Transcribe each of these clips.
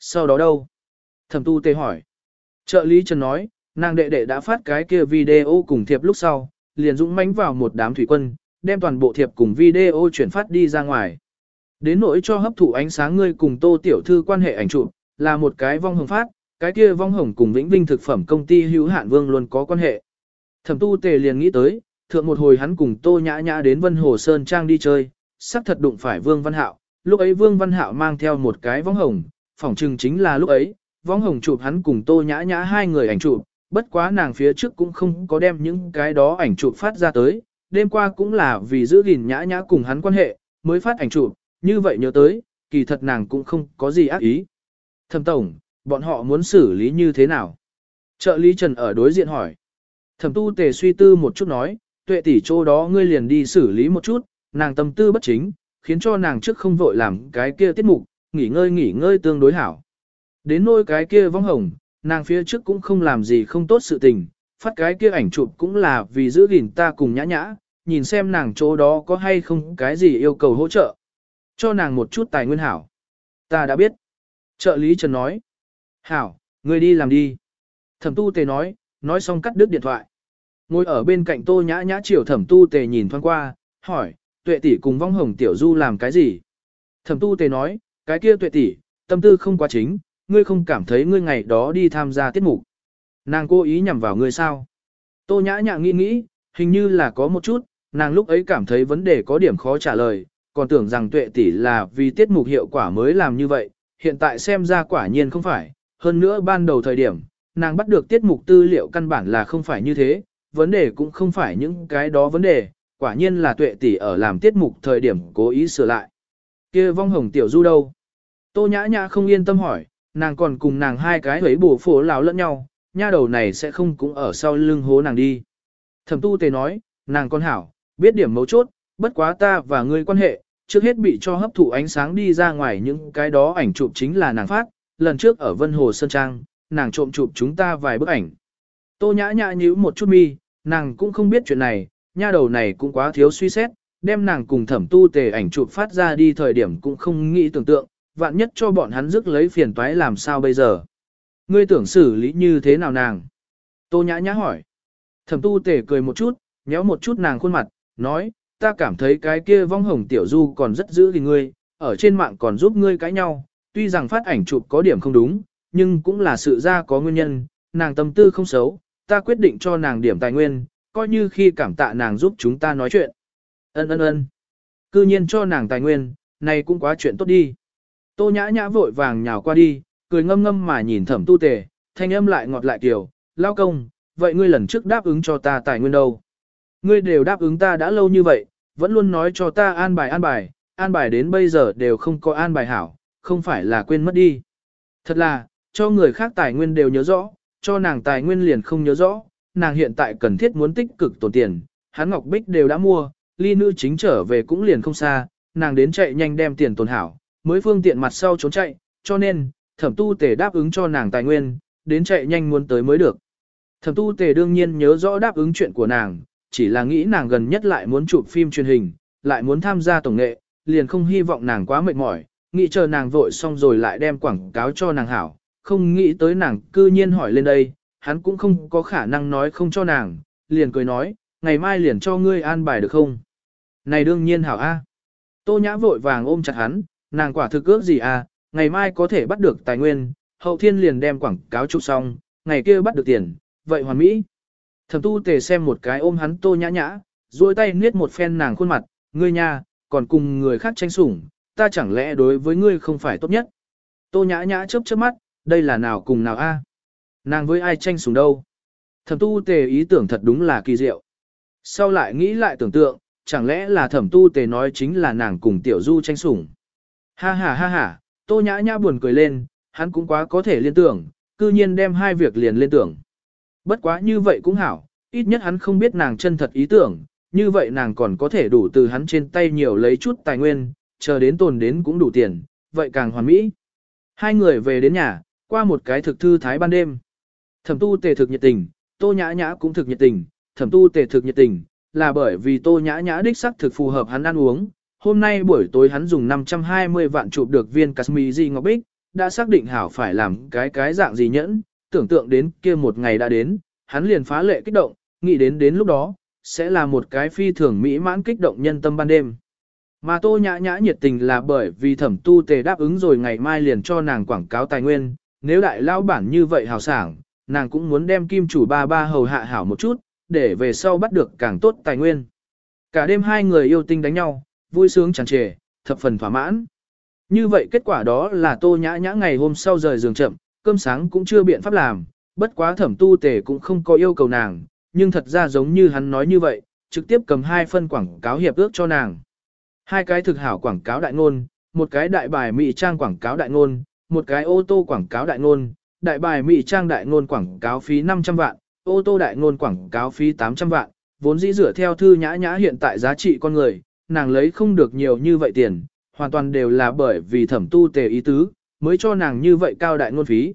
Sau đó đâu? Thẩm tu tề hỏi. Trợ lý Trần nói, nàng đệ đệ đã phát cái kia video cùng thiệp lúc sau, liền dũng mãnh vào một đám thủy quân, đem toàn bộ thiệp cùng video chuyển phát đi ra ngoài. Đến nỗi cho hấp thụ ánh sáng ngươi cùng tô tiểu thư quan hệ ảnh chụp, là một cái vong hồng phát, cái kia vong hồng cùng vĩnh vinh thực phẩm công ty hữu hạn vương luôn có quan hệ. Thẩm tu tề liền nghĩ tới, thượng một hồi hắn cùng tô nhã nhã đến Vân Hồ Sơn Trang đi chơi, sắp thật đụng phải Vương Văn Hạo, lúc ấy Vương Văn Hạo mang theo một cái vong hồng, phỏng chừng chính là lúc ấy, vong hồng chụp hắn cùng tô nhã nhã hai người ảnh chụp, bất quá nàng phía trước cũng không có đem những cái đó ảnh chụp phát ra tới, đêm qua cũng là vì giữ gìn nhã nhã cùng hắn quan hệ, mới phát ảnh chụp, như vậy nhớ tới, kỳ thật nàng cũng không có gì ác ý. Thẩm Tổng, bọn họ muốn xử lý như thế nào? Trợ lý Trần ở đối diện hỏi. Thẩm tu tề suy tư một chút nói, tuệ tỷ chỗ đó ngươi liền đi xử lý một chút, nàng tâm tư bất chính, khiến cho nàng trước không vội làm cái kia tiết mục, nghỉ ngơi nghỉ ngơi tương đối hảo. Đến nôi cái kia vong hồng, nàng phía trước cũng không làm gì không tốt sự tình, phát cái kia ảnh chụp cũng là vì giữ gìn ta cùng nhã nhã, nhìn xem nàng chỗ đó có hay không cái gì yêu cầu hỗ trợ. Cho nàng một chút tài nguyên hảo. Ta đã biết. Trợ lý Trần nói. Hảo, ngươi đi làm đi. Thẩm tu tề nói, nói xong cắt đứt điện thoại. Ngồi ở bên cạnh tô nhã nhã chiều thẩm tu tề nhìn thoáng qua, hỏi, tuệ tỷ cùng vong hồng tiểu du làm cái gì? Thẩm tu tề nói, cái kia tuệ tỷ, tâm tư không quá chính, ngươi không cảm thấy ngươi ngày đó đi tham gia tiết mục. Nàng cố ý nhằm vào ngươi sao? Tô nhã nhã nghĩ nghĩ, hình như là có một chút, nàng lúc ấy cảm thấy vấn đề có điểm khó trả lời, còn tưởng rằng tuệ tỷ là vì tiết mục hiệu quả mới làm như vậy, hiện tại xem ra quả nhiên không phải, hơn nữa ban đầu thời điểm, nàng bắt được tiết mục tư liệu căn bản là không phải như thế, vấn đề cũng không phải những cái đó vấn đề, quả nhiên là tuệ tỷ ở làm tiết mục thời điểm cố ý sửa lại. kia vong hồng tiểu du đâu? Tô nhã nhã không yên tâm hỏi, nàng còn cùng nàng hai cái ấy bổ phổ lão lẫn nhau, nha đầu này sẽ không cũng ở sau lưng hố nàng đi. Thẩm tu tề nói, nàng con hảo, biết điểm mấu chốt, bất quá ta và ngươi quan hệ, trước hết bị cho hấp thụ ánh sáng đi ra ngoài những cái đó ảnh chụp chính là nàng phát, lần trước ở Vân Hồ Sơn Trang, nàng trộm chụp chúng ta vài bức ảnh. Tô nhã nhã nhíu một chút mi, nàng cũng không biết chuyện này, nha đầu này cũng quá thiếu suy xét, đem nàng cùng thẩm tu tề ảnh chụp phát ra đi thời điểm cũng không nghĩ tưởng tượng, vạn nhất cho bọn hắn rước lấy phiền toái làm sao bây giờ. Ngươi tưởng xử lý như thế nào nàng? Tô nhã nhã hỏi. Thẩm tu tể cười một chút, nhéo một chút nàng khuôn mặt, nói, ta cảm thấy cái kia vong hồng tiểu du còn rất giữ thì ngươi, ở trên mạng còn giúp ngươi cãi nhau, tuy rằng phát ảnh chụp có điểm không đúng, nhưng cũng là sự ra có nguyên nhân, nàng tâm tư không xấu, ta quyết định cho nàng điểm tài nguyên, coi như khi cảm tạ nàng giúp chúng ta nói chuyện. Ân ân ân. Cư nhiên cho nàng tài nguyên, này cũng quá chuyện tốt đi. Tô nhã nhã vội vàng nhào qua đi, cười ngâm ngâm mà nhìn thẩm tu tề, thanh âm lại ngọt lại kiểu, lao công, vậy ngươi lần trước đáp ứng cho ta tài nguyên đâu? Ngươi đều đáp ứng ta đã lâu như vậy, vẫn luôn nói cho ta an bài an bài, an bài đến bây giờ đều không có an bài hảo, không phải là quên mất đi. Thật là, cho người khác tài nguyên đều nhớ rõ, cho nàng tài nguyên liền không nhớ rõ, nàng hiện tại cần thiết muốn tích cực tổn tiền, hắn Ngọc Bích đều đã mua, ly nữ chính trở về cũng liền không xa, nàng đến chạy nhanh đem tiền tồn hảo, mới phương tiện mặt sau trốn chạy, cho nên, thẩm tu tề đáp ứng cho nàng tài nguyên, đến chạy nhanh muốn tới mới được. Thẩm tu tề đương nhiên nhớ rõ đáp ứng chuyện của nàng, chỉ là nghĩ nàng gần nhất lại muốn chụp phim truyền hình, lại muốn tham gia tổng nghệ, liền không hy vọng nàng quá mệt mỏi, nghĩ chờ nàng vội xong rồi lại đem quảng cáo cho nàng hảo, không nghĩ tới nàng cư nhiên hỏi lên đây, hắn cũng không có khả năng nói không cho nàng, liền cười nói, ngày mai liền cho ngươi an bài được không? Này đương nhiên hảo A. Tô nhã vội vàng ôm chặt hắn, nàng quả thực ước gì à, ngày mai có thể bắt được tài nguyên, hậu thiên liền đem quảng cáo chụp xong, ngày kia bắt được tiền, vậy hoàn mỹ. Thẩm tu tề xem một cái ôm hắn tô nhã nhã, duỗi tay niết một phen nàng khuôn mặt, ngươi nha, còn cùng người khác tranh sủng, ta chẳng lẽ đối với ngươi không phải tốt nhất. Tô nhã nhã chớp chớp mắt, đây là nào cùng nào a? Nàng với ai tranh sủng đâu? Thẩm tu tề ý tưởng thật đúng là kỳ diệu. Sau lại nghĩ lại tưởng tượng, chẳng lẽ là thẩm tu tề nói chính là nàng cùng tiểu du tranh sủng. Ha ha ha ha, tô nhã nhã buồn cười lên, hắn cũng quá có thể liên tưởng, cư nhiên đem hai việc liền liên tưởng. Bất quá như vậy cũng hảo, ít nhất hắn không biết nàng chân thật ý tưởng, như vậy nàng còn có thể đủ từ hắn trên tay nhiều lấy chút tài nguyên, chờ đến tồn đến cũng đủ tiền, vậy càng hoàn mỹ. Hai người về đến nhà, qua một cái thực thư thái ban đêm. Thẩm tu tề thực nhiệt tình, tô nhã nhã cũng thực nhiệt tình, thẩm tu tề thực nhiệt tình, là bởi vì tô nhã nhã đích sắc thực phù hợp hắn ăn uống. Hôm nay buổi tối hắn dùng 520 vạn chụp được viên Kashmiri Ngọc Bích, đã xác định hảo phải làm cái cái dạng gì nhẫn, tưởng tượng đến kia một ngày đã đến, hắn liền phá lệ kích động, nghĩ đến đến lúc đó, sẽ là một cái phi thường mỹ mãn kích động nhân tâm ban đêm. Mà tô nhã nhã nhiệt tình là bởi vì thẩm tu tề đáp ứng rồi ngày mai liền cho nàng quảng cáo tài nguyên, nếu đại lao bản như vậy hào sảng, nàng cũng muốn đem kim chủ ba ba hầu hạ hảo một chút, để về sau bắt được càng tốt tài nguyên. Cả đêm hai người yêu tinh đánh nhau, vui sướng tràn trề, thập phần thỏa mãn. Như vậy kết quả đó là tô nhã nhã ngày hôm sau rời giường chậm, cơm sáng cũng chưa biện pháp làm, bất quá thẩm tu tề cũng không có yêu cầu nàng, nhưng thật ra giống như hắn nói như vậy, trực tiếp cầm hai phân quảng cáo hiệp ước cho nàng. Hai cái thực hảo quảng cáo đại ngôn, một cái đại bài mỹ trang quảng cáo đại ngôn, một cái ô tô quảng cáo đại ngôn, đại bài mỹ trang đại ngôn quảng cáo phí 500 vạn, ô tô đại ngôn quảng cáo phí 800 vạn, vốn dĩ dựa theo thư nhã nhã hiện tại giá trị con người, nàng lấy không được nhiều như vậy tiền, hoàn toàn đều là bởi vì thẩm tu tề ý tứ, mới cho nàng như vậy cao đại ngôn phí.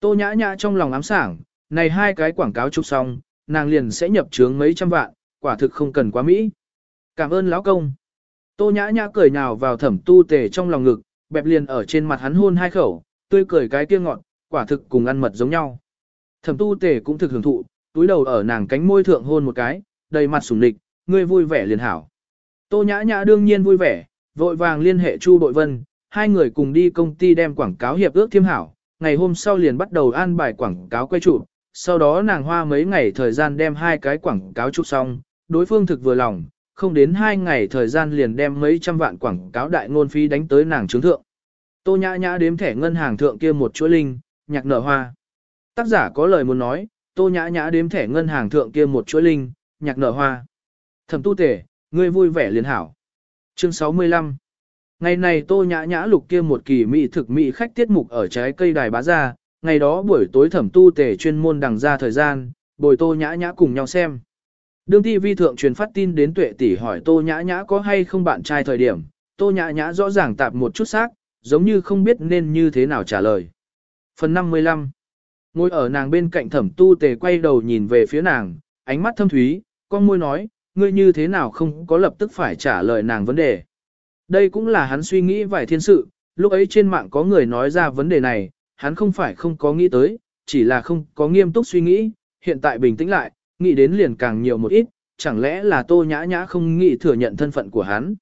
Tô nhã nhã trong lòng ám sảng, này hai cái quảng cáo chụp xong, nàng liền sẽ nhập trướng mấy trăm vạn, quả thực không cần quá Mỹ. Cảm ơn lão công. Tô nhã nhã cười nhào vào thẩm tu tề trong lòng ngực, bẹp liền ở trên mặt hắn hôn hai khẩu, tươi cười cái kia ngọn, quả thực cùng ăn mật giống nhau. Thẩm tu tề cũng thực hưởng thụ, túi đầu ở nàng cánh môi thượng hôn một cái, đầy mặt sủng lịch, ngươi vui vẻ liền hảo. Tô nhã nhã đương nhiên vui vẻ, vội vàng liên hệ Chu Bội Vân, hai người cùng đi công ty đem quảng cáo hiệp ước thiêm hảo, ngày hôm sau liền bắt đầu an bài quảng cáo quay chụp, sau đó nàng hoa mấy ngày thời gian đem hai cái quảng cáo chụp xong, đối phương thực vừa lòng, không đến hai ngày thời gian liền đem mấy trăm vạn quảng cáo đại ngôn phí đánh tới nàng trướng thượng. Tô nhã nhã đếm thẻ ngân hàng thượng kia một chuỗi linh, nhạc nở hoa. Tác giả có lời muốn nói, tô nhã nhã đếm thẻ ngân hàng thượng kia một chuỗi linh, nhạc nở hoa. Thẩm tu tề ngươi vui vẻ liền hảo. Chương 65 Ngày này tô nhã nhã lục kia một kỳ mỹ thực mỹ khách tiết mục ở trái cây đài bá ra, ngày đó buổi tối thẩm tu tề chuyên môn đằng ra thời gian, bồi tô nhã nhã cùng nhau xem. Đương TV thượng truyền phát tin đến tuệ tỷ hỏi tô nhã nhã có hay không bạn trai thời điểm, tô nhã nhã rõ ràng tạp một chút xác, giống như không biết nên như thế nào trả lời. Phần 55 Ngồi ở nàng bên cạnh thẩm tu tề quay đầu nhìn về phía nàng, ánh mắt thâm thúy, con môi nói, ngươi như thế nào không có lập tức phải trả lời nàng vấn đề. Đây cũng là hắn suy nghĩ vài thiên sự, lúc ấy trên mạng có người nói ra vấn đề này, hắn không phải không có nghĩ tới, chỉ là không có nghiêm túc suy nghĩ, hiện tại bình tĩnh lại, nghĩ đến liền càng nhiều một ít, chẳng lẽ là tô nhã nhã không nghĩ thừa nhận thân phận của hắn.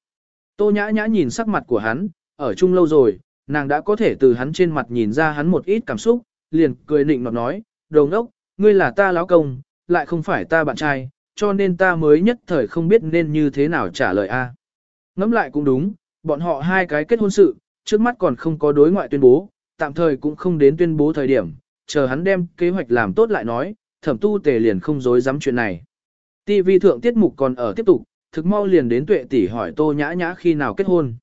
Tô nhã nhã nhìn sắc mặt của hắn, ở chung lâu rồi, nàng đã có thể từ hắn trên mặt nhìn ra hắn một ít cảm xúc, liền cười nịnh nọt nói, đồ ngốc, ngươi là ta lão công, lại không phải ta bạn trai, cho nên ta mới nhất thời không biết nên như thế nào trả lời a. Ngẫm lại cũng đúng, bọn họ hai cái kết hôn sự, trước mắt còn không có đối ngoại tuyên bố, tạm thời cũng không đến tuyên bố thời điểm, chờ hắn đem kế hoạch làm tốt lại nói, thẩm tu tề liền không dối dám chuyện này. TV thượng tiết mục còn ở tiếp tục, thực mau liền đến tuệ tỷ hỏi tô nhã nhã khi nào kết hôn.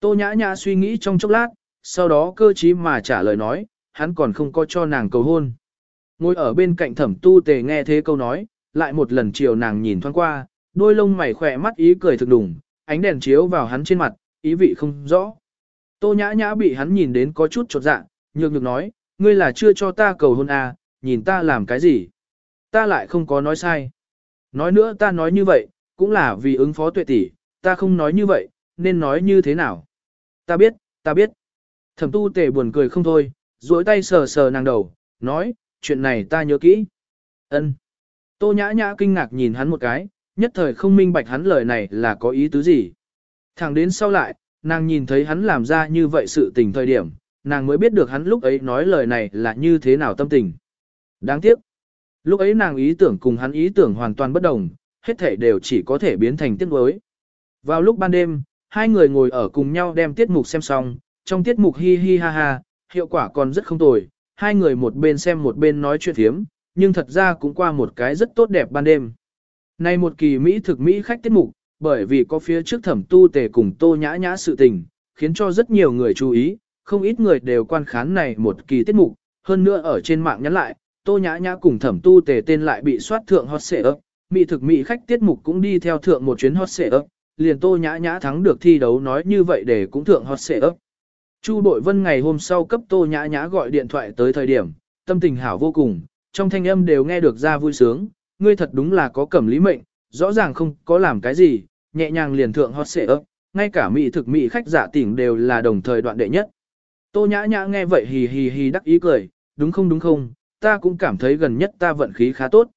Tô nhã nhã suy nghĩ trong chốc lát, sau đó cơ trí mà trả lời nói, hắn còn không có cho nàng cầu hôn. Ngồi ở bên cạnh thẩm tu tề nghe thế câu nói, lại một lần chiều nàng nhìn thoáng qua, đôi lông mày khỏe mắt ý cười thực đùng, ánh đèn chiếu vào hắn trên mặt, ý vị không rõ. Tô nhã nhã bị hắn nhìn đến có chút chột dạ, nhược nhược nói, ngươi là chưa cho ta cầu hôn à, nhìn ta làm cái gì? Ta lại không có nói sai. Nói nữa ta nói như vậy, cũng là vì ứng phó tuệ tỷ, ta không nói như vậy, nên nói như thế nào? Ta biết, ta biết. Thẩm tu tề buồn cười không thôi, duỗi tay sờ sờ nàng đầu, nói, chuyện này ta nhớ kỹ. Ân. Tô nhã nhã kinh ngạc nhìn hắn một cái, nhất thời không minh bạch hắn lời này là có ý tứ gì. Thẳng đến sau lại, nàng nhìn thấy hắn làm ra như vậy sự tình thời điểm, nàng mới biết được hắn lúc ấy nói lời này là như thế nào tâm tình. Đáng tiếc. Lúc ấy nàng ý tưởng cùng hắn ý tưởng hoàn toàn bất đồng, hết thể đều chỉ có thể biến thành tiếc nuối. Vào lúc ban đêm, hai người ngồi ở cùng nhau đem tiết mục xem xong, trong tiết mục hi hi ha ha, hiệu quả còn rất không tồi, hai người một bên xem một bên nói chuyện thiếm, nhưng thật ra cũng qua một cái rất tốt đẹp ban đêm. Nay một kỳ Mỹ thực Mỹ khách tiết mục, bởi vì có phía trước thẩm tu tề cùng tô nhã nhã sự tình, khiến cho rất nhiều người chú ý, không ít người đều quan khán này một kỳ tiết mục, hơn nữa ở trên mạng nhắn lại, tô nhã nhã cùng thẩm tu tề tên lại bị soát thượng hot xệ ấp, mỹ thực mỹ khách tiết mục cũng đi theo thượng một chuyến hot xệ ấp, liền tô nhã nhã thắng được thi đấu nói như vậy để cũng thượng hot xệ ấp. Chu Bội Vân ngày hôm sau cấp tô nhã nhã gọi điện thoại tới thời điểm, tâm tình hảo vô cùng, trong thanh âm đều nghe được ra vui sướng, ngươi thật đúng là có cẩm lý mệnh, rõ ràng không có làm cái gì, nhẹ nhàng liền thượng hot xệ ấp, ngay cả mỹ thực mỹ khách giả tỉnh đều là đồng thời đoạn đệ nhất. Tô nhã nhã nghe vậy hì hì hì đắc ý cười, đúng không đúng không, ta cũng cảm thấy gần nhất ta vận khí khá tốt.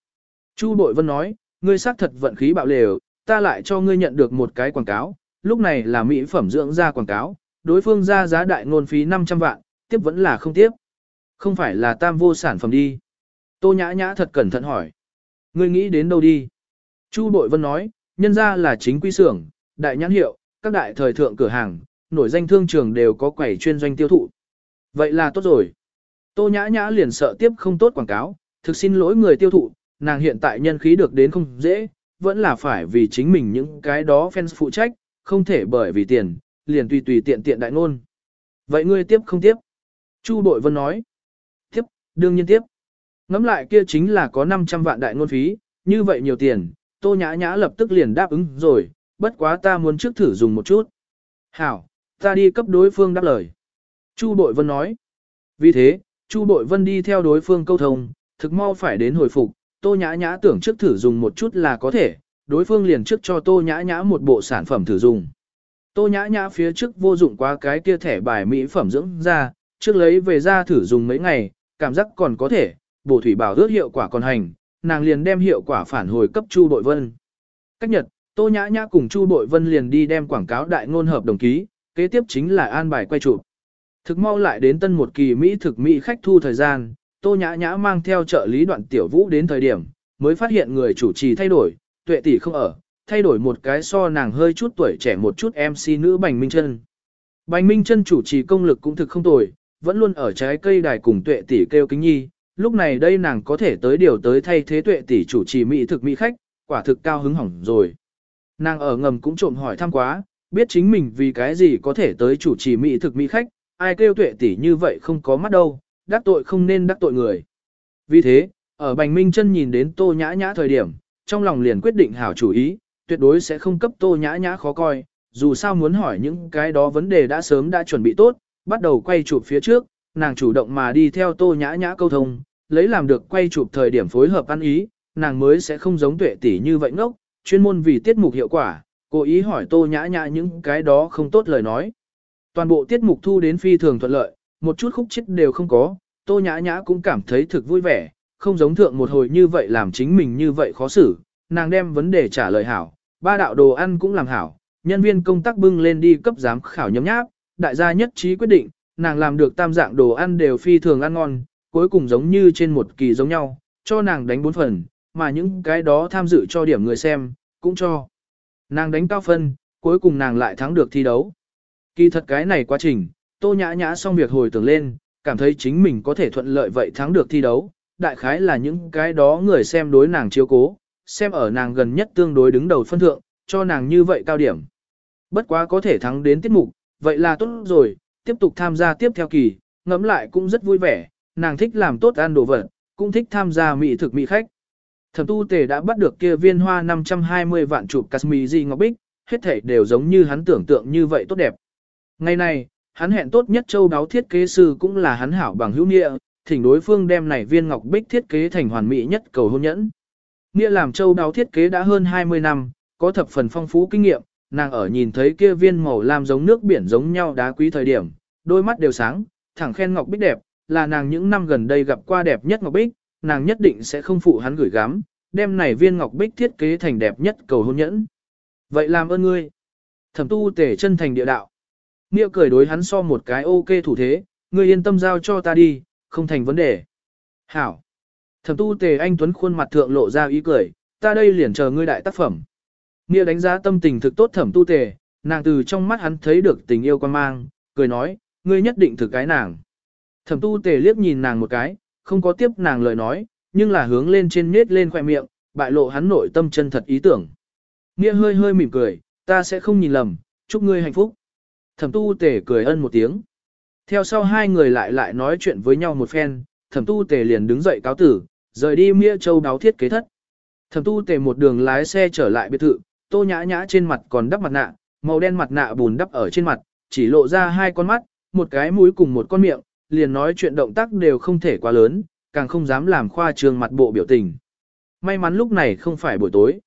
Chu Bội Vân nói, ngươi xác thật vận khí bạo lều, ta lại cho ngươi nhận được một cái quảng cáo, lúc này là mỹ phẩm dưỡng da quảng cáo, đối phương ra giá đại ngôn phí 500 vạn, tiếp vẫn là không tiếp. Không phải là tam vô sản phẩm đi. Tô nhã nhã thật cẩn thận hỏi. Ngươi nghĩ đến đâu đi? Chu Bội Vân nói, nhân ra là chính quy xưởng, đại nhãn hiệu, các đại thời thượng cửa hàng, nổi danh thương trường đều có quầy chuyên doanh tiêu thụ. Vậy là tốt rồi. Tô nhã nhã liền sợ tiếp không tốt quảng cáo, thực xin lỗi người tiêu thụ, nàng hiện tại nhân khí được đến không dễ, vẫn là phải vì chính mình những cái đó fans phụ trách, không thể bởi vì tiền, liền tùy tùy tiện tiện đại ngôn. Vậy ngươi tiếp không tiếp? Chu Bội Vân nói. Tiếp, đương nhiên tiếp. Ngắm lại kia chính là có 500 vạn đại ngôn phí, như vậy nhiều tiền, Tô Nhã Nhã lập tức liền đáp ứng rồi, bất quá ta muốn trước thử dùng một chút. Hảo, ta đi cấp đối phương đáp lời. Chu Bội Vân nói. Vì thế, Chu Bội Vân đi theo đối phương câu thông, thực mau phải đến hồi phục, Tô Nhã Nhã tưởng trước thử dùng một chút là có thể, đối phương liền trước cho Tô Nhã Nhã một bộ sản phẩm thử dùng. Tô Nhã Nhã phía trước vô dụng quá cái kia thẻ bài mỹ phẩm dưỡng da, trước lấy về ra thử dùng mấy ngày, cảm giác còn có thể, bổ thủy bảo ước hiệu quả còn hành, nàng liền đem hiệu quả phản hồi cấp Chu Bội Vân. Cách nhật, Tô Nhã Nhã cùng Chu Bội Vân liền đi đem quảng cáo đại ngôn hợp đồng ký, kế tiếp chính là an bài quay chụp. Thực mau lại đến tân một kỳ Mỹ thực Mỹ khách thu thời gian, Tô Nhã Nhã mang theo trợ lý đoạn tiểu vũ đến thời điểm, mới phát hiện người chủ trì thay đổi, tuệ tỷ không ở, thay đổi một cái so nàng hơi chút tuổi trẻ một chút MC nữ Bành Minh Trân. Bành Minh Trân chủ trì công lực cũng thực không tồi, vẫn luôn ở trái cây đài cùng tuệ tỷ kêu kính nhi, lúc này đây nàng có thể tới điều tới thay thế tuệ tỷ chủ trì mỹ thực mỹ khách, quả thực cao hứng hỏng rồi. Nàng ở ngầm cũng trộm hỏi thăm quá, biết chính mình vì cái gì có thể tới chủ trì mỹ thực mỹ khách, ai kêu tuệ tỷ như vậy không có mắt đâu, đắc tội không nên đắc tội người. Vì thế, ở Bành Minh chân nhìn đến Tô Nhã Nhã thời điểm, trong lòng liền quyết định hảo chủ ý, tuyệt đối sẽ không cấp Tô Nhã Nhã khó coi, dù sao muốn hỏi những cái đó vấn đề đã sớm đã chuẩn bị tốt, bắt đầu quay chụp phía trước, nàng chủ động mà đi theo Tô Nhã Nhã câu thông, lấy làm được quay chụp thời điểm phối hợp ăn ý, nàng mới sẽ không giống tuệ tỷ như vậy ngốc, chuyên môn vì tiết mục hiệu quả, cố ý hỏi Tô Nhã Nhã những cái đó không tốt lời nói. Toàn bộ tiết mục thu đến phi thường thuận lợi, một chút khúc chết đều không có, Tô Nhã Nhã cũng cảm thấy thực vui vẻ, không giống thượng một hồi như vậy làm chính mình như vậy khó xử, nàng đem vấn đề trả lời hảo, ba đạo đồ ăn cũng làm hảo, nhân viên công tác bưng lên đi cấp giám khảo nhấm nháp, đại gia nhất trí quyết định, nàng làm được tam dạng đồ ăn đều phi thường ăn ngon, cuối cùng giống như trên một kỳ giống nhau, cho nàng đánh bốn phần, mà những cái đó tham dự cho điểm người xem, cũng cho. Nàng đánh cao phân, cuối cùng nàng lại thắng được thi đấu. Kỳ thật cái này quá trình, tô nhã nhã xong việc hồi tưởng lên, cảm thấy chính mình có thể thuận lợi vậy thắng được thi đấu, đại khái là những cái đó người xem đối nàng chiếu cố, xem ở nàng gần nhất tương đối đứng đầu phân thượng, cho nàng như vậy cao điểm. Bất quá có thể thắng đến tiết mục, vậy là tốt rồi, tiếp tục tham gia tiếp theo kỳ, ngẫm lại cũng rất vui vẻ, nàng thích làm tốt ăn đồ vật, cũng thích tham gia mỹ thực mỹ khách. Thẩm tu tề đã bắt được kia viên hoa 520 vạn chụp di Ngọc Bích, hết thảy đều giống như hắn tưởng tượng như vậy tốt đẹp. Ngày này, hắn hẹn tốt nhất châu đáo thiết kế sư cũng là hắn hảo bằng hữu nghĩa, thỉnh đối phương đem này viên ngọc bích thiết kế thành hoàn mỹ nhất cầu hôn nhẫn. Nghĩa làm châu đáo thiết kế đã hơn 20 năm, có thập phần phong phú kinh nghiệm, nàng ở nhìn thấy kia viên màu lam giống nước biển giống nhau đá quý thời điểm, đôi mắt đều sáng, thẳng khen ngọc bích đẹp, là nàng những năm gần đây gặp qua đẹp nhất ngọc bích, nàng nhất định sẽ không phụ hắn gửi gắm, đem này viên ngọc bích thiết kế thành đẹp nhất cầu hôn nhẫn. Vậy làm ơn ngươi. Thẩm tu tể chân thành địa đạo. Nghĩa cười đối hắn so một cái ok thủ thế, ngươi yên tâm giao cho ta đi, không thành vấn đề. Hảo. Thẩm tu tề anh Tuấn khuôn mặt thượng lộ ra ý cười, ta đây liền chờ ngươi đại tác phẩm. Nghĩa đánh giá tâm tình thực tốt thẩm tu tề, nàng từ trong mắt hắn thấy được tình yêu quan mang, cười nói, ngươi nhất định thực cái nàng. Thẩm tu tề liếc nhìn nàng một cái, không có tiếp nàng lời nói, nhưng là hướng lên trên nết lên khoe miệng, bại lộ hắn nội tâm chân thật ý tưởng. Nghĩa hơi hơi mỉm cười, ta sẽ không nhìn lầm, chúc ngươi hạnh phúc. Thẩm tu tề cười ân một tiếng. Theo sau hai người lại lại nói chuyện với nhau một phen, thẩm tu tề liền đứng dậy cáo tử, rời đi Mia Châu đáo thiết kế thất. Thẩm tu tề một đường lái xe trở lại biệt thự, tô nhã nhã trên mặt còn đắp mặt nạ, màu đen mặt nạ bùn đắp ở trên mặt, chỉ lộ ra hai con mắt, một cái mũi cùng một con miệng, liền nói chuyện động tác đều không thể quá lớn, càng không dám làm khoa trương mặt bộ biểu tình. May mắn lúc này không phải buổi tối.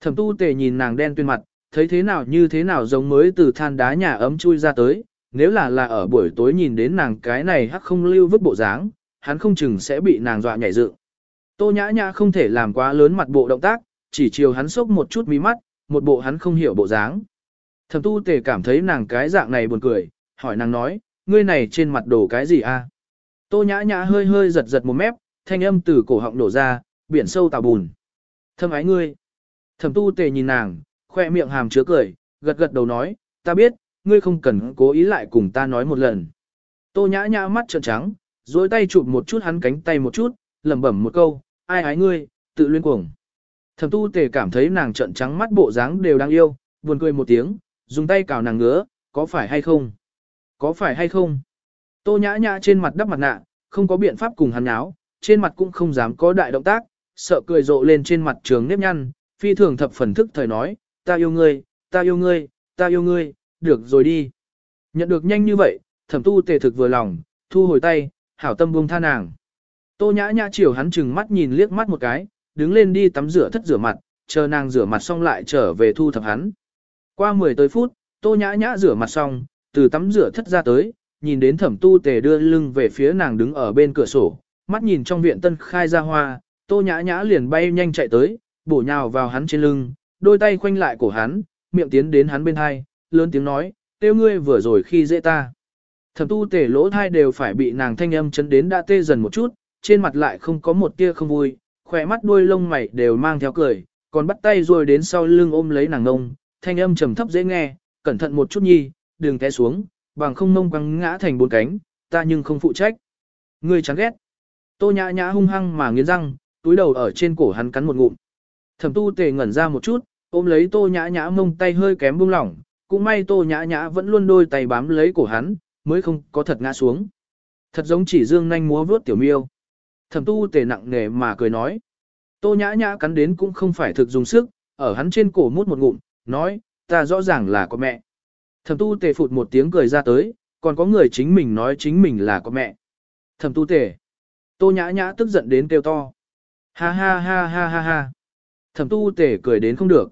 Thẩm tu tề nhìn nàng đen tuyên mặt, thấy thế nào như thế nào giống mới từ than đá nhà ấm chui ra tới, nếu là là ở buổi tối nhìn đến nàng cái này hắc không lưu vứt bộ dáng, hắn không chừng sẽ bị nàng dọa nhảy dựng. Tô nhã nhã không thể làm quá lớn mặt bộ động tác, chỉ chiều hắn sốc một chút mí mắt, một bộ hắn không hiểu bộ dáng. Thẩm tu tề cảm thấy nàng cái dạng này buồn cười, hỏi nàng nói, ngươi này trên mặt đổ cái gì a? Tô nhã nhã hơi hơi giật giật một mép, thanh âm từ cổ họng đổ ra, biển sâu tào bùn. Thâm ái ngươi. Thẩm tu tề nhìn nàng, khoe miệng hàm chứa cười, gật gật đầu nói, ta biết, ngươi không cần cố ý lại cùng ta nói một lần. Tô nhã nhã mắt trợn trắng, dối tay chụp một chút hắn cánh tay một chút, lẩm bẩm một câu, ai ái ngươi, tự luyên cuồng. Thẩm tu tề cảm thấy nàng trợn trắng mắt bộ dáng đều đang yêu, buồn cười một tiếng, dùng tay cào nàng ngứa, có phải hay không? Có phải hay không? Tô nhã nhã trên mặt đắp mặt nạ, không có biện pháp cùng hắn áo, trên mặt cũng không dám có đại động tác, sợ cười rộ lên trên mặt trường nếp nhăn, phi thường thập phần thức thời nói, ta yêu ngươi, ta yêu ngươi, ta yêu ngươi, được rồi đi. Nhận được nhanh như vậy, thẩm tu tề thực vừa lòng, thu hồi tay, hảo tâm buông tha nàng. Tô nhã nhã chiều hắn chừng mắt nhìn liếc mắt một cái, đứng lên đi tắm rửa thất rửa mặt, chờ nàng rửa mặt xong lại trở về thu thập hắn. Qua 10 tới phút, tô nhã nhã rửa mặt xong, từ tắm rửa thất ra tới, nhìn đến thẩm tu tề đưa lưng về phía nàng đứng ở bên cửa sổ, mắt nhìn trong viện tân khai ra hoa, tô nhã nhã liền bay nhanh chạy tới, bổ nhào vào hắn trên lưng, đôi tay khoanh lại cổ hắn, miệng tiến đến hắn bên hai, lớn tiếng nói, tiêu ngươi vừa rồi khi dễ ta. Thẩm tu tề lỗ thai đều phải bị nàng thanh âm chấn đến đã tê dần một chút, trên mặt lại không có một tia không vui, khỏe mắt đuôi lông mày đều mang theo cười, còn bắt tay rồi đến sau lưng ôm lấy nàng ngông, thanh âm trầm thấp dễ nghe, cẩn thận một chút nhi, đừng té xuống, bằng không mông quăng ngã thành bốn cánh, ta nhưng không phụ trách. Ngươi chán ghét. Tô nhã nhã hung hăng mà nghiến răng, túi đầu ở trên cổ hắn cắn một ngụm. Thẩm tu tề ngẩn ra một chút, ôm lấy tô nhã nhã mông tay hơi kém buông lỏng, cũng may tô nhã nhã vẫn luôn đôi tay bám lấy cổ hắn, mới không có thật ngã xuống. Thật giống chỉ dương nhanh múa vướt tiểu miêu. Thẩm tu tề nặng nề mà cười nói. Tô nhã nhã cắn đến cũng không phải thực dùng sức, ở hắn trên cổ mút một ngụm, nói, ta rõ ràng là có mẹ. Thẩm tu tề phụt một tiếng cười ra tới, còn có người chính mình nói chính mình là có mẹ. Thẩm tu tề. Tô nhã nhã tức giận đến kêu to. Ha ha ha ha ha ha. Thẩm tu tề cười đến không được.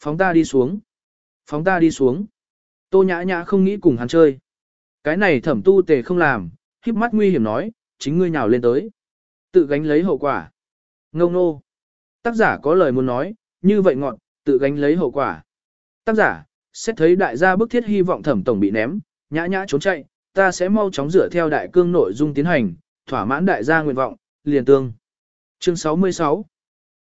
Phóng ta đi xuống. Phóng ta đi xuống. Tô nhã nhã không nghĩ cùng hắn chơi. Cái này thẩm tu tề không làm, khiếp mắt nguy hiểm nói, chính ngươi nhào lên tới. Tự gánh lấy hậu quả. Ngông nô. Tác giả có lời muốn nói, như vậy ngọn, tự gánh lấy hậu quả. Tác giả, xét thấy đại gia bức thiết hy vọng thẩm tổng bị ném, nhã nhã trốn chạy, ta sẽ mau chóng dựa theo đại cương nội dung tiến hành, thỏa mãn đại gia nguyện vọng, liền tương. Chương 66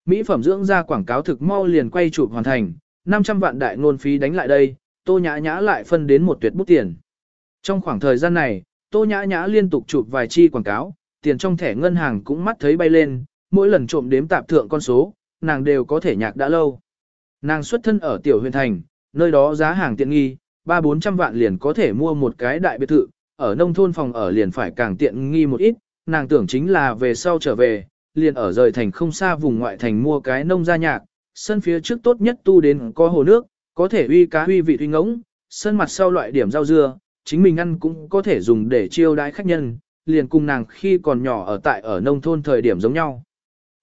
Mỹ phẩm dưỡng da quảng cáo thực mau liền quay chụp hoàn thành, 500 vạn đại ngôn phí đánh lại đây, tô nhã nhã lại phân đến một tuyệt bút tiền. Trong khoảng thời gian này, tô nhã nhã liên tục chụp vài chi quảng cáo, tiền trong thẻ ngân hàng cũng mắt thấy bay lên, mỗi lần trộm đếm tạp thượng con số, nàng đều có thể nhạc đã lâu. Nàng xuất thân ở tiểu huyền thành, nơi đó giá hàng tiện nghi, ba bốn trăm vạn liền có thể mua một cái đại biệt thự, ở nông thôn phòng ở liền phải càng tiện nghi một ít, nàng tưởng chính là về sau trở về, liền ở rời thành không xa vùng ngoại thành mua cái nông gia nhạc, sân phía trước tốt nhất tu đến có hồ nước, có thể uy cá uy vị uy ngỗng, sân mặt sau loại điểm rau dưa, chính mình ăn cũng có thể dùng để chiêu đãi khách nhân, liền cùng nàng khi còn nhỏ ở tại ở nông thôn thời điểm giống nhau.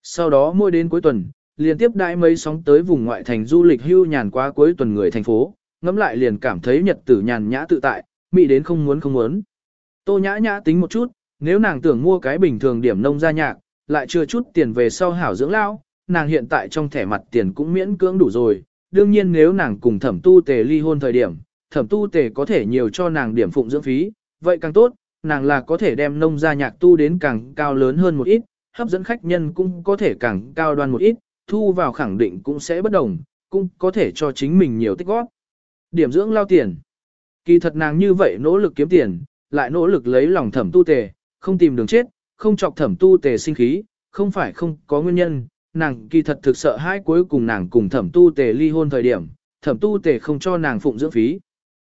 Sau đó mỗi đến cuối tuần, liền tiếp đãi mấy sóng tới vùng ngoại thành du lịch hưu nhàn qua cuối tuần người thành phố, ngắm lại liền cảm thấy nhật tử nhàn nhã tự tại, mỹ đến không muốn không muốn. Tô nhã nhã tính một chút, nếu nàng tưởng mua cái bình thường điểm nông gia nhạc, lại chưa chút tiền về sau hảo dưỡng lao, nàng hiện tại trong thẻ mặt tiền cũng miễn cưỡng đủ rồi. Đương nhiên nếu nàng cùng thẩm tu tề ly hôn thời điểm, thẩm tu tề có thể nhiều cho nàng điểm phụng dưỡng phí, vậy càng tốt, nàng là có thể đem nông gia nhạc tu đến càng cao lớn hơn một ít, hấp dẫn khách nhân cũng có thể càng cao đoan một ít, thu vào khẳng định cũng sẽ bất đồng, cũng có thể cho chính mình nhiều tích góp. Điểm dưỡng lao tiền. Kỳ thật nàng như vậy nỗ lực kiếm tiền, lại nỗ lực lấy lòng thẩm tu tề, không tìm đường chết, không chọc thẩm tu tề sinh khí, không phải không có nguyên nhân, nàng kỳ thật thực sợ hai cuối cùng nàng cùng thẩm tu tề ly hôn thời điểm, thẩm tu tề không cho nàng phụng dưỡng phí.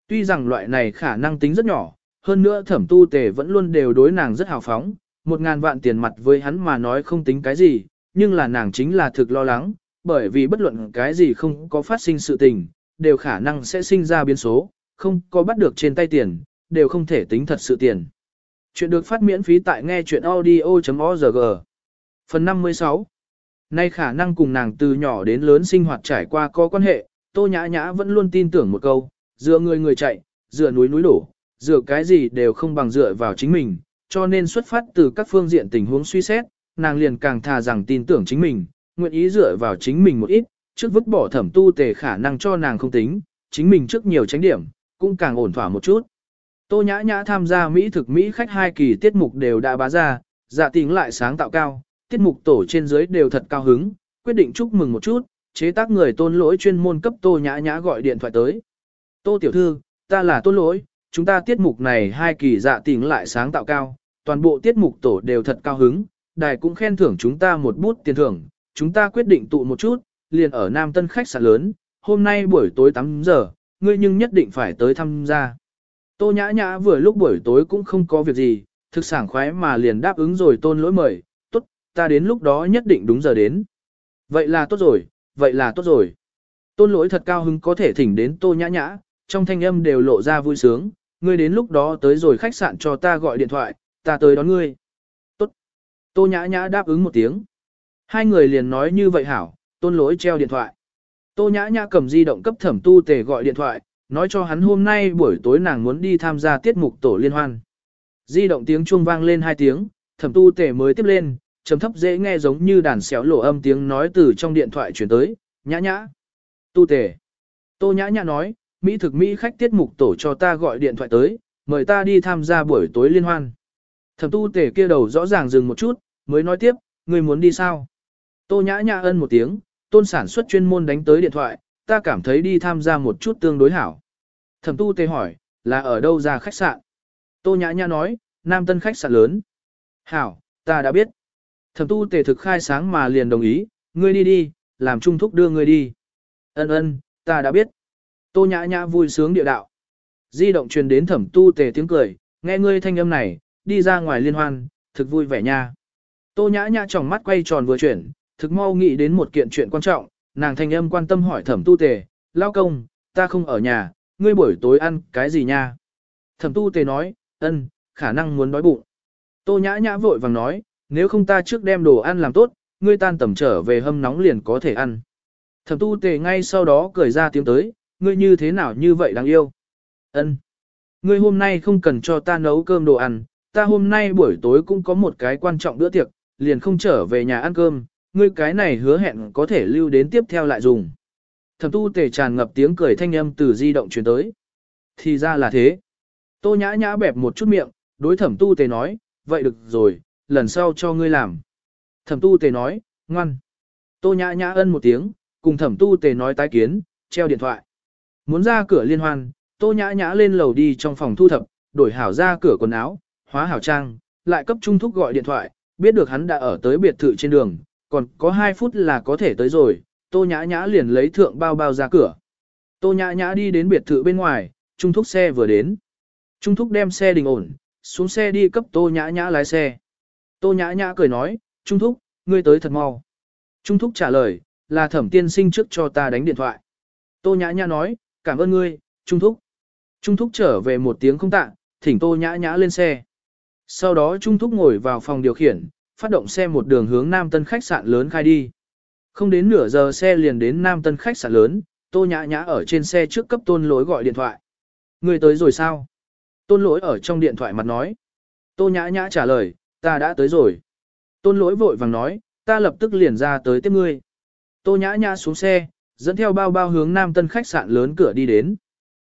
Tuy rằng loại này khả năng tính rất nhỏ, hơn nữa thẩm tu tề vẫn luôn đều đối nàng rất hào phóng, một ngàn vạn tiền mặt với hắn mà nói không tính cái gì, nhưng là nàng chính là thực lo lắng, bởi vì bất luận cái gì không có phát sinh sự tình, đều khả năng sẽ sinh ra biến số, không có bắt được trên tay tiền, đều không thể tính thật sự tiền. Chuyện được phát miễn phí tại nghe chuyện audio.org Phần 56 Nay khả năng cùng nàng từ nhỏ đến lớn sinh hoạt trải qua có quan hệ, Tô Nhã Nhã vẫn luôn tin tưởng một câu, dựa người người chạy, dựa núi núi đổ, dựa cái gì đều không bằng dựa vào chính mình, cho nên xuất phát từ các phương diện tình huống suy xét, nàng liền càng thà rằng tin tưởng chính mình, nguyện ý dựa vào chính mình một ít, trước vứt bỏ thẩm tu tề khả năng cho nàng không tính, chính mình trước nhiều tránh điểm, cũng càng ổn thỏa một chút. Tô nhã nhã tham gia Mỹ thực Mỹ khách hai kỳ tiết mục đều đã bá ra, dạ tính lại sáng tạo cao, tiết mục tổ trên dưới đều thật cao hứng, quyết định chúc mừng một chút, chế tác người tôn lỗi chuyên môn cấp tô nhã nhã gọi điện thoại tới. Tô tiểu thư, ta là tôn lỗi, chúng ta tiết mục này hai kỳ dạ tình lại sáng tạo cao, toàn bộ tiết mục tổ đều thật cao hứng, đài cũng khen thưởng chúng ta một bút tiền thưởng, chúng ta quyết định tụ một chút, liền ở Nam Tân khách sạn lớn, hôm nay buổi tối 8 giờ, ngươi nhưng nhất định phải tới tham gia. Tô nhã nhã vừa lúc buổi tối cũng không có việc gì, thực sảng khoái mà liền đáp ứng rồi tôn lỗi mời, tốt, ta đến lúc đó nhất định đúng giờ đến. Vậy là tốt rồi, vậy là tốt rồi. Tôn lỗi thật cao hứng có thể thỉnh đến tô nhã nhã, trong thanh âm đều lộ ra vui sướng, ngươi đến lúc đó tới rồi khách sạn cho ta gọi điện thoại, ta tới đón ngươi. Tốt. Tô nhã nhã đáp ứng một tiếng. Hai người liền nói như vậy hảo, tôn lỗi treo điện thoại. Tô nhã nhã cầm di động cấp thẩm tu tề gọi điện thoại, nói cho hắn hôm nay buổi tối nàng muốn đi tham gia tiết mục tổ liên hoan. Di động tiếng chuông vang lên hai tiếng, thẩm tu tề mới tiếp lên, trầm thấp dễ nghe giống như đàn xéo lộ âm tiếng nói từ trong điện thoại chuyển tới, nhã nhã. Tu tề. Tô nhã nhã nói, Mỹ thực Mỹ khách tiết mục tổ cho ta gọi điện thoại tới, mời ta đi tham gia buổi tối liên hoan. Thẩm tu tề kia đầu rõ ràng dừng một chút, mới nói tiếp, người muốn đi sao? Tô nhã nhã ân một tiếng, tôn sản xuất chuyên môn đánh tới điện thoại, ta cảm thấy đi tham gia một chút tương đối hảo. Thẩm tu tề hỏi, là ở đâu ra khách sạn? Tô nhã nhã nói, Nam Tân khách sạn lớn. Hảo, ta đã biết. Thẩm tu tề thực khai sáng mà liền đồng ý, ngươi đi đi, làm trung thúc đưa ngươi đi. Ân ân, ta đã biết. Tô nhã nhã vui sướng địa đạo. Di động truyền đến thẩm tu tề tiếng cười, nghe ngươi thanh âm này, đi ra ngoài liên hoan, thực vui vẻ nha. Tô nhã nhã tròng mắt quay tròn vừa chuyển, thực mau nghĩ đến một kiện chuyện quan trọng, nàng thanh âm quan tâm hỏi thẩm tu tề, lao công, ta không ở nhà, ngươi buổi tối ăn cái gì nha? Thẩm tu tề nói, ân, khả năng muốn đói bụng. Tô nhã nhã vội vàng nói, nếu không ta trước đem đồ ăn làm tốt, ngươi tan tầm trở về hâm nóng liền có thể ăn. Thẩm tu tề ngay sau đó cười ra tiếng tới, ngươi như thế nào như vậy đáng yêu. Ân, Ngươi hôm nay không cần cho ta nấu cơm đồ ăn, ta hôm nay buổi tối cũng có một cái quan trọng bữa tiệc, liền không trở về nhà ăn cơm, ngươi cái này hứa hẹn có thể lưu đến tiếp theo lại dùng. Thẩm tu tề tràn ngập tiếng cười thanh âm từ di động truyền tới. Thì ra là thế. Tô nhã nhã bẹp một chút miệng, đối thẩm tu tề nói, vậy được rồi, lần sau cho ngươi làm. Thẩm tu tề nói, ngoan. Tô nhã nhã ân một tiếng, cùng thẩm tu tề nói tái kiến, treo điện thoại. Muốn ra cửa liên hoan, tô nhã nhã lên lầu đi trong phòng thu thập, đổi hảo ra cửa quần áo, hóa hảo trang, lại cấp trung thúc gọi điện thoại, biết được hắn đã ở tới biệt thự trên đường, còn có 2 phút là có thể tới rồi, tô nhã nhã liền lấy thượng bao bao ra cửa. Tô nhã nhã đi đến biệt thự bên ngoài, trung thúc xe vừa đến. Trung thúc đem xe đình ổn, xuống xe đi cấp tô nhã nhã lái xe. Tô nhã nhã cười nói, Trung thúc, ngươi tới thật mau. Trung thúc trả lời, là thẩm tiên sinh trước cho ta đánh điện thoại. Tô nhã nhã nói, cảm ơn ngươi, Trung thúc. Trung thúc trở về một tiếng không tạ, thỉnh tô nhã nhã lên xe. Sau đó Trung thúc ngồi vào phòng điều khiển, phát động xe một đường hướng Nam Tân khách sạn lớn khai đi. Không đến nửa giờ xe liền đến Nam Tân khách sạn lớn, tô nhã nhã ở trên xe trước cấp tôn lỗi gọi điện thoại. người tới rồi sao? Tôn lỗi ở trong điện thoại mặt nói. Tô nhã nhã trả lời, ta đã tới rồi. Tôn lỗi vội vàng nói, ta lập tức liền ra tới tiếp ngươi. Tô nhã nhã xuống xe, dẫn theo bao bao hướng Nam Tân khách sạn lớn cửa đi đến.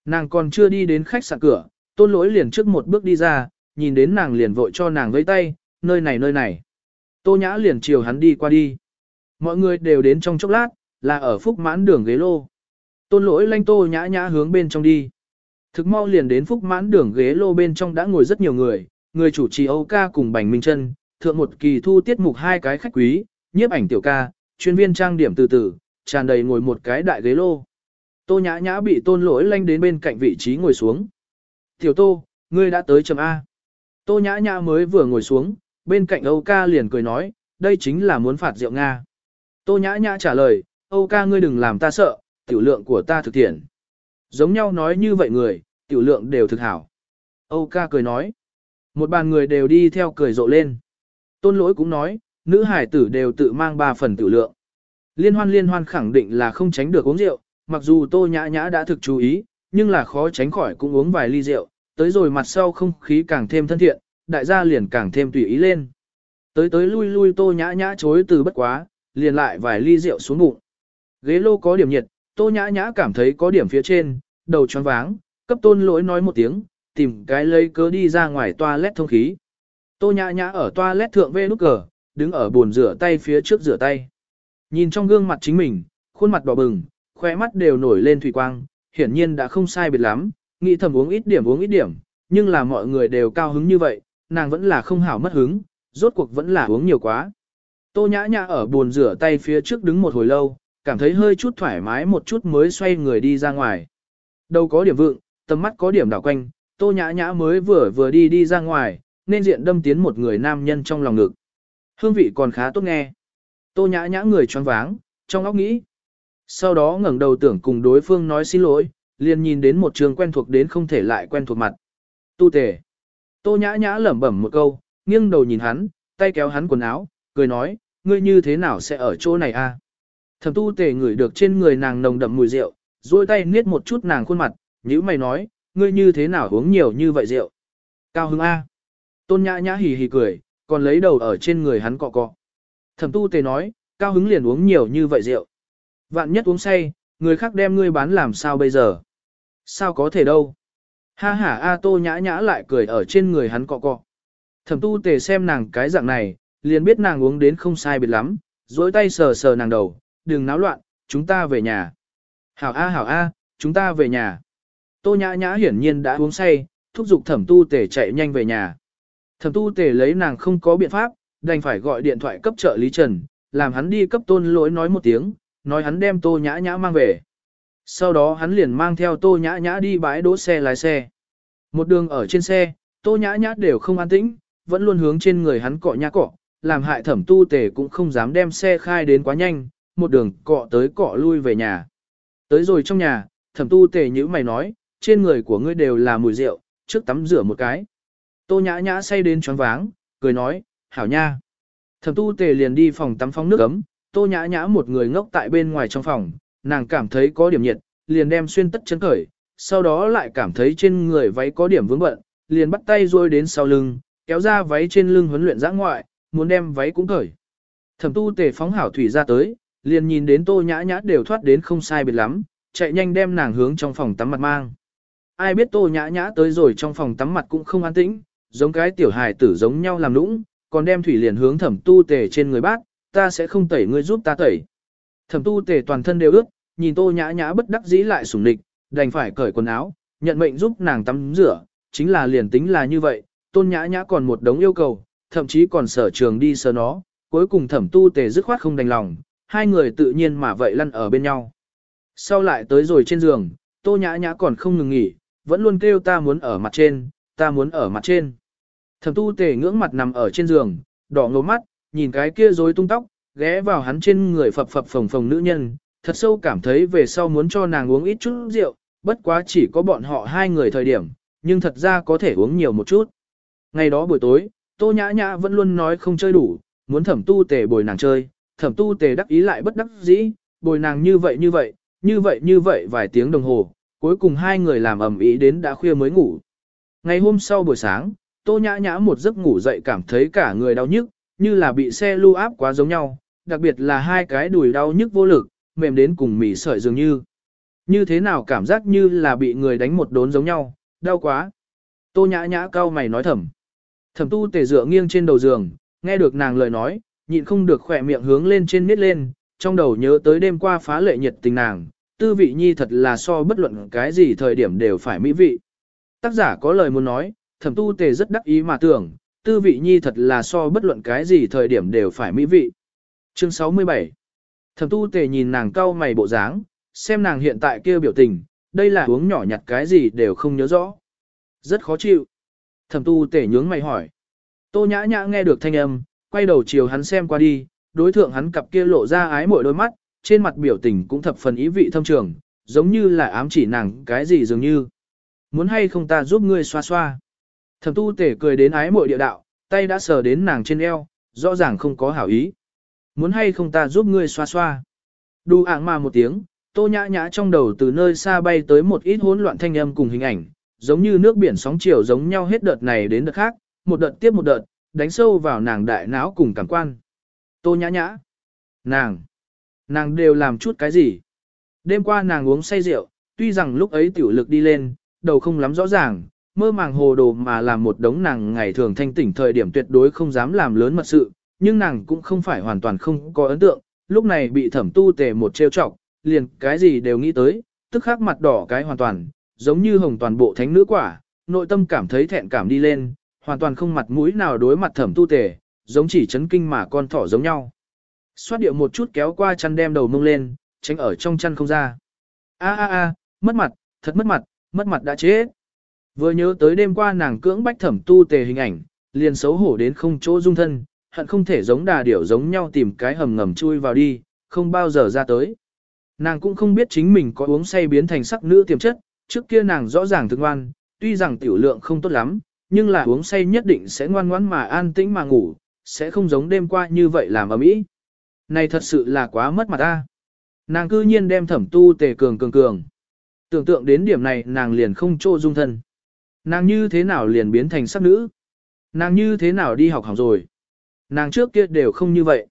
Nàng còn chưa đi đến khách sạn cửa, tôn lỗi liền trước một bước đi ra, nhìn đến nàng liền vội cho nàng vẫy tay, nơi này nơi này. Tô nhã liền chiều hắn đi qua đi. Mọi người đều đến trong chốc lát, là ở phúc mãn đường ghế lô. Tôn lỗi lanh tô nhã nhã hướng bên trong đi. Thực mau liền đến phúc mãn đường ghế lô bên trong đã ngồi rất nhiều người, người chủ trì Âu ca cùng Bành Minh Trân, thượng một kỳ thu tiết mục hai cái khách quý, nhiếp ảnh tiểu ca, chuyên viên trang điểm từ từ, tràn đầy ngồi một cái đại ghế lô. Tô nhã nhã bị tôn lỗi lanh đến bên cạnh vị trí ngồi xuống. Tiểu tô, ngươi đã tới chấm A. Tô nhã nhã mới vừa ngồi xuống, bên cạnh Âu ca liền cười nói, đây chính là muốn phạt rượu Nga. Tô nhã nhã trả lời, Âu ca ngươi đừng làm ta sợ, tiểu lượng của ta thực thiện. Giống nhau nói như vậy người, tiểu lượng đều thực hảo. Âu ca cười nói. Một bàn người đều đi theo cười rộ lên. Tôn lỗi cũng nói, nữ hải tử đều tự mang ba phần tiểu lượng. Liên hoan liên hoan khẳng định là không tránh được uống rượu, mặc dù tô nhã nhã đã thực chú ý, nhưng là khó tránh khỏi cũng uống vài ly rượu, tới rồi mặt sau không khí càng thêm thân thiện, đại gia liền càng thêm tùy ý lên. Tới tới lui lui tô nhã nhã chối từ bất quá, liền lại vài ly rượu xuống bụng. Ghế lô có điểm nhiệt, tô nhã nhã cảm thấy có điểm phía trên, đầu choáng váng, cấp tôn lỗi nói một tiếng, tìm cái lấy cớ đi ra ngoài toilet thông khí. Tô nhã nhã ở toilet thượng vê nút cờ, đứng ở bồn rửa tay phía trước rửa tay. Nhìn trong gương mặt chính mình, khuôn mặt đỏ bừng, khóe mắt đều nổi lên thủy quang, hiển nhiên đã không sai biệt lắm, nghĩ thầm uống ít điểm uống ít điểm, nhưng là mọi người đều cao hứng như vậy, nàng vẫn là không hảo mất hứng, rốt cuộc vẫn là uống nhiều quá. Tô nhã nhã ở buồn rửa tay phía trước đứng một hồi lâu, cảm thấy hơi chút thoải mái một chút mới xoay người đi ra ngoài. Đâu có điểm vượng, tầm mắt có điểm đảo quanh, tô nhã nhã mới vừa vừa đi đi ra ngoài, nên diện đâm tiến một người nam nhân trong lòng ngực. Hương vị còn khá tốt nghe. Tô nhã nhã người choáng váng, trong óc nghĩ. Sau đó ngẩng đầu tưởng cùng đối phương nói xin lỗi, liền nhìn đến một trường quen thuộc đến không thể lại quen thuộc mặt. Tu tề. Tô nhã nhã lẩm bẩm một câu, nghiêng đầu nhìn hắn, tay kéo hắn quần áo, cười nói, ngươi như thế nào sẽ ở chỗ này a? Thẩm tu tề ngửi được trên người nàng nồng đậm mùi rượu, duỗi tay niết một chút nàng khuôn mặt, nhữ mày nói, ngươi như thế nào uống nhiều như vậy rượu? Cao hứng A. Tôn nhã nhã hì hì cười, còn lấy đầu ở trên người hắn cọ cọ. Thẩm tu tề nói, cao hứng liền uống nhiều như vậy rượu. Vạn nhất uống say, người khác đem ngươi bán làm sao bây giờ? Sao có thể đâu? Ha ha A tô nhã nhã lại cười ở trên người hắn cọ cọ. Thẩm tu tề xem nàng cái dạng này, liền biết nàng uống đến không sai biệt lắm, dối tay sờ sờ nàng đầu, đừng náo loạn, chúng ta về nhà. Hảo A hảo A, chúng ta về nhà. Tô nhã nhã hiển nhiên đã uống say, thúc giục thẩm tu tề chạy nhanh về nhà. Thẩm tu tề lấy nàng không có biện pháp, đành phải gọi điện thoại cấp trợ lý Trần, làm hắn đi cấp tôn lỗi nói một tiếng, nói hắn đem tô nhã nhã mang về. Sau đó hắn liền mang theo tô nhã nhã đi bãi đỗ xe lái xe. Một đường ở trên xe, tô nhã nhã đều không an tĩnh, vẫn luôn hướng trên người hắn cọ nhã cọ, làm hại thẩm tu tề cũng không dám đem xe khai đến quá nhanh, một đường cọ tới cọ lui về nhà. Tới rồi trong nhà, thẩm tu tề như mày nói, trên người của ngươi đều là mùi rượu, trước tắm rửa một cái. Tô nhã nhã say đến choáng váng, cười nói, hảo nha. Thẩm tu tề liền đi phòng tắm phóng nước ấm, tô nhã nhã một người ngốc tại bên ngoài trong phòng, nàng cảm thấy có điểm nhiệt, liền đem xuyên tất chân cởi, sau đó lại cảm thấy trên người váy có điểm vướng bận, liền bắt tay rôi đến sau lưng, kéo ra váy trên lưng huấn luyện giã ngoại, muốn đem váy cũng cởi. Thẩm tu tề phóng hảo thủy ra tới, liền nhìn đến tô nhã nhã đều thoát đến không sai biệt lắm, chạy nhanh đem nàng hướng trong phòng tắm mặt mang. Ai biết tô nhã nhã tới rồi trong phòng tắm mặt cũng không an tĩnh, giống cái tiểu hài tử giống nhau làm nũng, còn đem thủy liền hướng thẩm tu tề trên người bác, ta sẽ không tẩy ngươi giúp ta tẩy. Thẩm tu tề toàn thân đều ướt, nhìn tô nhã nhã bất đắc dĩ lại sủng địch, đành phải cởi quần áo, nhận mệnh giúp nàng tắm rửa, chính là liền tính là như vậy, tôn nhã nhã còn một đống yêu cầu, thậm chí còn sở trường đi sờ nó, cuối cùng thẩm tu tề dứt khoát không đành lòng, hai người tự nhiên mà vậy lăn ở bên nhau. Sau lại tới rồi trên giường, tô nhã nhã còn không ngừng nghỉ, vẫn luôn kêu ta muốn ở mặt trên, ta muốn ở mặt trên. Thẩm tu tề ngưỡng mặt nằm ở trên giường, đỏ ngầu mắt, nhìn cái kia rối tung tóc, ghé vào hắn trên người phập phập phồng phồng nữ nhân, thật sâu cảm thấy về sau muốn cho nàng uống ít chút rượu, bất quá chỉ có bọn họ hai người thời điểm, nhưng thật ra có thể uống nhiều một chút. Ngày đó buổi tối, Tô Nhã Nhã vẫn luôn nói không chơi đủ, muốn thẩm tu tề bồi nàng chơi, thẩm tu tề đắc ý lại bất đắc dĩ, bồi nàng như vậy như vậy, như vậy như vậy vài tiếng đồng hồ, cuối cùng hai người làm ầm ĩ đến đã khuya mới ngủ. Ngày hôm sau buổi sáng, Tô Nhã Nhã một giấc ngủ dậy cảm thấy cả người đau nhức, như là bị xe lưu áp quá giống nhau, đặc biệt là hai cái đùi đau nhức vô lực, mềm đến cùng mỉ sợi dường như. Như thế nào cảm giác như là bị người đánh một đốn giống nhau, đau quá. Tô Nhã Nhã cau mày nói thầm. Thẩm tu tề dựa nghiêng trên đầu giường, nghe được nàng lời nói, nhịn không được khỏe miệng hướng lên trên miết lên, trong đầu nhớ tới đêm qua phá lệ nhiệt tình nàng, tư vị nhi thật là so bất luận cái gì thời điểm đều phải mỹ vị. Tác giả có lời muốn nói, thẩm tu tề rất đắc ý mà tưởng, tư vị nhi thật là so bất luận cái gì thời điểm đều phải mỹ vị. Chương 67 Thẩm tu tề nhìn nàng cau mày bộ dáng, xem nàng hiện tại kia biểu tình, đây là uống nhỏ nhặt cái gì đều không nhớ rõ. Rất khó chịu. Thẩm tu Tề nhướng mày hỏi. Tô nhã nhã nghe được thanh âm, quay đầu chiều hắn xem qua đi, đối thượng hắn cặp kia lộ ra ái mỗi đôi mắt, trên mặt biểu tình cũng thập phần ý vị thâm trường, giống như là ám chỉ nàng cái gì dường như. Muốn hay không ta giúp ngươi xoa xoa. Thẩm tu tể cười đến ái mội địa đạo, tay đã sờ đến nàng trên eo, rõ ràng không có hảo ý. Muốn hay không ta giúp ngươi xoa xoa. Đù ảng mà một tiếng, tô nhã nhã trong đầu từ nơi xa bay tới một ít hỗn loạn thanh âm cùng hình ảnh, giống như nước biển sóng chiều giống nhau hết đợt này đến đợt khác, một đợt tiếp một đợt, đánh sâu vào nàng đại não cùng cảm quan. Tô nhã nhã. Nàng. Nàng đều làm chút cái gì? Đêm qua nàng uống say rượu, tuy rằng lúc ấy tiểu lực đi lên, đầu không lắm rõ ràng, mơ màng hồ đồ mà làm một đống nàng ngày thường thanh tỉnh thời điểm tuyệt đối không dám làm lớn mật sự, nhưng nàng cũng không phải hoàn toàn không có ấn tượng, lúc này bị thẩm tu tề một trêu chọc, liền cái gì đều nghĩ tới, tức khắc mặt đỏ cái hoàn toàn, giống như hồng toàn bộ thánh nữ quả, nội tâm cảm thấy thẹn cảm đi lên, hoàn toàn không mặt mũi nào đối mặt thẩm tu tề, giống chỉ chấn kinh mà con thỏ giống nhau. Xoát điệu một chút kéo qua chăn đem đầu mông lên, tránh ở trong chăn không ra. A a a, mất mặt, thật mất mặt, mất mặt đã chết. Vừa nhớ tới đêm qua nàng cưỡng bách thẩm tu tề hình ảnh, liền xấu hổ đến không chỗ dung thân, hận không thể giống đà điểu giống nhau tìm cái hầm ngầm chui vào đi, không bao giờ ra tới. Nàng cũng không biết chính mình có uống say biến thành sắc nữ tiềm chất, trước kia nàng rõ ràng thương ngoan, tuy rằng tiểu lượng không tốt lắm, nhưng là uống say nhất định sẽ ngoan ngoãn mà an tĩnh mà ngủ, sẽ không giống đêm qua như vậy làm ầm ĩ. Này thật sự là quá mất mặt ta. Nàng cư nhiên đem thẩm tu tề cường cường cường. Tưởng tượng đến điểm này nàng liền không trô dung thân. Nàng như thế nào liền biến thành sắc nữ? Nàng như thế nào đi học hỏng rồi? Nàng trước kia đều không như vậy.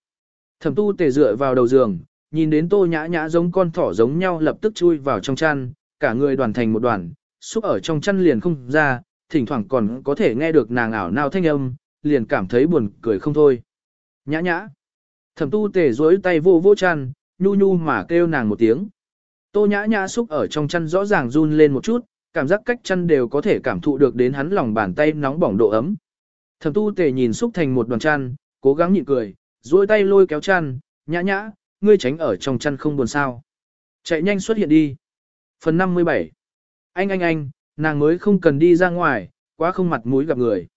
Thẩm tu tề dựa vào đầu giường, nhìn đến tô nhã nhã giống con thỏ giống nhau lập tức chui vào trong chăn, cả người đoàn thành một đoàn, xúc ở trong chăn liền không ra, thỉnh thoảng còn có thể nghe được nàng ảo nao thanh âm, liền cảm thấy buồn cười không thôi. Nhã nhã. Thẩm tu tề duỗi tay vô vô chăn, nhu nhu mà kêu nàng một tiếng. Tô nhã nhã xúc ở trong chăn rõ ràng run lên một chút, cảm giác cách chăn đều có thể cảm thụ được đến hắn lòng bàn tay nóng bỏng độ ấm. Thẩm tu tề nhìn xúc thành một đoàn chăn, cố gắng nhịn cười, duỗi tay lôi kéo chăn, nhã nhã, ngươi tránh ở trong chăn không buồn sao. Chạy nhanh xuất hiện đi. Phần 57 Anh anh anh, nàng mới không cần đi ra ngoài, quá không mặt mũi gặp người.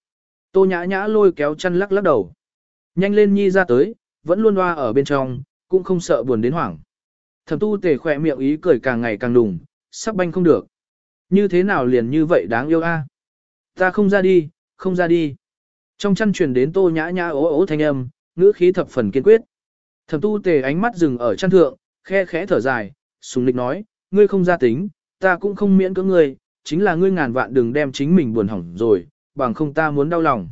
Tô nhã nhã lôi kéo chăn lắc lắc đầu. Nhanh lên nhi ra tới, vẫn luôn loa ở bên trong, cũng không sợ buồn đến hoảng. Thẩm tu tề khỏe miệng ý cười càng ngày càng đùng, sắp banh không được. Như thế nào liền như vậy đáng yêu a? Ta không ra đi, không ra đi. Trong chăn truyền đến tô nhã nhã ố ố thanh âm, ngữ khí thập phần kiên quyết. Thẩm tu tề ánh mắt dừng ở chăn thượng, khe khẽ thở dài, sùng lịch nói, ngươi không ra tính, ta cũng không miễn cưỡng ngươi, chính là ngươi ngàn vạn đừng đem chính mình buồn hỏng rồi, bằng không ta muốn đau lòng.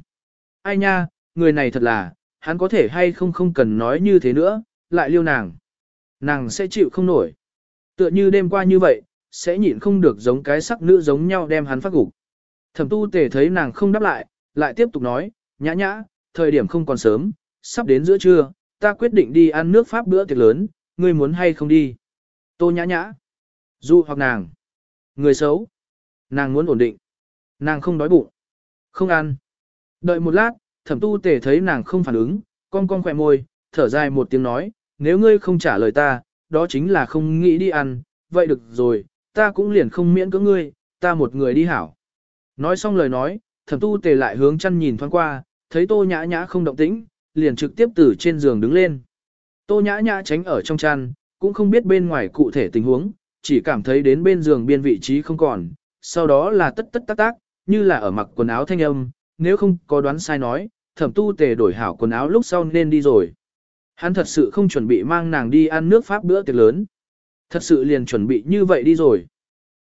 Ai nha, người này thật là, hắn có thể hay không không cần nói như thế nữa, lại liêu nàng. Nàng sẽ chịu không nổi. Tựa như đêm qua như vậy, sẽ nhịn không được giống cái sắc nữ giống nhau đem hắn phát gục. Thẩm tu tề thấy nàng không đáp lại, lại tiếp tục nói, nhã nhã, thời điểm không còn sớm, sắp đến giữa trưa, ta quyết định đi ăn nước Pháp bữa tiệc lớn, ngươi muốn hay không đi. Tô nhã nhã, du hoặc nàng, người xấu, nàng muốn ổn định, nàng không đói bụng, không ăn. Đợi một lát, thẩm tu tề thấy nàng không phản ứng, cong cong khỏe môi, thở dài một tiếng nói, nếu ngươi không trả lời ta, đó chính là không nghĩ đi ăn, vậy được rồi, ta cũng liền không miễn cưỡng ngươi, ta một người đi hảo. Nói xong lời nói, thẩm tu tề lại hướng chăn nhìn thoáng qua, thấy tô nhã nhã không động tĩnh, liền trực tiếp từ trên giường đứng lên. Tô nhã nhã tránh ở trong chăn, cũng không biết bên ngoài cụ thể tình huống, chỉ cảm thấy đến bên giường biên vị trí không còn, sau đó là tất tất tác tác, như là ở mặc quần áo thanh âm, nếu không có đoán sai nói, thẩm tu tề đổi hảo quần áo lúc sau nên đi rồi. Hắn thật sự không chuẩn bị mang nàng đi ăn nước Pháp bữa tiệc lớn. Thật sự liền chuẩn bị như vậy đi rồi.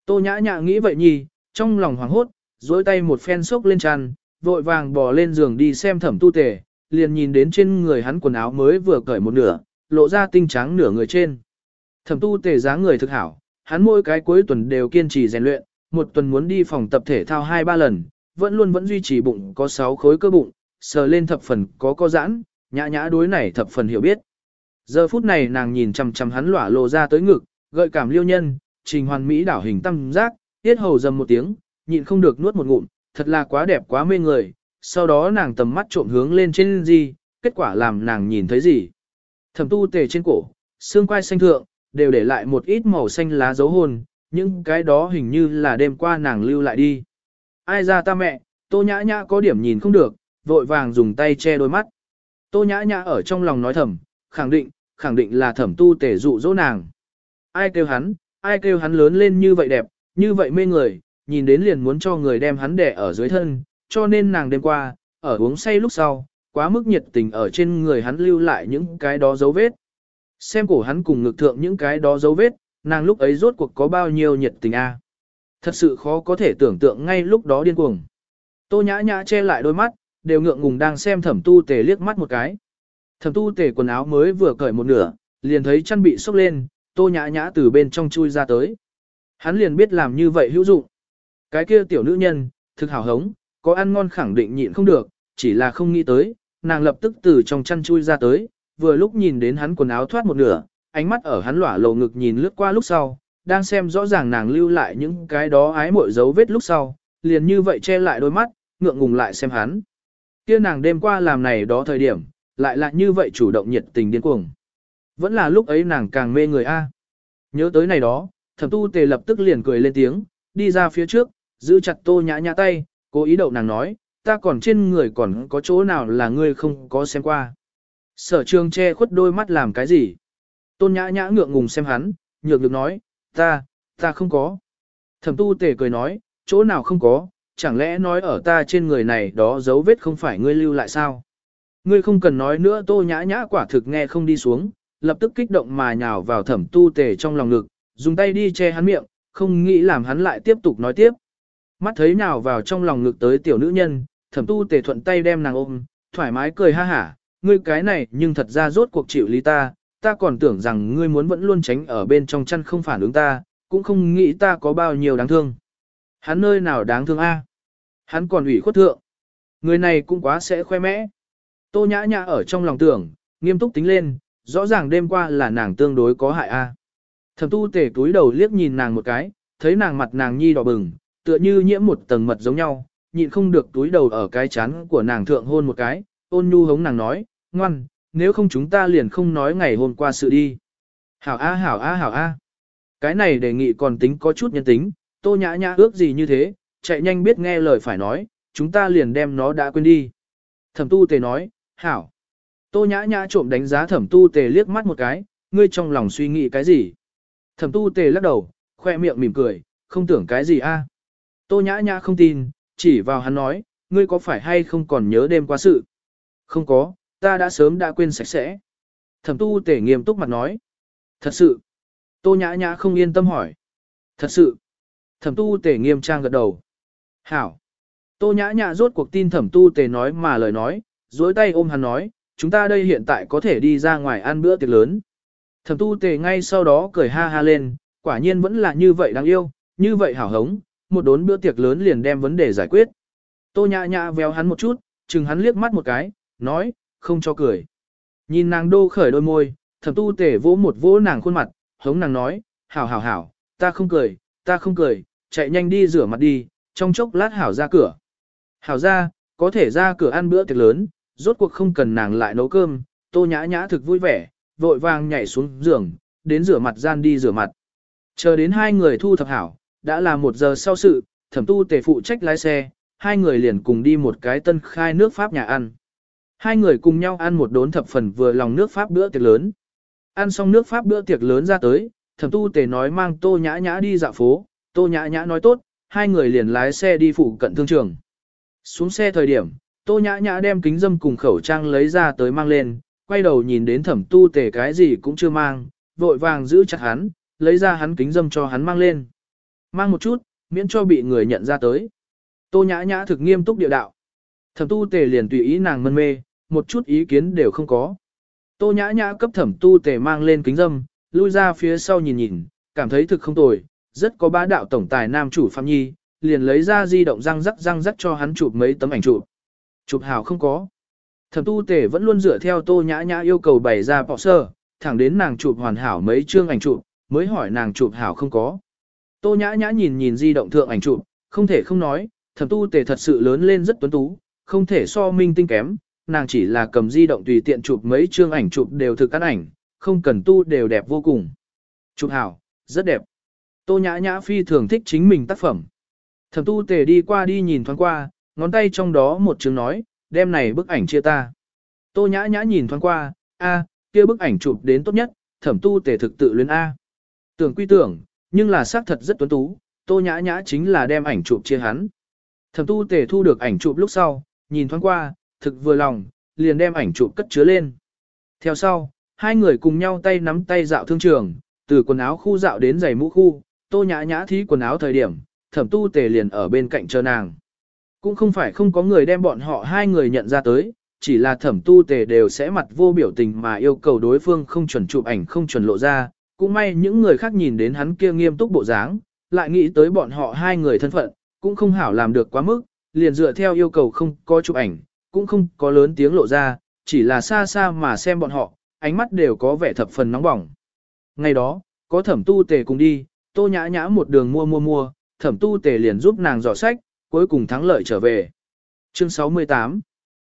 Tô nhã nhã nghĩ vậy nhì, trong lòng hoảng hốt, dối tay một phen sốc lên tràn, vội vàng bò lên giường đi xem thẩm tu tề, liền nhìn đến trên người hắn quần áo mới vừa cởi một nửa, lộ ra tinh trắng nửa người trên. Thẩm tu tề dáng người thực hảo, hắn mỗi cái cuối tuần đều kiên trì rèn luyện, một tuần muốn đi phòng tập thể thao hai ba lần, vẫn luôn vẫn duy trì bụng có 6 khối cơ bụng, sờ lên thập phần có co giãn, nhã nhã đối này thập phần hiểu biết. Giờ phút này nàng nhìn chằm chằm hắn lỏa lộ ra tới ngực, gợi cảm liêu nhân, trình hoàn mỹ đảo hình tam giác, tiết hầu dầm một tiếng, nhịn không được nuốt một ngụm, thật là quá đẹp quá mê người. Sau đó nàng tầm mắt trộm hướng lên trên gì, kết quả làm nàng nhìn thấy gì. Thẩm tu tề trên cổ, xương quai xanh thượng, đều để lại một ít màu xanh lá dấu hồn, những cái đó hình như là đêm qua nàng lưu lại đi. Ai ra ta mẹ, tô nhã nhã có điểm nhìn không được, vội vàng dùng tay che đôi mắt. Tô nhã nhã ở trong lòng nói thầm, khẳng định, khẳng định là thẩm tu Tề dụ dỗ nàng. Ai kêu hắn, ai kêu hắn lớn lên như vậy đẹp, như vậy mê người, nhìn đến liền muốn cho người đem hắn đẻ ở dưới thân, cho nên nàng đêm qua, ở uống say lúc sau, quá mức nhiệt tình ở trên người hắn lưu lại những cái đó dấu vết. Xem cổ hắn cùng ngực thượng những cái đó dấu vết, nàng lúc ấy rốt cuộc có bao nhiêu nhiệt tình a. Thật sự khó có thể tưởng tượng ngay lúc đó điên cuồng. Tô nhã nhã che lại đôi mắt, đều ngượng ngùng đang xem thẩm tu tề liếc mắt một cái. Thẩm tu tề quần áo mới vừa cởi một nửa, liền thấy chăn bị sốc lên, tô nhã nhã từ bên trong chui ra tới. Hắn liền biết làm như vậy hữu dụng. Cái kia tiểu nữ nhân, thực hào hống, có ăn ngon khẳng định nhịn không được, chỉ là không nghĩ tới, nàng lập tức từ trong chăn chui ra tới, vừa lúc nhìn đến hắn quần áo thoát một nửa, ánh mắt ở hắn lỏa lồ ngực nhìn lướt qua lúc sau, đang xem rõ ràng nàng lưu lại những cái đó ái mội dấu vết lúc sau, liền như vậy che lại đôi mắt, ngượng ngùng lại xem hắn. Kia nàng đêm qua làm này đó thời điểm, lại lại như vậy chủ động nhiệt tình điên cuồng. Vẫn là lúc ấy nàng càng mê người A. Nhớ tới này đó, thẩm tu tề lập tức liền cười lên tiếng, đi ra phía trước, giữ chặt tô nhã nhã tay, cố ý đậu nàng nói, ta còn trên người còn có chỗ nào là ngươi không có xem qua. Sở trường che khuất đôi mắt làm cái gì? Tôn nhã nhã ngượng ngùng xem hắn, nhược được nói, ta, ta không có. Thẩm tu tề cười nói, chỗ nào không có, chẳng lẽ nói ở ta trên người này đó dấu vết không phải ngươi lưu lại sao? Ngươi không cần nói nữa tô nhã nhã quả thực nghe không đi xuống, lập tức kích động mà nhào vào thẩm tu tề trong lòng ngực, dùng tay đi che hắn miệng, không nghĩ làm hắn lại tiếp tục nói tiếp. Mắt thấy nhào vào trong lòng ngực tới tiểu nữ nhân, thẩm tu tề thuận tay đem nàng ôm, thoải mái cười ha hả, ngươi cái này nhưng thật ra rốt cuộc chịu lý ta, ta còn tưởng rằng ngươi muốn vẫn luôn tránh ở bên trong chăn không phản ứng ta, cũng không nghĩ ta có bao nhiêu đáng thương. Hắn nơi nào đáng thương a? Hắn còn ủy khuất thượng. Người này cũng quá sẽ khoe mẽ. Tô nhã nhã ở trong lòng tưởng, nghiêm túc tính lên, rõ ràng đêm qua là nàng tương đối có hại a. Thẩm tu tể túi đầu liếc nhìn nàng một cái, thấy nàng mặt nàng nhi đỏ bừng, tựa như nhiễm một tầng mật giống nhau, nhịn không được túi đầu ở cái chán của nàng thượng hôn một cái, ôn nhu hống nàng nói, ngoan, nếu không chúng ta liền không nói ngày hôm qua sự đi. Hảo a hảo a hảo a. Cái này đề nghị còn tính có chút nhân tính, tô nhã nhã ước gì như thế, chạy nhanh biết nghe lời phải nói, chúng ta liền đem nó đã quên đi. Thẩm tu tề nói, hảo. Tô nhã nhã trộm đánh giá thẩm tu tề liếc mắt một cái, ngươi trong lòng suy nghĩ cái gì. Thẩm tu tề lắc đầu, khoe miệng mỉm cười, không tưởng cái gì a. Tô nhã nhã không tin, chỉ vào hắn nói, ngươi có phải hay không còn nhớ đêm qua sự? Không có, ta đã sớm đã quên sạch sẽ. Thẩm tu Tề nghiêm túc mặt nói. Thật sự. Tô nhã nhã không yên tâm hỏi. Thật sự. Thẩm tu Tề nghiêm trang gật đầu. Hảo. Tô nhã nhã rốt cuộc tin thẩm tu Tề nói mà lời nói, dối tay ôm hắn nói, chúng ta đây hiện tại có thể đi ra ngoài ăn bữa tiệc lớn. Thẩm tu tề ngay sau đó cười ha ha lên, quả nhiên vẫn là như vậy đáng yêu, như vậy hảo hống, một đốn bữa tiệc lớn liền đem vấn đề giải quyết. Tô nhã nhã véo hắn một chút, chừng hắn liếc mắt một cái, nói, không cho cười. Nhìn nàng đô khởi đôi môi, thẩm tu Tề vỗ một vỗ nàng khuôn mặt, hống nàng nói, hảo hảo hảo, ta không cười, ta không cười, chạy nhanh đi rửa mặt đi, trong chốc lát hảo ra cửa. Hảo ra, có thể ra cửa ăn bữa tiệc lớn, rốt cuộc không cần nàng lại nấu cơm, tô nhã nhã thực vui vẻ, vội vàng nhảy xuống giường, đến rửa mặt gian đi rửa mặt. Chờ đến hai người thu thập hảo, đã là một giờ sau sự, thẩm tu tề phụ trách lái xe, hai người liền cùng đi một cái tân khai nước Pháp nhà ăn. Hai người cùng nhau ăn một đốn thập phần vừa lòng nước Pháp bữa tiệc lớn. Ăn xong nước Pháp bữa tiệc lớn ra tới, thẩm tu tề nói mang tô nhã nhã đi dạo phố, tô nhã nhã nói tốt, hai người liền lái xe đi phụ cận thương trường. Xuống xe thời điểm, tô nhã nhã đem kính dâm cùng khẩu trang lấy ra tới mang lên, quay đầu nhìn đến thẩm tu tề cái gì cũng chưa mang, vội vàng giữ chặt hắn, lấy ra hắn kính dâm cho hắn mang lên. Mang một chút, miễn cho bị người nhận ra tới. Tô nhã nhã thực nghiêm túc điệu đạo. Thẩm tu tề liền tùy ý nàng mân mê, một chút ý kiến đều không có. Tô nhã nhã cấp thẩm tu tề mang lên kính dâm, lui ra phía sau nhìn nhìn, cảm thấy thực không tồi, rất có bá đạo tổng tài nam chủ Phạm Nhi, liền lấy ra di động răng rắc răng rắc cho hắn chụp mấy tấm ảnh chụp. Chụp hào không có. Thẩm tu tề vẫn luôn dựa theo tô nhã nhã yêu cầu bày ra bọ sơ, thẳng đến nàng chụp hoàn hảo mấy chương ảnh chụp, mới hỏi nàng chụp hảo không có. Tô nhã nhã nhìn nhìn di động thượng ảnh chụp, không thể không nói, thẩm tu tề thật sự lớn lên rất tuấn tú, không thể so minh tinh kém, nàng chỉ là cầm di động tùy tiện chụp mấy chương ảnh chụp đều thực cắt ảnh, không cần tu đều đẹp vô cùng. Chụp hảo, rất đẹp. Tô nhã nhã phi thường thích chính mình tác phẩm. Thẩm tu tề đi qua đi nhìn thoáng qua, ngón tay trong đó một chứng nói, đem này bức ảnh chia ta. Tô nhã nhã nhìn thoáng qua, a, kia bức ảnh chụp đến tốt nhất, thẩm tu tề thực tự luyến a. Tưởng quy tưởng, nhưng là xác thật rất tuấn tú, tô nhã nhã chính là đem ảnh chụp chia hắn. Thẩm tu tề thu được ảnh chụp lúc sau, nhìn thoáng qua, thực vừa lòng, liền đem ảnh chụp cất chứa lên. Theo sau, hai người cùng nhau tay nắm tay dạo thương trường, từ quần áo khu dạo đến giày mũ khu, tô nhã nhã thí quần áo thời điểm, thẩm tu tề liền ở bên cạnh chờ nàng. Cũng không phải không có người đem bọn họ hai người nhận ra tới, chỉ là thẩm tu tề đều sẽ mặt vô biểu tình mà yêu cầu đối phương không chuẩn chụp ảnh không chuẩn lộ ra. Cũng may những người khác nhìn đến hắn kia nghiêm túc bộ dáng, lại nghĩ tới bọn họ hai người thân phận, cũng không hảo làm được quá mức, liền dựa theo yêu cầu không có chụp ảnh, cũng không có lớn tiếng lộ ra, chỉ là xa xa mà xem bọn họ, ánh mắt đều có vẻ thập phần nóng bỏng. Ngày đó, có thẩm tu tề cùng đi, tô nhã nhã một đường mua mua mua, thẩm tu tề liền giúp nàng dò sách, cuối cùng thắng lợi trở về. Chương 68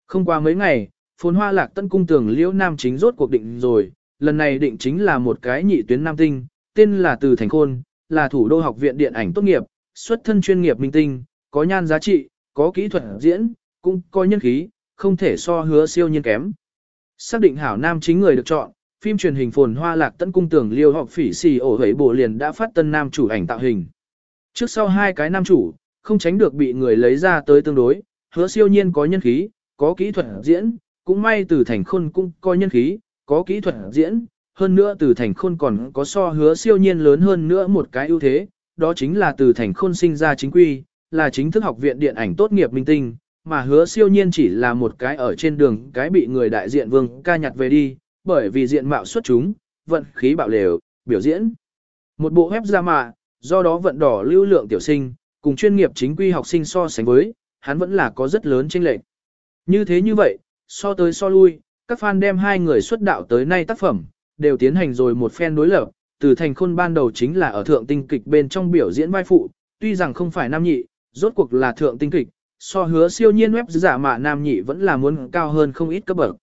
Không qua mấy ngày, phồn hoa lạc tân cung tường liễu nam chính rốt cuộc định rồi, lần này định chính là một cái nhị tuyến nam tinh, tên là Từ Thành Khôn, là thủ đô học viện điện ảnh tốt nghiệp, xuất thân chuyên nghiệp minh tinh, có nhan giá trị, có kỹ thuật diễn, cũng có nhân khí, không thể so hứa siêu nhiên kém. Xác định hảo nam chính người được chọn, phim truyền hình phồn hoa lạc tận cung tưởng liêu học phỉ xì ổ hế bộ liền đã phát tân nam chủ ảnh tạo hình. Trước sau hai cái nam chủ, không tránh được bị người lấy ra tới tương đối, hứa siêu nhiên có nhân khí, có kỹ thuật diễn, cũng may từ thành khôn cũng có nhân khí, có kỹ thuật diễn, hơn nữa từ thành khôn còn có so hứa siêu nhiên lớn hơn nữa một cái ưu thế, đó chính là từ thành khôn sinh ra chính quy, là chính thức học viện điện ảnh tốt nghiệp minh tinh, mà hứa siêu nhiên chỉ là một cái ở trên đường cái bị người đại diện vương ca nhặt về đi, bởi vì diện mạo xuất chúng, vận khí bạo lều, biểu diễn. Một bộ hép ra mạ, do đó vận đỏ lưu lượng tiểu sinh, cùng chuyên nghiệp chính quy học sinh so sánh với, hắn vẫn là có rất lớn chênh lệch. Như thế như vậy, so tới so lui, các fan đem hai người xuất đạo tới nay tác phẩm, đều tiến hành rồi một phen đối lập, từ thành khôn ban đầu chính là ở thượng tinh kịch bên trong biểu diễn vai phụ, tuy rằng không phải nam nhị, rốt cuộc là thượng tinh kịch, so hứa siêu nhiên web giả mạ nam nhị vẫn là muốn cao hơn không ít cấp bậc.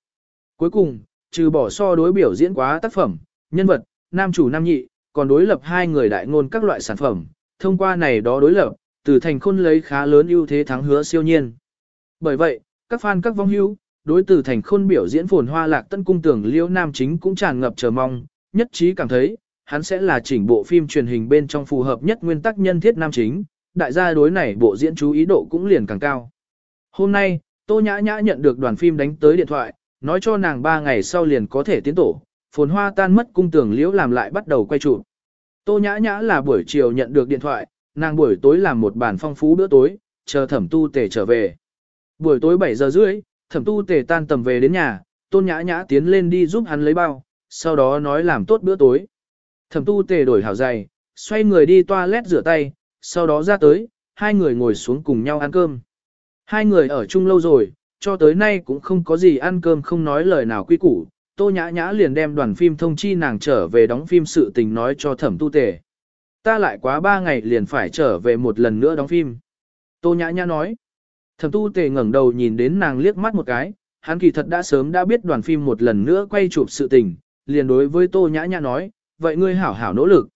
Cuối cùng, trừ bỏ so đối biểu diễn quá tác phẩm, nhân vật, nam chủ nam nhị, còn đối lập hai người đại ngôn các loại sản phẩm, thông qua này đó đối lập, từ thành khôn lấy khá lớn ưu thế thắng hứa siêu nhiên. Bởi vậy, các fan các vong hữu, đối từ thành khôn biểu diễn phồn hoa lạc tân cung tưởng liễu nam chính cũng tràn ngập chờ mong, nhất trí cảm thấy, hắn sẽ là chỉnh bộ phim truyền hình bên trong phù hợp nhất nguyên tắc nhân thiết nam chính, đại gia đối này bộ diễn chú ý độ cũng liền càng cao. Hôm nay, Tô Nhã Nhã nhận được đoàn phim đánh tới điện thoại, nói cho nàng 3 ngày sau liền có thể tiến tổ, phồn hoa tan mất cung tưởng liễu làm lại bắt đầu quay chụp. Tô Nhã Nhã là buổi chiều nhận được điện thoại, nàng buổi tối làm một bàn phong phú bữa tối, chờ thẩm tu tề trở về. Buổi tối 7 giờ rưỡi, thẩm tu tề tan tầm về đến nhà, tôn nhã nhã tiến lên đi giúp hắn lấy bao, sau đó nói làm tốt bữa tối. Thẩm tu tề đổi hảo giày, xoay người đi toilet rửa tay, sau đó ra tới, hai người ngồi xuống cùng nhau ăn cơm. Hai người ở chung lâu rồi, cho tới nay cũng không có gì ăn cơm không nói lời nào quy củ. Tô Nhã Nhã liền đem đoàn phim thông chi nàng trở về đóng phim sự tình nói cho thẩm tu tề. Ta lại quá ba ngày liền phải trở về một lần nữa đóng phim. Tô Nhã Nhã nói. Thẩm tu tề ngẩng đầu nhìn đến nàng liếc mắt một cái, hắn kỳ thật đã sớm đã biết đoàn phim một lần nữa quay chụp sự tình, liền đối với Tô Nhã Nhã nói, vậy ngươi hảo hảo nỗ lực.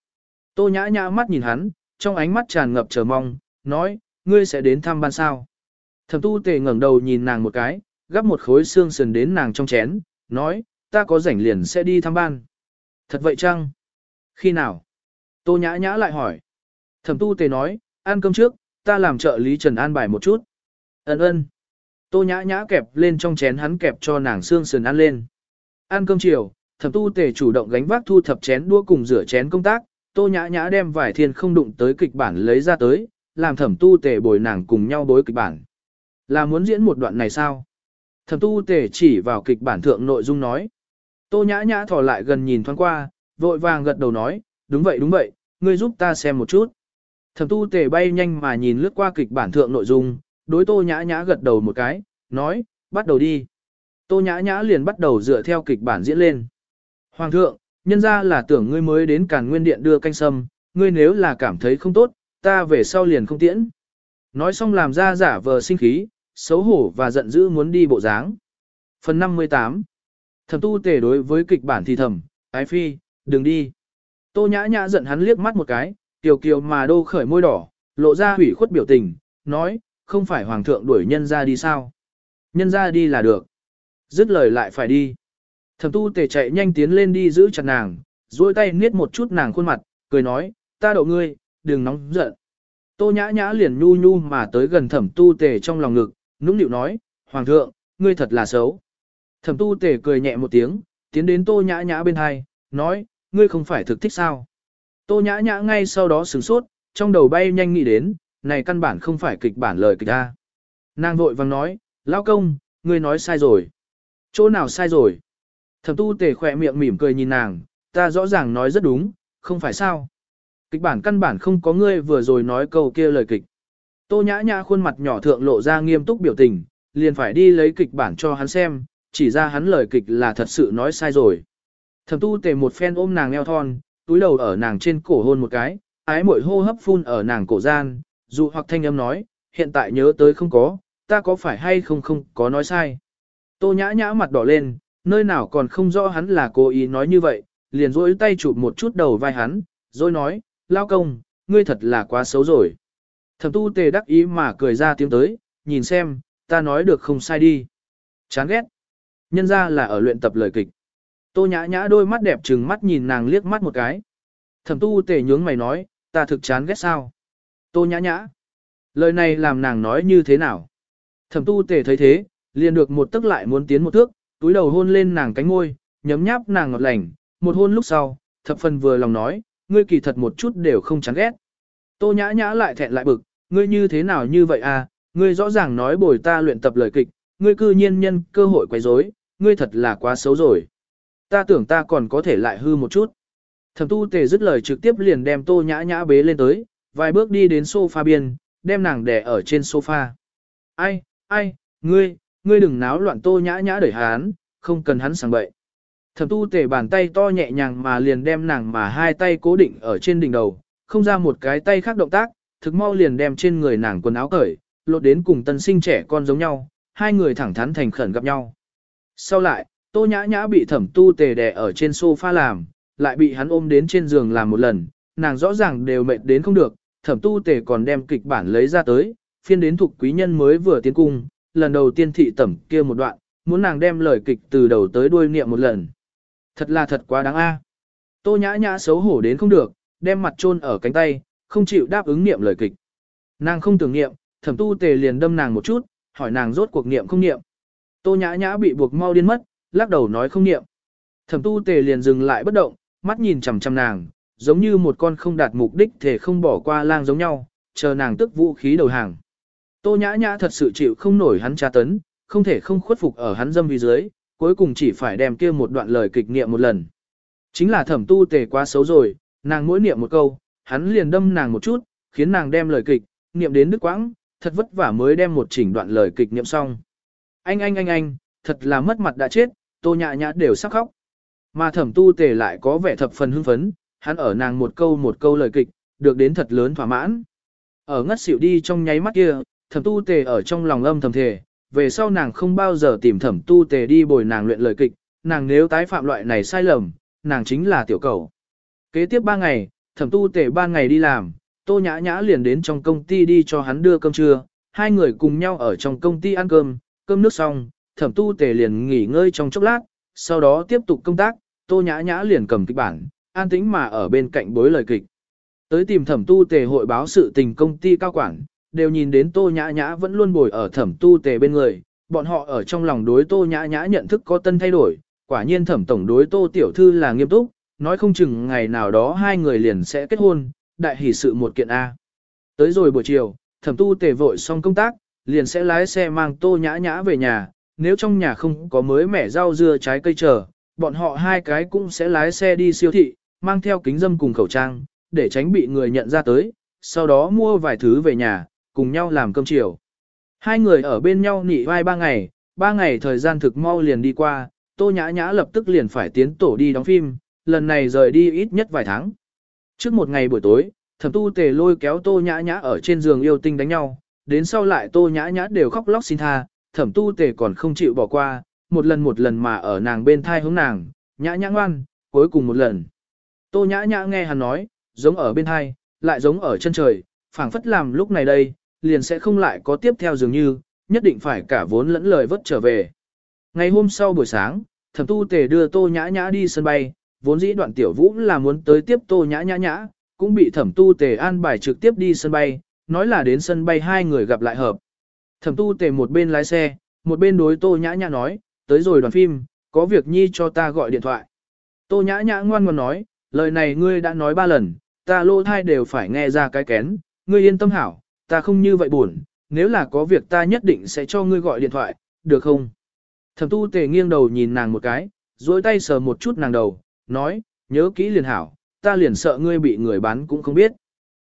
Tô Nhã Nhã mắt nhìn hắn, trong ánh mắt tràn ngập chờ mong, nói, ngươi sẽ đến thăm ban sao. Thẩm tu tề ngẩng đầu nhìn nàng một cái, gắp một khối xương sườn đến nàng trong chén, nói, ta có rảnh liền sẽ đi thăm ban. Thật vậy chăng? Khi nào? Tô Nhã Nhã lại hỏi. Thẩm tu tề nói, ăn cơm trước, ta làm trợ lý Trần an bài một chút. Ấn ơn. Tô nhã nhã kẹp lên trong chén hắn kẹp cho nàng xương sườn ăn lên. Ăn cơm chiều, thẩm tu tề chủ động gánh vác thu thập chén đua cùng rửa chén công tác, tô nhã nhã đem vải thiên không đụng tới kịch bản lấy ra tới, làm thẩm tu tề bồi nàng cùng nhau bối kịch bản. Là muốn diễn một đoạn này sao? Thẩm tu tề chỉ vào kịch bản thượng nội dung nói. Tô nhã nhã thò lại gần nhìn thoáng qua, vội vàng gật đầu nói, đúng vậy đúng vậy, ngươi giúp ta xem một chút. Thẩm tu tề bay nhanh mà nhìn lướt qua kịch bản thượng nội dung, đối tô nhã nhã gật đầu một cái, nói, bắt đầu đi. Tô nhã nhã liền bắt đầu dựa theo kịch bản diễn lên. Hoàng thượng, nhân ra là tưởng ngươi mới đến càn nguyên điện đưa canh sâm, ngươi nếu là cảm thấy không tốt, ta về sau liền không tiễn. Nói xong làm ra giả vờ sinh khí, xấu hổ và giận dữ muốn đi bộ dáng. Phần 58 Thẩm tu tề đối với kịch bản thì thầm, ái phi, đừng đi. Tô nhã nhã giận hắn liếc mắt một cái, kiều kiều mà đô khởi môi đỏ, lộ ra hủy khuất biểu tình, nói, không phải hoàng thượng đuổi nhân ra đi sao? Nhân ra đi là được. Dứt lời lại phải đi. Thẩm tu tề chạy nhanh tiến lên đi giữ chặt nàng, duỗi tay niết một chút nàng khuôn mặt, cười nói, ta đậu ngươi, đừng nóng giận. Tô nhã nhã liền nhu nhu mà tới gần thẩm tu tề trong lòng ngực, nũng nịu nói, hoàng thượng, ngươi thật là xấu. Thẩm tu tề cười nhẹ một tiếng, tiến đến tô nhã nhã bên hai, nói, ngươi không phải thực thích sao. Tô nhã nhã ngay sau đó sửng sốt, trong đầu bay nhanh nghĩ đến, này căn bản không phải kịch bản lời kịch ta. Nàng vội vàng nói, lão công, ngươi nói sai rồi. Chỗ nào sai rồi? Thẩm tu tề khỏe miệng mỉm cười nhìn nàng, ta rõ ràng nói rất đúng, không phải sao. Kịch bản căn bản không có ngươi vừa rồi nói câu kia lời kịch. Tô nhã nhã khuôn mặt nhỏ thượng lộ ra nghiêm túc biểu tình, liền phải đi lấy kịch bản cho hắn xem, chỉ ra hắn lời kịch là thật sự nói sai rồi. Thẩm tu tề một phen ôm nàng eo thon, túi đầu ở nàng trên cổ hôn một cái, ái mội hô hấp phun ở nàng cổ gian, dụ hoặc thanh âm nói, hiện tại nhớ tới không có, ta có phải hay không không có nói sai. Tô nhã nhã mặt đỏ lên, nơi nào còn không rõ hắn là cố ý nói như vậy, liền rỗi tay chụp một chút đầu vai hắn, rồi nói, lao công, ngươi thật là quá xấu rồi. Thẩm tu tề đắc ý mà cười ra tiếng tới, nhìn xem, ta nói được không sai đi. Chán ghét. Nhân ra là ở luyện tập lời kịch. Tô nhã nhã đôi mắt đẹp trừng mắt nhìn nàng liếc mắt một cái. Thẩm tu tề nhướng mày nói, ta thực chán ghét sao. Tô nhã nhã. Lời này làm nàng nói như thế nào? Thẩm tu tề thấy thế, liền được một tức lại muốn tiến một thước, túi đầu hôn lên nàng cánh môi, nhấm nháp nàng ngọt lành, một hôn lúc sau, thập phần vừa lòng nói, ngươi kỳ thật một chút đều không chán ghét. Tô nhã nhã lại thẹn lại bực, ngươi như thế nào như vậy à, ngươi rõ ràng nói bồi ta luyện tập lời kịch, ngươi cư nhiên nhân cơ hội quấy rối, ngươi thật là quá xấu rồi. Ta tưởng ta còn có thể lại hư một chút. Thẩm tu tề dứt lời trực tiếp liền đem tô nhã nhã bế lên tới, vài bước đi đến sofa biên, đem nàng đè ở trên sofa. Ai, ai, ngươi, ngươi đừng náo loạn tô nhã nhã đẩy hắn, không cần hắn sang bậy. Thẩm tu tề bàn tay to nhẹ nhàng mà liền đem nàng mà hai tay cố định ở trên đỉnh đầu, không ra một cái tay khác động tác, thực mau liền đem trên người nàng quần áo cởi, lột đến cùng tân sinh trẻ con giống nhau, hai người thẳng thắn thành khẩn gặp nhau. Sau lại, tô nhã nhã bị thẩm tu tề đè ở trên sofa làm, lại bị hắn ôm đến trên giường làm một lần, nàng rõ ràng đều mệt đến không được, thẩm tu tề còn đem kịch bản lấy ra tới, phiên đến thuộc quý nhân mới vừa tiến cung, lần đầu tiên thị tẩm kia một đoạn, muốn nàng đem lời kịch từ đầu tới đuôi niệm một lần. Thật là thật quá đáng a. Tô nhã nhã xấu hổ đến không được, đem mặt chôn ở cánh tay, không chịu đáp ứng niệm lời kịch. Nàng không tưởng niệm, thẩm tu tề liền đâm nàng một chút, hỏi nàng rốt cuộc niệm không niệm. Tô nhã nhã bị buộc mau điên mất, lắc đầu nói không niệm. Thẩm tu tề liền dừng lại bất động, mắt nhìn chằm chằm nàng, giống như một con không đạt mục đích thể không bỏ qua lang giống nhau, chờ nàng tức vũ khí đầu hàng. Tô nhã nhã thật sự chịu không nổi hắn tra tấn, không thể không khuất phục ở hắn dâm vì dưới, cuối cùng chỉ phải đem kia một đoạn lời kịch niệm một lần. Chính là thẩm tu tề quá xấu rồi, nàng mỗi niệm một câu, hắn liền đâm nàng một chút, khiến nàng đem lời kịch, niệm đến đứt quãng, thật vất vả mới đem một chỉnh đoạn lời kịch niệm xong. Anh anh anh anh, thật là mất mặt đã chết, tô nhã nhã đều sắp khóc. Mà thẩm tu tề lại có vẻ thập phần hưng phấn, hắn ở nàng một câu một câu lời kịch, được đến thật lớn thỏa mãn. Ở ngất xỉu đi trong nháy mắt kia, thẩm tu tề ở trong lòng âm thầm thề, về sau nàng không bao giờ tìm thẩm tu tề đi bồi nàng luyện lời kịch, nàng nếu tái phạm loại này sai lầm, nàng chính là tiểu cầu. Kế tiếp ba ngày, thẩm tu tề ba ngày đi làm, tô nhã nhã liền đến trong công ty đi cho hắn đưa cơm trưa, hai người cùng nhau ở trong công ty ăn cơm, cơm nước xong, thẩm tu tề liền nghỉ ngơi trong chốc lát, sau đó tiếp tục công tác, tô nhã nhã liền cầm kịch bản, an tĩnh mà ở bên cạnh bối lời kịch. Tới tìm thẩm tu tề hội báo sự tình công ty cao quản, đều nhìn đến tô nhã nhã vẫn luôn bồi ở thẩm tu tề bên người, bọn họ ở trong lòng đối tô nhã nhã nhận thức có tân thay đổi, quả nhiên thẩm tổng đối tô tiểu thư là nghiêm túc, nói không chừng ngày nào đó hai người liền sẽ kết hôn, đại hỷ sự một kiện A. Tới rồi buổi chiều, thẩm tu tề vội xong công tác, liền sẽ lái xe mang tô nhã nhã về nhà, nếu trong nhà không có mới mẻ rau dưa trái cây chờ, bọn họ hai cái cũng sẽ lái xe đi siêu thị, mang theo kính dâm cùng khẩu trang, để tránh bị người nhận ra tới, sau đó mua vài thứ về nhà, cùng nhau làm cơm chiều. Hai người ở bên nhau nị vai ba ngày, ba ngày thời gian thực mau liền đi qua, tô nhã nhã lập tức liền phải tiến tổ đi đóng phim, lần này rời đi ít nhất vài tháng. Trước một ngày buổi tối, thẩm tu tề lôi kéo tô nhã nhã ở trên giường yêu tinh đánh nhau, đến sau lại tô nhã nhã đều khóc lóc xin tha, thẩm tu tề còn không chịu bỏ qua, một lần một lần mà ở nàng bên thai hướng nàng, nhã nhã ngoan, cuối cùng một lần. Tô nhã nhã nghe hắn nói, giống ở bên thai, lại giống ở chân trời, phảng phất làm lúc này đây, liền sẽ không lại có tiếp theo dường như, nhất định phải cả vốn lẫn lời vất trở về. Ngày hôm sau buổi sáng, thẩm tu tề đưa tô nhã nhã đi sân bay, vốn dĩ đoạn tiểu vũ là muốn tới tiếp tô nhã nhã nhã, cũng bị thẩm tu tề an bài trực tiếp đi sân bay, nói là đến sân bay hai người gặp lại hợp. Thẩm tu tề một bên lái xe, một bên đối tô nhã nhã nói, tới rồi đoàn phim, có việc nhi cho ta gọi điện thoại. Tô nhã nhã ngoan ngoãn nói, lời này ngươi đã nói ba lần, ta lô thai đều phải nghe ra cái kén, ngươi yên tâm hảo, ta không như vậy buồn, nếu là có việc ta nhất định sẽ cho ngươi gọi điện thoại, được không? Thẩm tu tề nghiêng đầu nhìn nàng một cái, duỗi tay sờ một chút nàng đầu, nói, nhớ kỹ liền hảo, ta liền sợ ngươi bị người bán cũng không biết.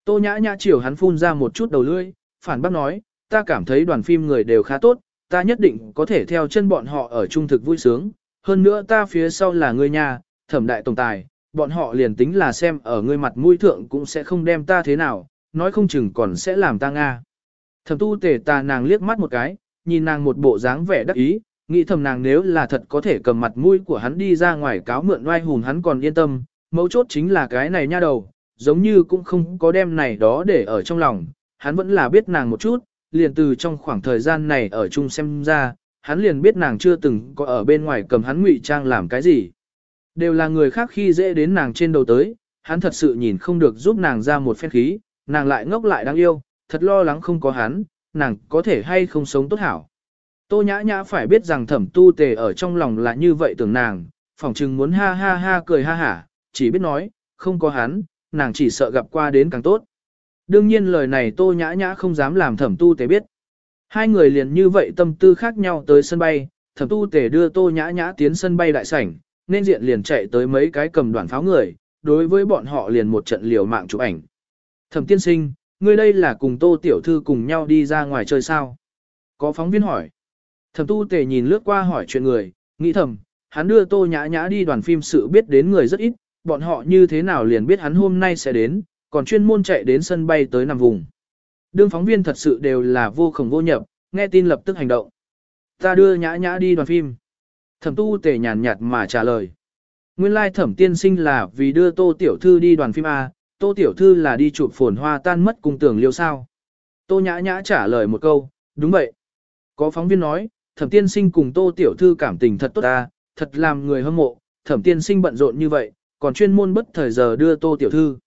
Tô nhã nhã chiều hắn phun ra một chút đầu lưỡi, phản bác nói, ta cảm thấy đoàn phim người đều khá tốt, ta nhất định có thể theo chân bọn họ ở trung thực vui sướng, hơn nữa ta phía sau là ngươi nhà, thẩm đại tổng tài, bọn họ liền tính là xem ở ngươi mặt mũi thượng cũng sẽ không đem ta thế nào, nói không chừng còn sẽ làm ta nga. Thẩm tu tề tà nàng liếc mắt một cái, nhìn nàng một bộ dáng vẻ đắc ý, nghĩ thầm nàng nếu là thật có thể cầm mặt mũi của hắn đi ra ngoài cáo mượn oai hùng hắn còn yên tâm, mấu chốt chính là cái này nha đầu, giống như cũng không có đem này đó để ở trong lòng, hắn vẫn là biết nàng một chút, liền từ trong khoảng thời gian này ở chung xem ra, hắn liền biết nàng chưa từng có ở bên ngoài cầm hắn ngụy trang làm cái gì. Đều là người khác khi dễ đến nàng trên đầu tới, hắn thật sự nhìn không được giúp nàng ra một phen khí, nàng lại ngốc lại đáng yêu, thật lo lắng không có hắn, nàng có thể hay không sống tốt hảo. Tô nhã nhã phải biết rằng thẩm tu tề ở trong lòng là như vậy tưởng nàng, phỏng chừng muốn ha ha ha cười ha hả, chỉ biết nói, không có hắn, nàng chỉ sợ gặp qua đến càng tốt. Đương nhiên lời này tô nhã nhã không dám làm thẩm tu tề biết. Hai người liền như vậy tâm tư khác nhau tới sân bay, thẩm tu tề đưa tô nhã nhã tiến sân bay đại sảnh, nên diện liền chạy tới mấy cái cầm đoàn pháo người, đối với bọn họ liền một trận liều mạng chụp ảnh. Thẩm tiên sinh, ngươi đây là cùng tô tiểu thư cùng nhau đi ra ngoài chơi sao? Có phóng viên hỏi. Thẩm tu tề nhìn lướt qua hỏi chuyện người, nghĩ thầm, hắn đưa tô nhã nhã đi đoàn phim sự biết đến người rất ít, bọn họ như thế nào liền biết hắn hôm nay sẽ đến, còn chuyên môn chạy đến sân bay tới nằm vùng. Đương phóng viên thật sự đều là vô khổng vô nhập, nghe tin lập tức hành động. Ta đưa nhã nhã đi đoàn phim. Thẩm tu tề nhàn nhạt mà trả lời. Nguyên lai thẩm tiên sinh là vì đưa tô tiểu thư đi đoàn phim A, tô tiểu thư là đi chụp phồn hoa tan mất cùng tưởng liêu sao. Tô nhã nhã trả lời một câu, đúng vậy. Có phóng viên nói, thẩm tiên sinh cùng tô tiểu thư cảm tình thật tốt ta, thật làm người hâm mộ, thẩm tiên sinh bận rộn như vậy, còn chuyên môn bất thời giờ đưa tô tiểu thư.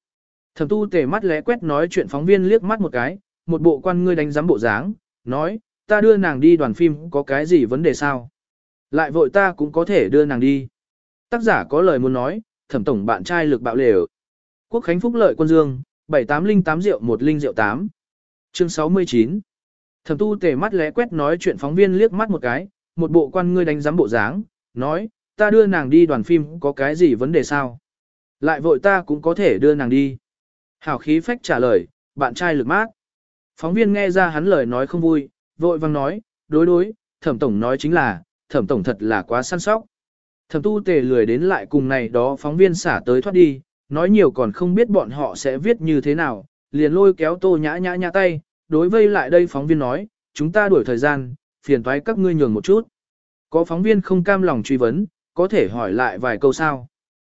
Thẩm tu tề mắt lẽ quét nói chuyện phóng viên liếc mắt một cái, một bộ quan ngươi đánh giám bộ dáng, nói, ta đưa nàng đi đoàn phim có cái gì vấn đề sao? Lại vội ta cũng có thể đưa nàng đi. Tác giả có lời muốn nói, thẩm tổng bạn trai lực bạo lều. Quốc Khánh Phúc Lợi Quân Dương, 7808 rượu 1 linh rượu 8. Chương 69. Thẩm tu tề mắt lẽ quét nói chuyện phóng viên liếc mắt một cái, một bộ quan ngươi đánh giám bộ dáng, nói, ta đưa nàng đi đoàn phim có cái gì vấn đề sao? Lại vội ta cũng có thể đưa nàng đi. Hảo khí phách trả lời, bạn trai lực mát. Phóng viên nghe ra hắn lời nói không vui, vội vang nói, đối đối, thẩm tổng nói chính là, thẩm tổng thật là quá săn sóc. Thẩm tu tề lười đến lại cùng này đó phóng viên xả tới thoát đi, nói nhiều còn không biết bọn họ sẽ viết như thế nào, liền lôi kéo tô nhã nhã nhã tay, đối vây lại đây phóng viên nói, chúng ta đuổi thời gian, phiền thoái các ngươi nhường một chút. Có phóng viên không cam lòng truy vấn, có thể hỏi lại vài câu sao.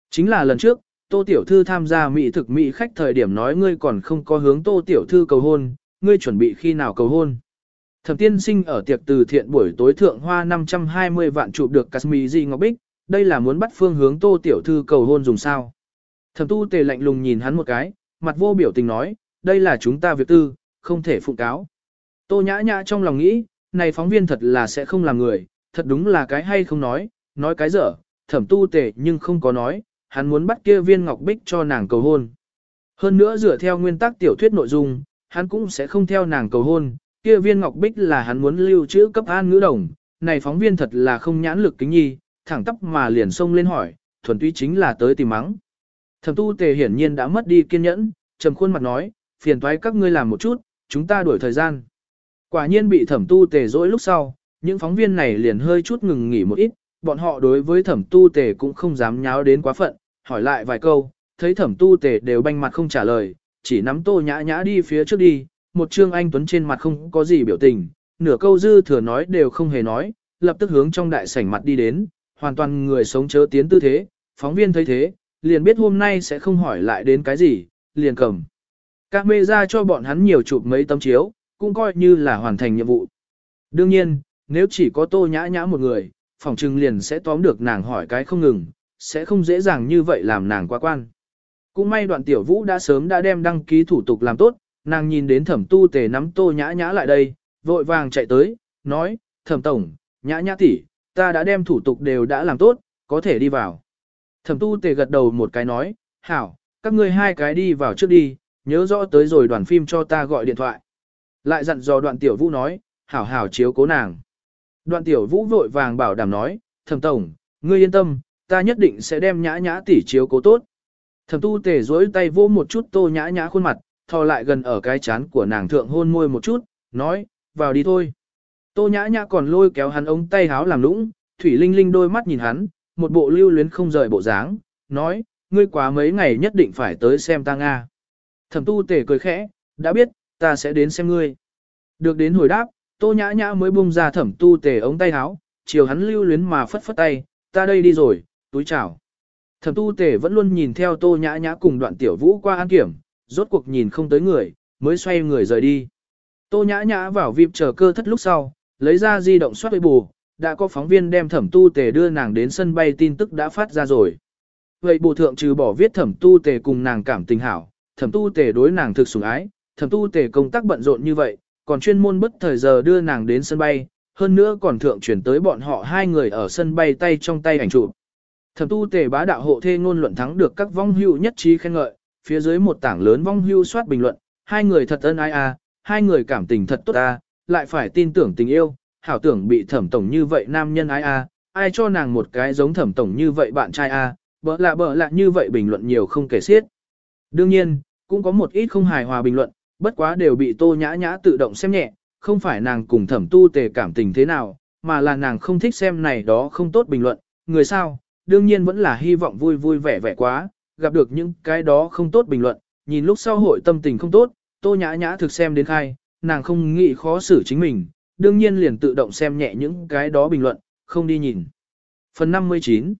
Chính là lần trước, Tô Tiểu Thư tham gia mỹ thực mỹ khách thời điểm nói ngươi còn không có hướng Tô Tiểu Thư cầu hôn, ngươi chuẩn bị khi nào cầu hôn. Thẩm tiên sinh ở tiệc từ thiện buổi tối thượng hoa 520 vạn chụp được Kashmiri Ngọc Bích, đây là muốn bắt phương hướng Tô Tiểu Thư cầu hôn dùng sao. Thẩm tu tề lạnh lùng nhìn hắn một cái, mặt vô biểu tình nói, đây là chúng ta việc tư, không thể phụ cáo. Tô nhã nhã trong lòng nghĩ, này phóng viên thật là sẽ không làm người, thật đúng là cái hay không nói, nói cái dở, thẩm tu tề nhưng không có nói, hắn muốn bắt kia viên ngọc bích cho nàng cầu hôn. Hơn nữa dựa theo nguyên tắc tiểu thuyết nội dung, hắn cũng sẽ không theo nàng cầu hôn, kia viên ngọc bích là hắn muốn lưu trữ cấp an ngữ đồng, này phóng viên thật là không nhãn lực kính nhi, thẳng tóc mà liền xông lên hỏi, thuần túy chính là tới tìm mắng. Thẩm tu tề hiển nhiên đã mất đi kiên nhẫn, trầm khuôn mặt nói, phiền toái các ngươi làm một chút, chúng ta đuổi thời gian. Quả nhiên bị thẩm tu tề dỗi lúc sau, những phóng viên này liền hơi chút ngừng nghỉ một ít, bọn họ đối với thẩm tu tề cũng không dám nháo đến quá phận, hỏi lại vài câu, thấy thẩm tu tề đều banh mặt không trả lời, chỉ nắm tô nhã nhã đi phía trước đi, một trương anh tuấn trên mặt không có gì biểu tình, nửa câu dư thừa nói đều không hề nói, lập tức hướng trong đại sảnh mặt đi đến, hoàn toàn người sống chớ tiến tư thế, phóng viên thấy thế, liền biết hôm nay sẽ không hỏi lại đến cái gì, liền cầm. Các mê ra cho bọn hắn nhiều chụp mấy tấm chiếu, cũng coi như là hoàn thành nhiệm vụ. Đương nhiên, nếu chỉ có tô nhã nhã một người, phòng trừng liền sẽ tóm được nàng hỏi cái không ngừng, sẽ không dễ dàng như vậy làm nàng quá quan. Cũng may đoạn tiểu vũ đã sớm đã đem đăng ký thủ tục làm tốt, nàng nhìn đến thẩm tu tề nắm tô nhã nhã lại đây, vội vàng chạy tới, nói, thẩm tổng, nhã nhã tỷ, ta đã đem thủ tục đều đã làm tốt, có thể đi vào. Thẩm tu tề gật đầu một cái nói, hảo, các ngươi hai cái đi vào trước đi, nhớ rõ tới rồi đoàn phim cho ta gọi điện thoại. Lại dặn dò đoạn tiểu vũ nói, hảo hảo chiếu cố nàng. Đoạn tiểu vũ vội vàng bảo đảm nói, thẩm tổng, ngươi yên tâm, ta nhất định sẽ đem nhã nhã tỉ chiếu cố tốt. Thẩm tu tề duỗi tay vô một chút tô nhã nhã khuôn mặt, thò lại gần ở cái chán của nàng thượng hôn môi một chút, nói, vào đi thôi. Tô nhã nhã còn lôi kéo hắn ống tay háo làm lũng, thủy linh linh đôi mắt nhìn hắn, một bộ lưu luyến không rời bộ dáng, nói, ngươi quá mấy ngày nhất định phải tới xem ta Nga. Thẩm tu tề cười khẽ, đã biết, ta sẽ đến xem ngươi. Được đến hồi đáp, tô nhã nhã mới bung ra thẩm tu tề ống tay háo, chiều hắn lưu luyến mà phất phất tay, ta đây đi rồi, túi chào. Thẩm tu tề vẫn luôn nhìn theo tô nhã nhã cùng đoạn tiểu vũ qua an kiểm, rốt cuộc nhìn không tới người, mới xoay người rời đi. Tô nhã nhã vào vịp chờ cơ thất lúc sau, lấy ra di động soát bù, đã có phóng viên đem thẩm tu tề đưa nàng đến sân bay tin tức đã phát ra rồi. Vậy bù thượng trừ bỏ viết thẩm tu tề cùng nàng cảm tình hảo, thẩm tu tề đối nàng thực sủng ái, thẩm tu tề công tác bận rộn như vậy, còn chuyên môn bất thời giờ đưa nàng đến sân bay, hơn nữa còn thượng chuyển tới bọn họ hai người ở sân bay tay trong tay ảnh chụp. Thẩm tu tề bá đạo hộ thê ngôn luận thắng được các vong hưu nhất trí khen ngợi, phía dưới một tảng lớn vong hưu soát bình luận, hai người thật ân ai a, à, hai người cảm tình thật tốt a, lại phải tin tưởng tình yêu, hảo tưởng bị thẩm tổng như vậy nam nhân ai a, à, ai cho nàng một cái giống thẩm tổng như vậy bạn trai a, bỡ lạ bỡ lạ như vậy bình luận nhiều không kể xiết. Đương nhiên, cũng có một ít không hài hòa bình luận, bất quá đều bị tô nhã nhã tự động xem nhẹ, không phải nàng cùng thẩm tu tề cảm tình thế nào, mà là nàng không thích xem này đó không tốt bình luận, người sao, đương nhiên vẫn là hy vọng vui vui vẻ vẻ quá, gặp được những cái đó không tốt bình luận, nhìn lúc sau hội tâm tình không tốt, tô nhã nhã thực xem đến khai, nàng không nghĩ khó xử chính mình, đương nhiên liền tự động xem nhẹ những cái đó bình luận, không đi nhìn. Phần 59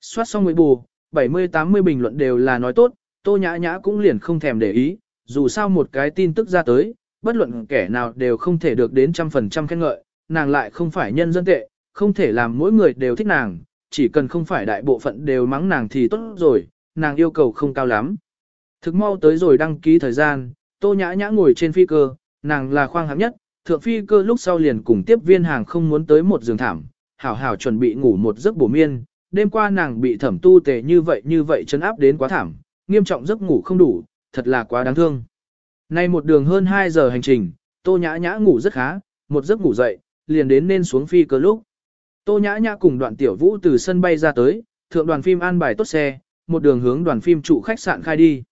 Soát xong mới bù, 70-80 bình luận đều là nói tốt, tô nhã nhã cũng liền không thèm để ý, dù sao một cái tin tức ra tới, bất luận kẻ nào đều không thể được đến trăm phần trăm khen ngợi, nàng lại không phải nhân dân tệ, không thể làm mỗi người đều thích nàng, chỉ cần không phải đại bộ phận đều mắng nàng thì tốt rồi, nàng yêu cầu không cao lắm. Thực mau tới rồi đăng ký thời gian, tô nhã nhã ngồi trên phi cơ, nàng là khoang hạng nhất, thượng phi cơ lúc sau liền cùng tiếp viên hàng không muốn tới một giường thảm, hảo hảo chuẩn bị ngủ một giấc bổ miên, đêm qua nàng bị thẩm tu tề như vậy như vậy chấn áp đến quá thảm, nghiêm trọng giấc ngủ không đủ, thật là quá đáng thương. Nay một đường hơn 2 giờ hành trình, tô nhã nhã ngủ rất khá, một giấc ngủ dậy, liền đến nên xuống phi cơ lúc. Tô nhã nhã cùng đoạn tiểu vũ từ sân bay ra tới, thượng đoàn phim an bài tốt xe, một đường hướng đoàn phim trụ khách sạn khai đi.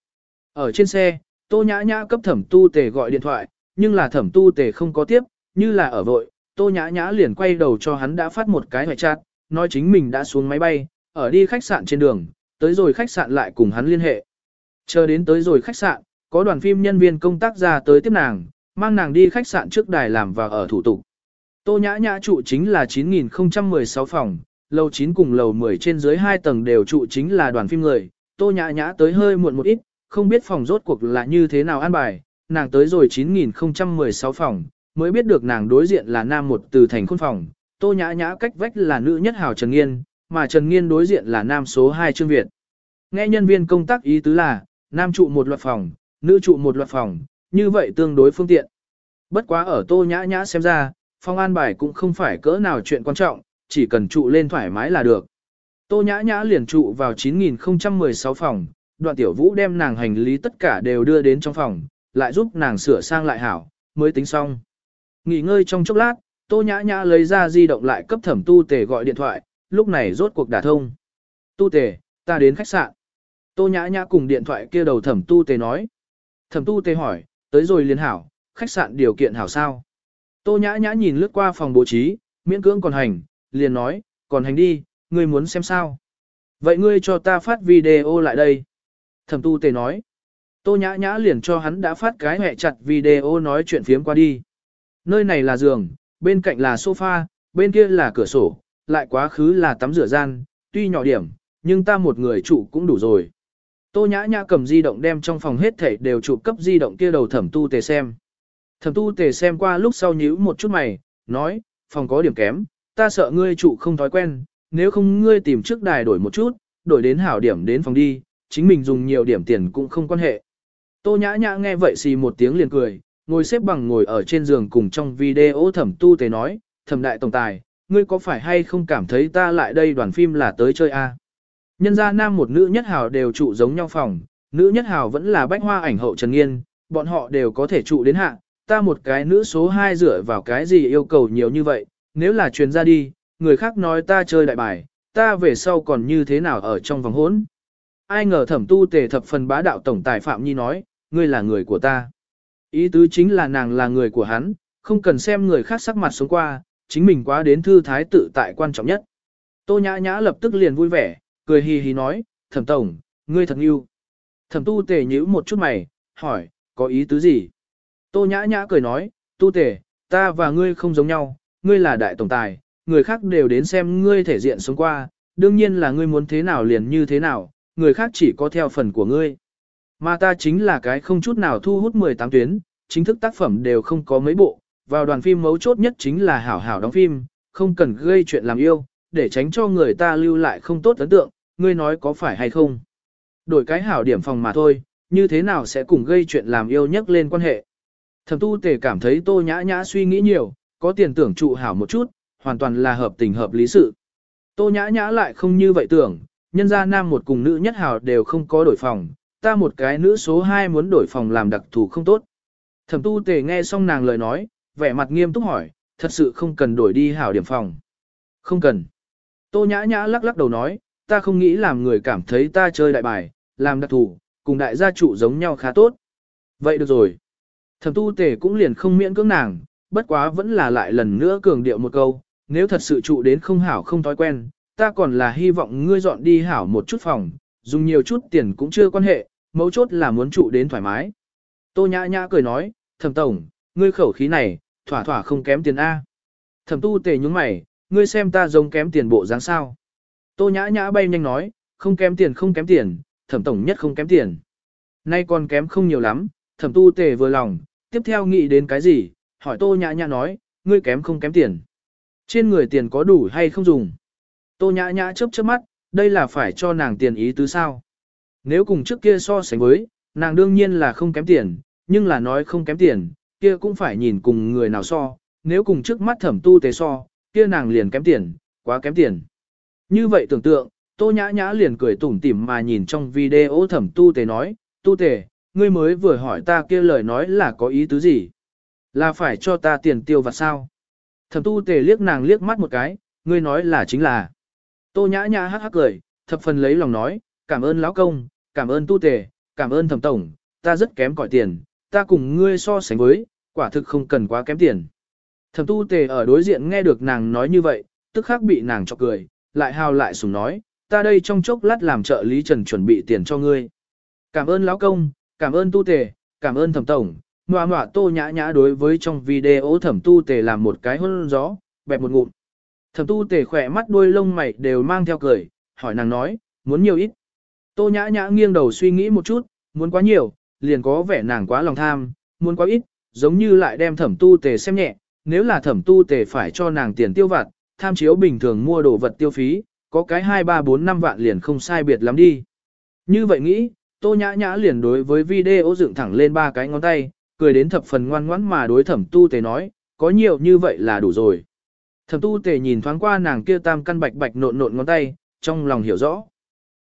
Ở trên xe, tô nhã nhã cấp thẩm tu tề gọi điện thoại, nhưng là thẩm tu tề không có tiếp, như là ở vội, tô nhã nhã liền quay đầu cho hắn đã phát một cái hoại chát, nói chính mình đã xuống máy bay, ở đi khách sạn trên đường, tới rồi khách sạn lại cùng hắn liên hệ. Chờ đến tới rồi khách sạn, có đoàn phim nhân viên công tác ra tới tiếp nàng, mang nàng đi khách sạn trước đài làm và ở thủ tục. Tô nhã nhã trụ chính là 9016 phòng, lầu 9 cùng lầu 10 trên dưới 2 tầng đều trụ chính là đoàn phim người. Tô nhã nhã tới hơi muộn một ít, không biết phòng rốt cuộc là như thế nào an bài, nàng tới rồi 9016 phòng, mới biết được nàng đối diện là nam một từ thành khôn phòng, tô nhã nhã cách vách là nữ nhất hào Trần Nghiên, mà Trần Nghiên đối diện là nam số 2 Trương Việt. Nghe nhân viên công tác ý tứ là, nam trụ một loạt phòng, nữ trụ một loạt phòng, như vậy tương đối phương tiện. Bất quá ở tô nhã nhã xem ra, phòng an bài cũng không phải cỡ nào chuyện quan trọng, chỉ cần trụ lên thoải mái là được. Tô nhã nhã liền trụ vào 9016 phòng, đoạn tiểu vũ đem nàng hành lý tất cả đều đưa đến trong phòng, lại giúp nàng sửa sang lại hảo, mới tính xong. Nghỉ ngơi trong chốc lát, tô nhã nhã lấy ra di động lại cấp thẩm tu tề gọi điện thoại, lúc này rốt cuộc đả thông. Tu tề, ta đến khách sạn. Tô nhã nhã cùng điện thoại kia đầu thẩm tu tề nói. Thẩm tu tề hỏi, tới rồi liền hảo, khách sạn điều kiện hảo sao? Tô nhã nhã nhìn lướt qua phòng bố trí, miễn cưỡng còn hành, liền nói, còn hành đi, ngươi muốn xem sao? Vậy ngươi cho ta phát video lại đây. Thẩm tu tề nói. Tô nhã nhã liền cho hắn đã phát cái hẹ chặt video nói chuyện phiếm qua đi. Nơi này là giường, bên cạnh là sofa, bên kia là cửa sổ, lại quá khứ là tắm rửa gian, tuy nhỏ điểm, nhưng ta một người trụ cũng đủ rồi. Tô nhã nhã cầm di động đem trong phòng hết thảy đều chụp cấp di động kia đầu thẩm tu tề xem. Thẩm tu tề xem qua lúc sau nhíu một chút mày, nói, phòng có điểm kém, ta sợ ngươi trụ không thói quen, nếu không ngươi tìm trước đài đổi một chút, đổi đến hảo điểm đến phòng đi, chính mình dùng nhiều điểm tiền cũng không quan hệ. Tô nhã nhã nghe vậy xì một tiếng liền cười, ngồi xếp bằng ngồi ở trên giường cùng trong video thẩm tu tề nói, thẩm đại tổng tài, ngươi có phải hay không cảm thấy ta lại đây đoàn phim là tới chơi a? Nhân gia nam một nữ nhất hào đều trụ giống nhau phòng, nữ nhất hào vẫn là bách hoa ảnh hậu Trần Nghiên, bọn họ đều có thể trụ đến hạ, ta một cái nữ số 2 dựa vào cái gì yêu cầu nhiều như vậy, nếu là truyền ra đi, người khác nói ta chơi đại bài, ta về sau còn như thế nào ở trong vòng hỗn. Ai ngờ thẩm tu tề thập phần bá đạo tổng tài Phạm Nhi nói, ngươi là người của ta. Ý tứ chính là nàng là người của hắn, không cần xem người khác sắc mặt xuống qua, chính mình quá đến thư thái tự tại quan trọng nhất. Tô nhã nhã lập tức liền vui vẻ, cười hì hì nói, thẩm tổng, ngươi thật yêu. Thẩm tu tề nhíu một chút mày, hỏi, có ý tứ gì? Tô nhã nhã cười nói, tu tề, ta và ngươi không giống nhau, ngươi là đại tổng tài, người khác đều đến xem ngươi thể diện sống qua, đương nhiên là ngươi muốn thế nào liền như thế nào, người khác chỉ có theo phần của ngươi. Mà ta chính là cái không chút nào thu hút 18 tuyến, chính thức tác phẩm đều không có mấy bộ, vào đoàn phim mấu chốt nhất chính là hảo hảo đóng phim, không cần gây chuyện làm yêu, để tránh cho người ta lưu lại không tốt ấn tượng, ngươi nói có phải hay không. Đổi cái hảo điểm phòng mà thôi, như thế nào sẽ cùng gây chuyện làm yêu nhất lên quan hệ. Thẩm tu tề cảm thấy tô nhã nhã suy nghĩ nhiều, có tiền tưởng trụ hảo một chút, hoàn toàn là hợp tình hợp lý sự. Tô nhã nhã lại không như vậy tưởng, nhân gia nam một cùng nữ nhất hảo đều không có đổi phòng, ta một cái nữ số 2 muốn đổi phòng làm đặc thù không tốt. Thẩm tu tề nghe xong nàng lời nói, vẻ mặt nghiêm túc hỏi, thật sự không cần đổi đi hảo điểm phòng. Không cần. Tô nhã nhã lắc lắc đầu nói, ta không nghĩ làm người cảm thấy ta chơi đại bài, làm đặc thủ, cùng đại gia trụ giống nhau khá tốt. Vậy được rồi. Thẩm tu tề cũng liền không miễn cưỡng nàng, bất quá vẫn là lại lần nữa cường điệu một câu, nếu thật sự trụ đến không hảo không thói quen, ta còn là hy vọng ngươi dọn đi hảo một chút phòng, dùng nhiều chút tiền cũng chưa quan hệ, mấu chốt là muốn trụ đến thoải mái. Tô nhã nhã cười nói, thẩm tổng, ngươi khẩu khí này, thỏa thỏa không kém tiền A. Thẩm tu tề nhúng mày, ngươi xem ta giống kém tiền bộ dáng sao. Tô nhã nhã bay nhanh nói, không kém tiền không kém tiền, thẩm tổng nhất không kém tiền. Nay còn kém không nhiều lắm, thẩm tu tề vừa lòng, tiếp theo nghĩ đến cái gì, hỏi tô nhã nhã nói, ngươi kém không kém tiền. Trên người tiền có đủ hay không dùng? Tô nhã nhã chớp chớp mắt, đây là phải cho nàng tiền ý tứ sao? Nếu cùng trước kia so sánh với, nàng đương nhiên là không kém tiền, nhưng là nói không kém tiền, kia cũng phải nhìn cùng người nào so, nếu cùng trước mắt thẩm tu tề so, kia nàng liền kém tiền, quá kém tiền. Như vậy tưởng tượng, tô nhã nhã liền cười tủm tỉm mà nhìn trong video thẩm tu tề nói, tu tề, ngươi mới vừa hỏi ta kia lời nói là có ý tứ gì? Là phải cho ta tiền tiêu vặt sao? Thẩm tu tề liếc nàng liếc mắt một cái, ngươi nói là chính là. Tô nhã nhã hắc hắc cười, thập phần lấy lòng nói, cảm ơn lão công, cảm ơn tu tề, cảm ơn thẩm tổng, ta rất kém cỏi tiền, ta cùng ngươi so sánh với, quả thực không cần quá kém tiền. Thẩm tu tề ở đối diện nghe được nàng nói như vậy, tức khắc bị nàng chọc cười, lại hào lại sùng nói, ta đây trong chốc lát làm trợ lý trần chuẩn bị tiền cho ngươi. Cảm ơn lão công, cảm ơn tu tề, cảm ơn thẩm tổng, Ngoà ngoà tô nhã nhã đối với trong video thẩm tu tề làm một cái hôn gió, bẹp một ngụm. Thẩm tu tề khỏe mắt đuôi lông mày đều mang theo cười, hỏi nàng nói, muốn nhiều ít. Tô nhã nhã nghiêng đầu suy nghĩ một chút, muốn quá nhiều, liền có vẻ nàng quá lòng tham, muốn quá ít, giống như lại đem thẩm tu tề xem nhẹ, nếu là thẩm tu tề phải cho nàng tiền tiêu vặt, tham chiếu bình thường mua đồ vật tiêu phí, có cái 2 3 4 5 vạn liền không sai biệt lắm đi. Như vậy nghĩ, Tô Nhã Nhã liền đối với video dựng thẳng lên ba cái ngón tay, cười đến thập phần ngoan ngoãn mà đối thẩm tu tề nói, có nhiều như vậy là đủ rồi. Thẩm tu tề nhìn thoáng qua nàng kia tam căn bạch bạch nộn nộn ngón tay, trong lòng hiểu rõ.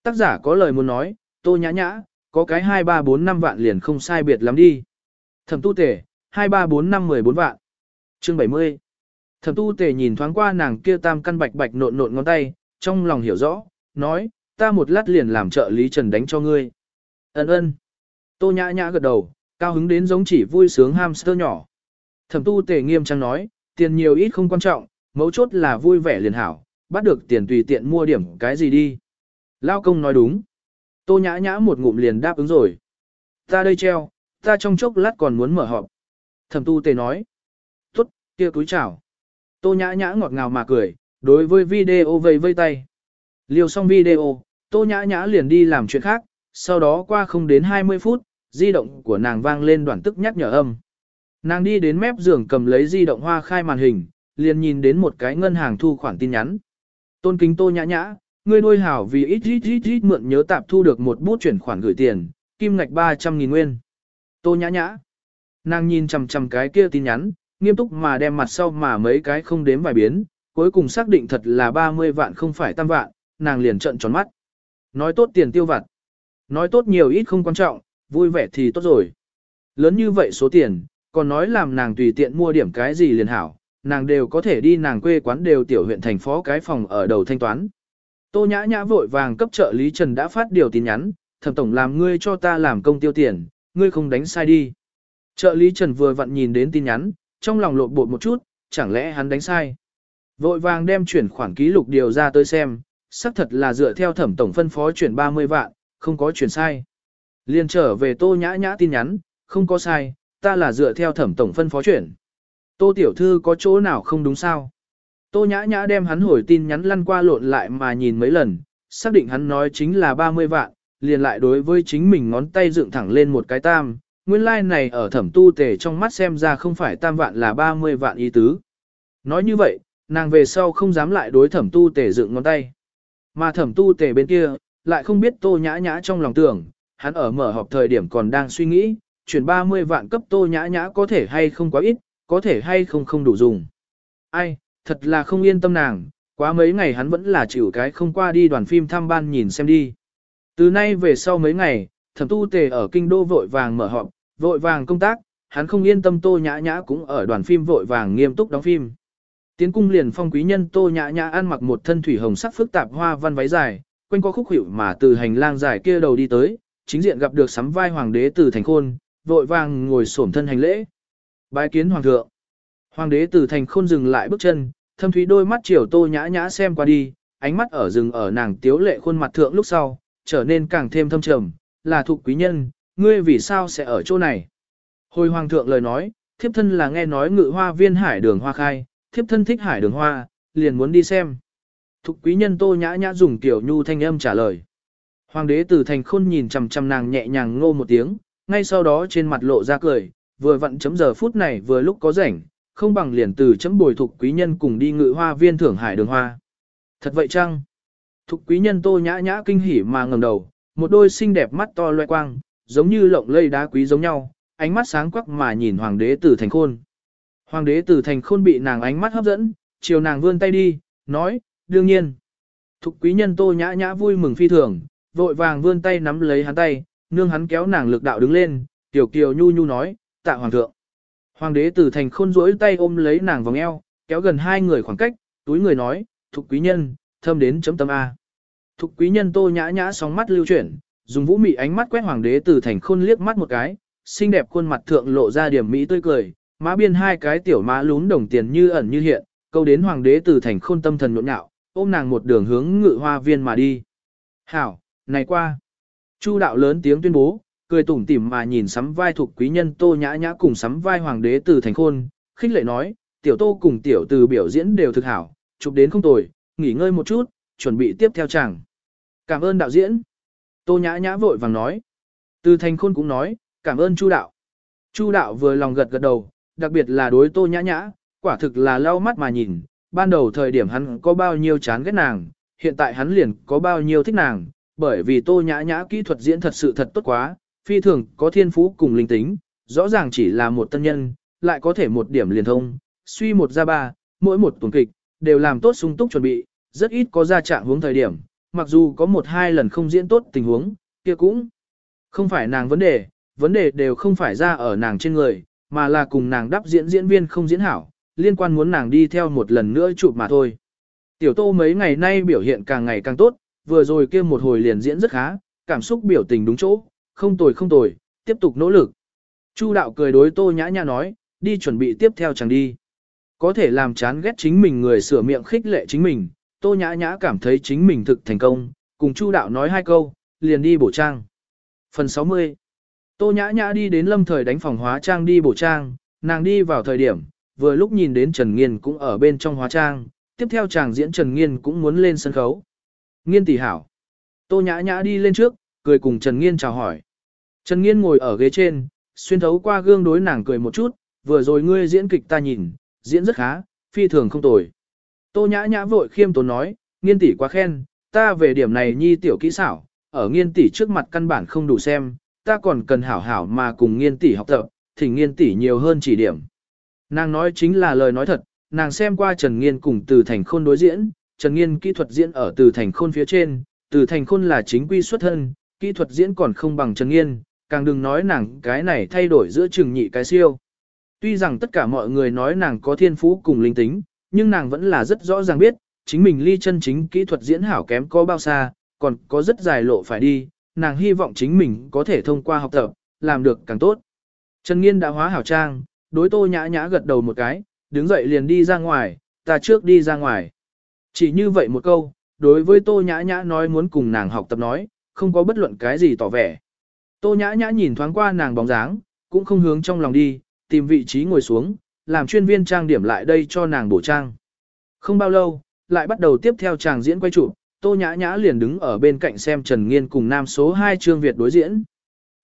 Tác giả có lời muốn nói, tô nhã nhã, có cái 2 3 4 5 vạn liền không sai biệt lắm đi. Thẩm tu tề, 2 3 4 5 14 vạn. Chương 70. Thẩm tu tề nhìn thoáng qua nàng kia tam căn bạch bạch nộn nộn ngón tay, trong lòng hiểu rõ, nói, ta một lát liền làm trợ lý trần đánh cho ngươi. Ấn ơn. Tô nhã nhã gật đầu, Cao hứng đến giống chỉ vui sướng hamster nhỏ. Thẩm tu tề nghiêm trang nói, tiền nhiều ít không quan trọng, mấu chốt là vui vẻ liền hảo, bắt được tiền tùy tiện mua điểm cái gì đi. Lao công nói đúng. Tô nhã nhã một ngụm liền đáp ứng rồi. Ta đây treo, ta trong chốc lát còn muốn mở họp. Thẩm tu tề nói. Tốt, kia túi chào. Tô nhã nhã ngọt ngào mà cười, đối với video vây vây tay. Liều xong video, tô nhã nhã liền đi làm chuyện khác, sau đó qua không đến 20 phút, di động của nàng vang lên đoạn tức nhắc nhở âm. Nàng đi đến mép giường cầm lấy di động hoa khai màn hình, liền nhìn đến một cái ngân hàng thu khoản tin nhắn. Tôn kính tô nhã nhã, ngươi nuôi hảo vì ít ít ít ít mượn nhớ tạp thu được một bút chuyển khoản gửi tiền, kim ngạch 300.000 nguyên. Tô nhã nhã. Nàng nhìn chằm chằm cái kia tin nhắn, nghiêm túc mà đem mặt sau mà mấy cái không đếm vài biến, cuối cùng xác định thật là 30 vạn không phải tam vạn, nàng liền trợn tròn mắt. Nói tốt tiền tiêu vặt. Nói tốt nhiều ít không quan trọng, vui vẻ thì tốt rồi. Lớn như vậy số tiền, còn nói làm nàng tùy tiện mua điểm cái gì liền hảo, nàng đều có thể đi nàng quê quán đều tiểu huyện thành phó cái phòng ở đầu thanh toán. Tô nhã nhã vội vàng cấp trợ lý Trần đã phát điều tin nhắn, thẩm tổng làm ngươi cho ta làm công tiêu tiền, ngươi không đánh sai đi. Trợ lý Trần vừa vặn nhìn đến tin nhắn, trong lòng lộn bột một chút, chẳng lẽ hắn đánh sai. Vội vàng đem chuyển khoản ký lục điều ra tới xem, xác thật là dựa theo thẩm tổng phân phó chuyển 30 vạn, không có chuyển sai. Liên trở về tô nhã nhã tin nhắn, không có sai, ta là dựa theo thẩm tổng phân phó chuyển. Tô tiểu thư có chỗ nào không đúng sao? Tô nhã nhã đem hắn hồi tin nhắn lăn qua lộn lại mà nhìn mấy lần, xác định hắn nói chính là 30 vạn, liền lại đối với chính mình ngón tay dựng thẳng lên một cái tam, nguyên lai like này ở thẩm tu tề trong mắt xem ra không phải tam vạn là 30 vạn ý tứ. Nói như vậy, nàng về sau không dám lại đối thẩm tu tề dựng ngón tay. Mà thẩm tu tề bên kia, lại không biết tô nhã nhã trong lòng tưởng, hắn ở mở họp thời điểm còn đang suy nghĩ, chuyển 30 vạn cấp tô nhã nhã có thể hay không quá ít, có thể hay không không đủ dùng. Ai, thật là không yên tâm nàng, quá mấy ngày hắn vẫn là chịu cái không qua đi đoàn phim thăm ban nhìn xem đi. Từ nay về sau mấy ngày, thẩm tu tề ở kinh đô vội vàng mở họp, vội vàng công tác, hắn không yên tâm tô nhã nhã cũng ở đoàn phim vội vàng nghiêm túc đóng phim. Tiến cung liền phong quý nhân tô nhã nhã ăn mặc một thân thủy hồng sắc phức tạp hoa văn váy dài, quanh qua khúc hiệu mà từ hành lang dài kia đầu đi tới, chính diện gặp được sắm vai hoàng đế từ thành khôn, vội vàng ngồi xổm thân hành lễ. Bái kiến hoàng thượng. Hoàng đế từ thành khôn dừng lại bước chân, thâm thúy đôi mắt chiều tô nhã nhã xem qua đi, ánh mắt ở rừng ở nàng tiếu lệ khuôn mặt thượng lúc sau, trở nên càng thêm thâm trầm, là thuộc quý nhân, ngươi vì sao sẽ ở chỗ này? Hồi hoàng thượng lời nói, thiếp thân là nghe nói ngự hoa viên hải đường hoa khai, thiếp thân thích hải đường hoa, liền muốn đi xem. Thục quý nhân tô nhã nhã dùng tiểu nhu thanh âm trả lời. Hoàng đế từ thành khôn nhìn chằm chằm nàng nhẹ nhàng ngô một tiếng, ngay sau đó trên mặt lộ ra cười, vừa vặn chấm giờ phút này vừa lúc có rảnh, không bằng liền từ chấm bồi thục quý nhân cùng đi ngự hoa viên thưởng hải đường hoa. Thật vậy chăng? Thục quý nhân tô nhã nhã kinh hỉ mà ngẩng đầu, một đôi xinh đẹp mắt to loe quang, giống như lộng lây đá quý giống nhau, ánh mắt sáng quắc mà nhìn hoàng đế tử thành khôn. Hoàng đế tử thành khôn bị nàng ánh mắt hấp dẫn, chiều nàng vươn tay đi, nói, đương nhiên. Thục quý nhân tô nhã nhã vui mừng phi thường, vội vàng vươn tay nắm lấy hắn tay, nương hắn kéo nàng lực đạo đứng lên, tiểu kiều nhu nhu nói, tạ hoàng thượng. Hoàng đế tử thành khôn rỗi tay ôm lấy nàng vòng eo, kéo gần hai người khoảng cách, túi người nói, thục quý nhân, thâm đến chấm tâm A. Thục quý nhân tô nhã nhã sóng mắt lưu chuyển, dùng vũ mị ánh mắt quét hoàng đế từ thành khôn liếc mắt một cái, xinh đẹp khuôn mặt thượng lộ ra điểm mỹ tươi cười, má biên hai cái tiểu má lún đồng tiền như ẩn như hiện, câu đến hoàng đế từ thành khôn tâm thần nhộn nhạo, ôm nàng một đường hướng ngự hoa viên mà đi. Hảo, này qua. Chu đạo lớn tiếng tuyên bố, cười tủm tỉm mà nhìn sắm vai thuộc quý nhân tô nhã nhã cùng sắm vai hoàng đế từ thành khôn, khích lệ nói, tiểu tô cùng tiểu từ biểu diễn đều thực hảo, chụp đến không tồi, nghỉ ngơi một chút, chuẩn bị tiếp theo chẳng. Cảm ơn đạo diễn. Tô nhã nhã vội vàng nói. Từ thành khôn cũng nói, cảm ơn chu đạo. Chu đạo vừa lòng gật gật đầu, đặc biệt là đối tô nhã nhã, quả thực là lau mắt mà nhìn, ban đầu thời điểm hắn có bao nhiêu chán ghét nàng, hiện tại hắn liền có bao nhiêu thích nàng, bởi vì tô nhã nhã kỹ thuật diễn thật sự thật tốt quá, phi thường có thiên phú cùng linh tính, rõ ràng chỉ là một tân nhân, lại có thể một điểm liền thông, suy một ra ba, mỗi một tuần kịch, đều làm tốt sung túc chuẩn bị, rất ít có ra trạng hướng thời điểm, mặc dù có một hai lần không diễn tốt tình huống, kia cũng không phải nàng vấn đề, vấn đề đều không phải ra ở nàng trên người, mà là cùng nàng đắp diễn diễn viên không diễn hảo, liên quan muốn nàng đi theo một lần nữa chụp mà thôi. Tiểu tô mấy ngày nay biểu hiện càng ngày càng tốt, vừa rồi kia một hồi liền diễn rất khá, cảm xúc biểu tình đúng chỗ, không tồi không tồi, tiếp tục nỗ lực. Chu đạo cười đối tô nhã nhã nói, đi chuẩn bị tiếp theo chẳng đi. Có thể làm chán ghét chính mình người sửa miệng khích lệ chính mình, tô nhã nhã cảm thấy chính mình thực thành công, cùng chu đạo nói hai câu, liền đi bổ trang. Phần 60 Tô nhã nhã đi đến lâm thời đánh phòng hóa trang đi bổ trang, nàng đi vào thời điểm, vừa lúc nhìn đến Trần Nghiên cũng ở bên trong hóa trang, tiếp theo chàng diễn Trần Nghiên cũng muốn lên sân khấu. Nghiên tỷ hảo. Tô nhã nhã đi lên trước, cười cùng Trần Nghiên chào hỏi. Trần Nghiên ngồi ở ghế trên, xuyên thấu qua gương đối nàng cười một chút, vừa rồi ngươi diễn kịch ta nhìn, diễn rất khá, phi thường không tồi. Tô nhã nhã vội khiêm tốn nói, nghiên tỷ quá khen, ta về điểm này nhi tiểu kỹ xảo, ở nghiên tỷ trước mặt căn bản không đủ xem, ta còn cần hảo hảo mà cùng nghiên tỷ học tập, thỉnh nghiên tỷ nhiều hơn chỉ điểm. Nàng nói chính là lời nói thật, nàng xem qua Trần Nghiên cùng từ thành khôn đối diễn, Trần Nghiên kỹ thuật diễn ở từ thành khôn phía trên, từ thành khôn là chính quy xuất thân, kỹ thuật diễn còn không bằng Trần Nghiên, càng đừng nói nàng cái này thay đổi giữa trừng nhị cái siêu. Tuy rằng tất cả mọi người nói nàng có thiên phú cùng linh tính, nhưng nàng vẫn là rất rõ ràng biết, chính mình ly chân chính kỹ thuật diễn hảo kém có bao xa, còn có rất dài lộ phải đi, nàng hy vọng chính mình có thể thông qua học tập, làm được càng tốt. Trần Nghiên đã hóa hảo trang, đối tô nhã nhã gật đầu một cái, đứng dậy liền đi ra ngoài, ta trước đi ra ngoài. Chỉ như vậy một câu, đối với tô nhã nhã nói muốn cùng nàng học tập nói, không có bất luận cái gì tỏ vẻ. Tô nhã nhã nhìn thoáng qua nàng bóng dáng, cũng không hướng trong lòng đi, tìm vị trí ngồi xuống, làm chuyên viên trang điểm lại đây cho nàng bổ trang. Không bao lâu, lại bắt đầu tiếp theo chàng diễn quay chụp, Tô Nhã Nhã liền đứng ở bên cạnh xem Trần Nghiên cùng nam số 2 Trương Việt đối diễn.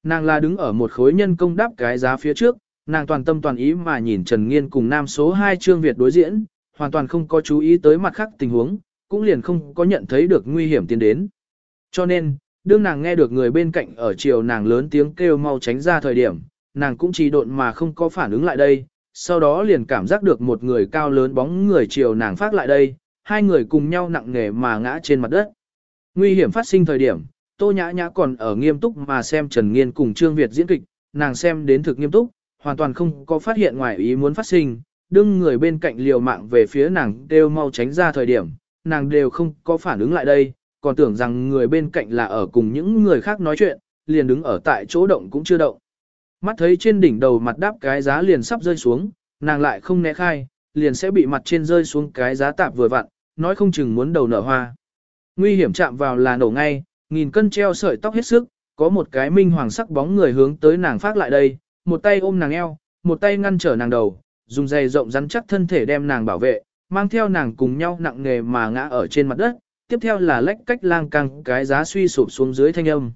Nàng là đứng ở một khối nhân công đáp cái giá phía trước, nàng toàn tâm toàn ý mà nhìn Trần Nghiên cùng nam số 2 Trương Việt đối diễn, hoàn toàn không có chú ý tới mặt khác tình huống, cũng liền không có nhận thấy được nguy hiểm tiến đến. Cho nên, đương nàng nghe được người bên cạnh ở chiều nàng lớn tiếng kêu mau tránh ra thời điểm, nàng cũng chỉ độn mà không có phản ứng lại đây, sau đó liền cảm giác được một người cao lớn bóng người chiều nàng phát lại đây, hai người cùng nhau nặng nề mà ngã trên mặt đất. Nguy hiểm phát sinh thời điểm, Tô Nhã Nhã còn ở nghiêm túc mà xem Trần Nghiên cùng Trương Việt diễn kịch, nàng xem đến thực nghiêm túc, hoàn toàn không có phát hiện ngoài ý muốn phát sinh, đương người bên cạnh liều mạng về phía nàng đều mau tránh ra thời điểm, nàng đều không có phản ứng lại đây, còn tưởng rằng người bên cạnh là ở cùng những người khác nói chuyện, liền đứng ở tại chỗ động cũng chưa động. Mắt thấy trên đỉnh đầu mặt đáp cái giá liền sắp rơi xuống, nàng lại không né khai, liền sẽ bị mặt trên rơi xuống cái giá tạp vừa vặn, nói không chừng muốn đầu nở hoa. Nguy hiểm chạm vào là nổ ngay, nghìn cân treo sợi tóc hết sức, có một cái minh hoàng sắc bóng người hướng tới nàng phát lại đây, một tay ôm nàng eo, một tay ngăn trở nàng đầu, dùng dây rộng rắn chắc thân thể đem nàng bảo vệ, mang theo nàng cùng nhau nặng nghề mà ngã ở trên mặt đất, tiếp theo là lách cách lang căng cái giá suy sụp xuống dưới thanh âm.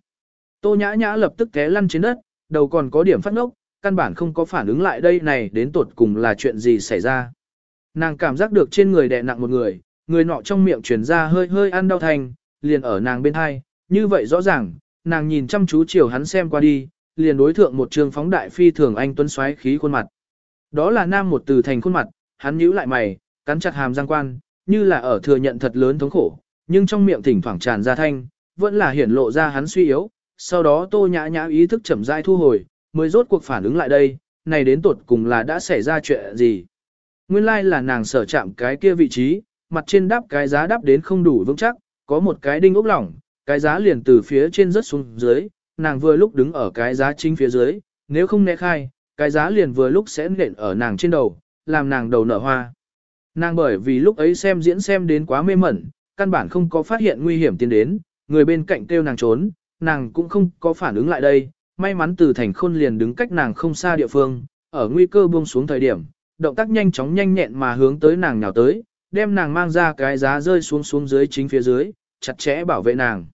Tô nhã nhã lập tức té lăn trên đất, đầu còn có điểm phát ngốc, căn bản không có phản ứng lại đây này đến tột cùng là chuyện gì xảy ra. Nàng cảm giác được trên người đè nặng một người, người nọ trong miệng truyền ra hơi hơi ăn đau thành, liền ở nàng bên hai, như vậy rõ ràng, nàng nhìn chăm chú chiều hắn xem qua đi, liền đối thượng một trường phóng đại phi thường anh tuấn xoáy khí khuôn mặt. Đó là nam một từ thành khuôn mặt, hắn nhíu lại mày, cắn chặt hàm răng quan, như là ở thừa nhận thật lớn thống khổ, nhưng trong miệng thỉnh thoảng tràn ra thanh, vẫn là hiển lộ ra hắn suy yếu, sau đó tô nhã nhã ý thức chậm rãi thu hồi, mới rốt cuộc phản ứng lại đây, này đến tột cùng là đã xảy ra chuyện gì. Nguyên lai là nàng sở chạm cái kia vị trí, mặt trên đáp cái giá đáp đến không đủ vững chắc, có một cái đinh ốc lỏng, cái giá liền từ phía trên rớt xuống dưới, nàng vừa lúc đứng ở cái giá chính phía dưới, nếu không né khai, cái giá liền vừa lúc sẽ nện ở nàng trên đầu, làm nàng đầu nở hoa. Nàng bởi vì lúc ấy xem diễn xem đến quá mê mẩn, căn bản không có phát hiện nguy hiểm tiến đến, người bên cạnh kêu nàng trốn, nàng cũng không có phản ứng lại đây, may mắn từ thành khôn liền đứng cách nàng không xa địa phương, ở nguy cơ buông xuống thời điểm, động tác nhanh chóng nhanh nhẹn mà hướng tới nàng nhào tới, đem nàng mang ra cái giá rơi xuống xuống dưới chính phía dưới, chặt chẽ bảo vệ nàng.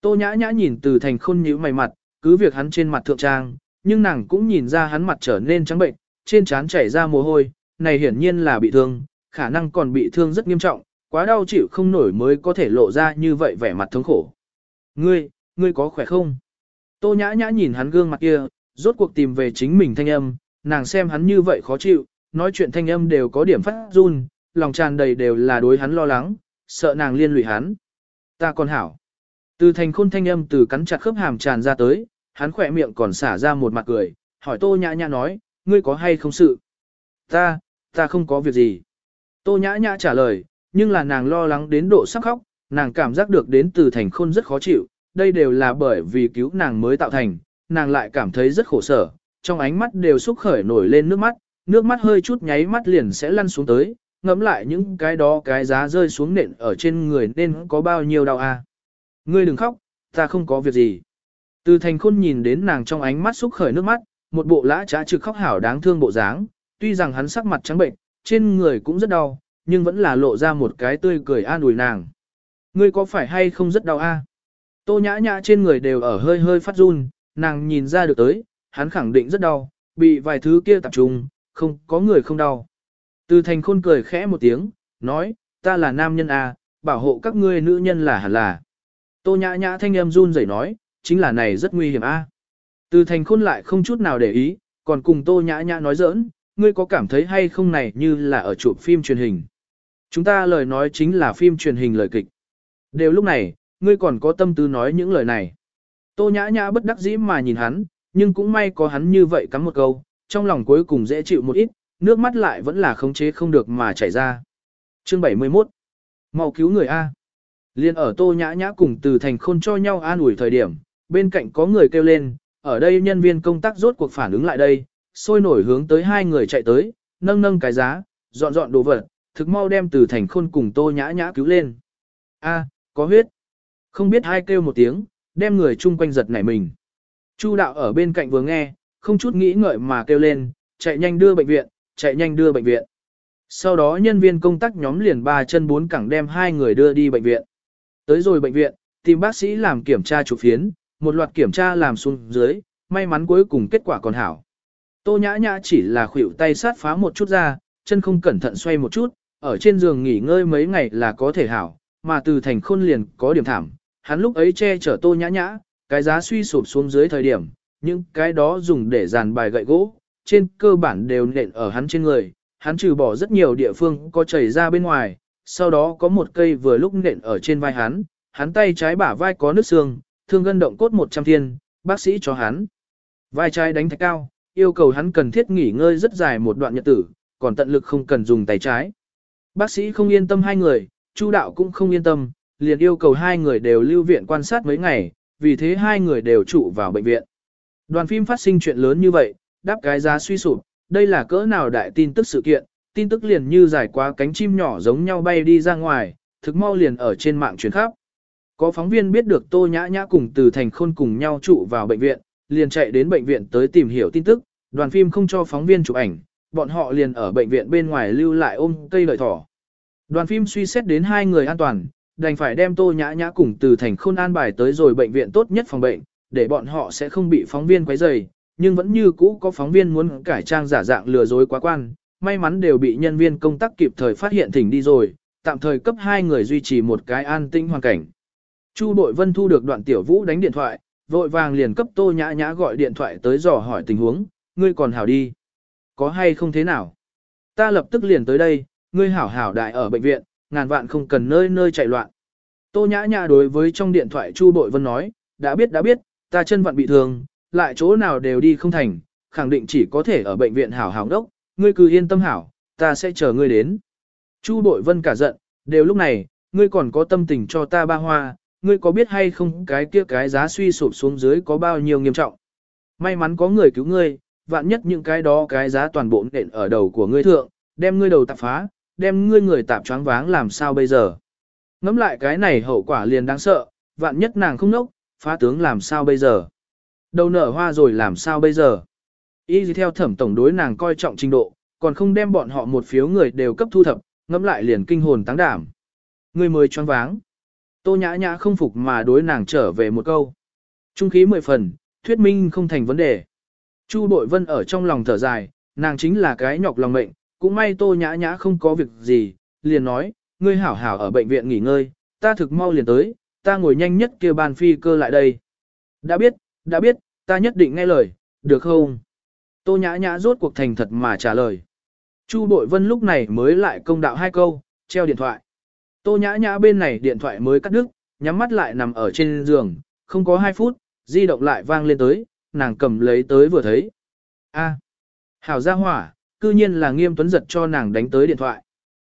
Tô nhã nhã nhìn từ thành khôn nhíu mày mặt, cứ việc hắn trên mặt thượng trang, nhưng nàng cũng nhìn ra hắn mặt trở nên trắng bệnh, trên trán chảy ra mồ hôi, này hiển nhiên là bị thương, khả năng còn bị thương rất nghiêm trọng, quá đau chịu không nổi mới có thể lộ ra như vậy vẻ mặt thống khổ. Ngươi, ngươi có khỏe không? Tô nhã nhã nhìn hắn gương mặt kia, rốt cuộc tìm về chính mình thanh âm, nàng xem hắn như vậy khó chịu, nói chuyện thanh âm đều có điểm phát run, lòng tràn đầy đều là đối hắn lo lắng, sợ nàng liên lụy hắn. Ta còn hảo. Từ thành khôn thanh âm từ cắn chặt khớp hàm tràn ra tới, hắn khỏe miệng còn xả ra một mặt cười, hỏi tô nhã nhã nói, ngươi có hay không sự? Ta, ta không có việc gì. Tô nhã nhã trả lời, nhưng là nàng lo lắng đến độ sắp khóc, nàng cảm giác được đến từ thành khôn rất khó chịu, đây đều là bởi vì cứu nàng mới tạo thành, nàng lại cảm thấy rất khổ sở, trong ánh mắt đều xúc khởi nổi lên nước mắt, nước mắt hơi chút nháy mắt liền sẽ lăn xuống tới, ngẫm lại những cái đó cái giá rơi xuống nện ở trên người nên có bao nhiêu đau à. Ngươi đừng khóc, ta không có việc gì. Từ thành khôn nhìn đến nàng trong ánh mắt xúc khởi nước mắt, một bộ lã trá trực khóc hảo đáng thương bộ dáng, tuy rằng hắn sắc mặt trắng bệnh, trên người cũng rất đau, nhưng vẫn là lộ ra một cái tươi cười an ủi nàng. Ngươi có phải hay không rất đau a? À? Tô nhã nhã trên người đều ở hơi hơi phát run, nàng nhìn ra được tới, hắn khẳng định rất đau, bị vài thứ kia tập trung, không có người không đau. Từ thành khôn cười khẽ một tiếng, nói, ta là nam nhân à, bảo hộ các ngươi nữ nhân là hẳn là. Tô nhã nhã thanh âm run rẩy nói, chính là này rất nguy hiểm a. À. Từ thành khôn lại không chút nào để ý, còn cùng tô nhã nhã nói giỡn, ngươi có cảm thấy hay không này như là ở chụp phim truyền hình. Chúng ta lời nói chính là phim truyền hình lời kịch. Đều lúc này, ngươi còn có tâm tư nói những lời này. Tô nhã nhã bất đắc dĩ mà nhìn hắn, nhưng cũng may có hắn như vậy cắm một câu, trong lòng cuối cùng dễ chịu một ít, nước mắt lại vẫn là khống chế không được mà chảy ra. Chương 71 mau cứu người A. Liên ở tô nhã nhã cùng từ thành khôn cho nhau an ủi thời điểm, bên cạnh có người kêu lên, ở đây nhân viên công tác rốt cuộc phản ứng lại đây, sôi nổi hướng tới hai người chạy tới, nâng nâng cái giá, dọn dọn đồ vật, thực mau đem từ thành khôn cùng tô nhã nhã cứu lên. A, có huyết. Không biết hai kêu một tiếng, đem người chung quanh giật nảy mình. Chu đạo ở bên cạnh vừa nghe, không chút nghĩ ngợi mà kêu lên, chạy nhanh đưa bệnh viện, chạy nhanh đưa bệnh viện. Sau đó nhân viên công tác nhóm liền ba chân bốn cẳng đem hai người đưa đi bệnh viện. Tới rồi bệnh viện, tìm bác sĩ làm kiểm tra chụp phiến, một loạt kiểm tra làm xuống dưới, may mắn cuối cùng kết quả còn hảo. Tô nhã nhã chỉ là khuỷu tay sát phá một chút ra, chân không cẩn thận xoay một chút, ở trên giường nghỉ ngơi mấy ngày là có thể hảo, mà từ thành khôn liền có điểm thảm. Hắn lúc ấy che chở tô nhã nhã, cái giá suy sụp xuống dưới thời điểm, những cái đó dùng để dàn bài gậy gỗ, trên cơ bản đều nện ở hắn trên người, hắn trừ bỏ rất nhiều địa phương có chảy ra bên ngoài, sau đó có một cây vừa lúc nện ở trên vai hắn, hắn tay trái bả vai có nước xương, thương gân động cốt 100 thiên, bác sĩ cho hắn. Vai trái đánh thạch cao, yêu cầu hắn cần thiết nghỉ ngơi rất dài một đoạn nhật tử, còn tận lực không cần dùng tay trái. Bác sĩ không yên tâm hai người, Chu đạo cũng không yên tâm, liền yêu cầu hai người đều lưu viện quan sát mấy ngày, vì thế hai người đều trụ vào bệnh viện. Đoàn phim phát sinh chuyện lớn như vậy, đáp cái giá suy sụp, đây là cỡ nào đại tin tức sự kiện, tin tức liền như giải quá cánh chim nhỏ giống nhau bay đi ra ngoài, thực mau liền ở trên mạng truyền khắp. Có phóng viên biết được Tô Nhã Nhã cùng từ thành khôn cùng nhau trụ vào bệnh viện, liền chạy đến bệnh viện tới tìm hiểu tin tức, đoàn phim không cho phóng viên chụp ảnh, bọn họ liền ở bệnh viện bên ngoài lưu lại ôm cây lợi thỏ. Đoàn phim suy xét đến hai người an toàn, đành phải đem Tô Nhã Nhã cùng từ thành khôn an bài tới rồi bệnh viện tốt nhất phòng bệnh, để bọn họ sẽ không bị phóng viên quấy rầy, nhưng vẫn như cũ có phóng viên muốn cải trang giả dạng lừa dối quá quan, may mắn đều bị nhân viên công tác kịp thời phát hiện thỉnh đi rồi, tạm thời cấp hai người duy trì một cái an tĩnh hoàn cảnh. Chu Đội Vân thu được đoạn tiểu vũ đánh điện thoại, vội vàng liền cấp Tô Nhã Nhã gọi điện thoại tới dò hỏi tình huống, ngươi còn hảo đi. Có hay không thế nào? Ta lập tức liền tới đây, ngươi hảo hảo đại ở bệnh viện, ngàn vạn không cần nơi nơi chạy loạn. Tô Nhã Nhã đối với trong điện thoại Chu Bội Vân nói, đã biết đã biết, ta chân vặn bị thương, lại chỗ nào đều đi không thành, khẳng định chỉ có thể ở bệnh viện hảo hảo đốc, ngươi cứ yên tâm hảo, ta sẽ chờ ngươi đến. Chu Bội Vân cả giận, đều lúc này, ngươi còn có tâm tình cho ta ba hoa, ngươi có biết hay không cái kia cái giá suy sụp xuống dưới có bao nhiêu nghiêm trọng. May mắn có người cứu ngươi, vạn nhất những cái đó cái giá toàn bộ nện ở đầu của ngươi thượng, đem ngươi đầu tạp phá, đem ngươi người tạp choáng váng làm sao bây giờ. Ngắm lại cái này hậu quả liền đáng sợ, vạn nhất nàng không nốc, phá tướng làm sao bây giờ. Đầu nở hoa rồi làm sao bây giờ? Y gì theo thẩm tổng đối nàng coi trọng trình độ, còn không đem bọn họ một phiếu người đều cấp thu thập, ngẫm lại liền kinh hồn táng đảm. Người mới choáng váng. Tô nhã nhã không phục mà đối nàng trở về một câu. Trung khí mười phần, thuyết minh không thành vấn đề. Chu bội vân ở trong lòng thở dài, nàng chính là cái nhọc lòng mệnh, cũng may tô nhã nhã không có việc gì, liền nói, ngươi hảo hảo ở bệnh viện nghỉ ngơi, ta thực mau liền tới, ta ngồi nhanh nhất kia bàn phi cơ lại đây. Đã biết, đã biết, ta nhất định nghe lời, được không? Tô nhã nhã rốt cuộc thành thật mà trả lời. Chu bội vân lúc này mới lại công đạo hai câu, treo điện thoại. Tô nhã nhã bên này điện thoại mới cắt đứt, nhắm mắt lại nằm ở trên giường, không có hai phút, di động lại vang lên tới, nàng cầm lấy tới vừa thấy. a hảo gia hỏa, cư nhiên là nghiêm tuấn giật cho nàng đánh tới điện thoại.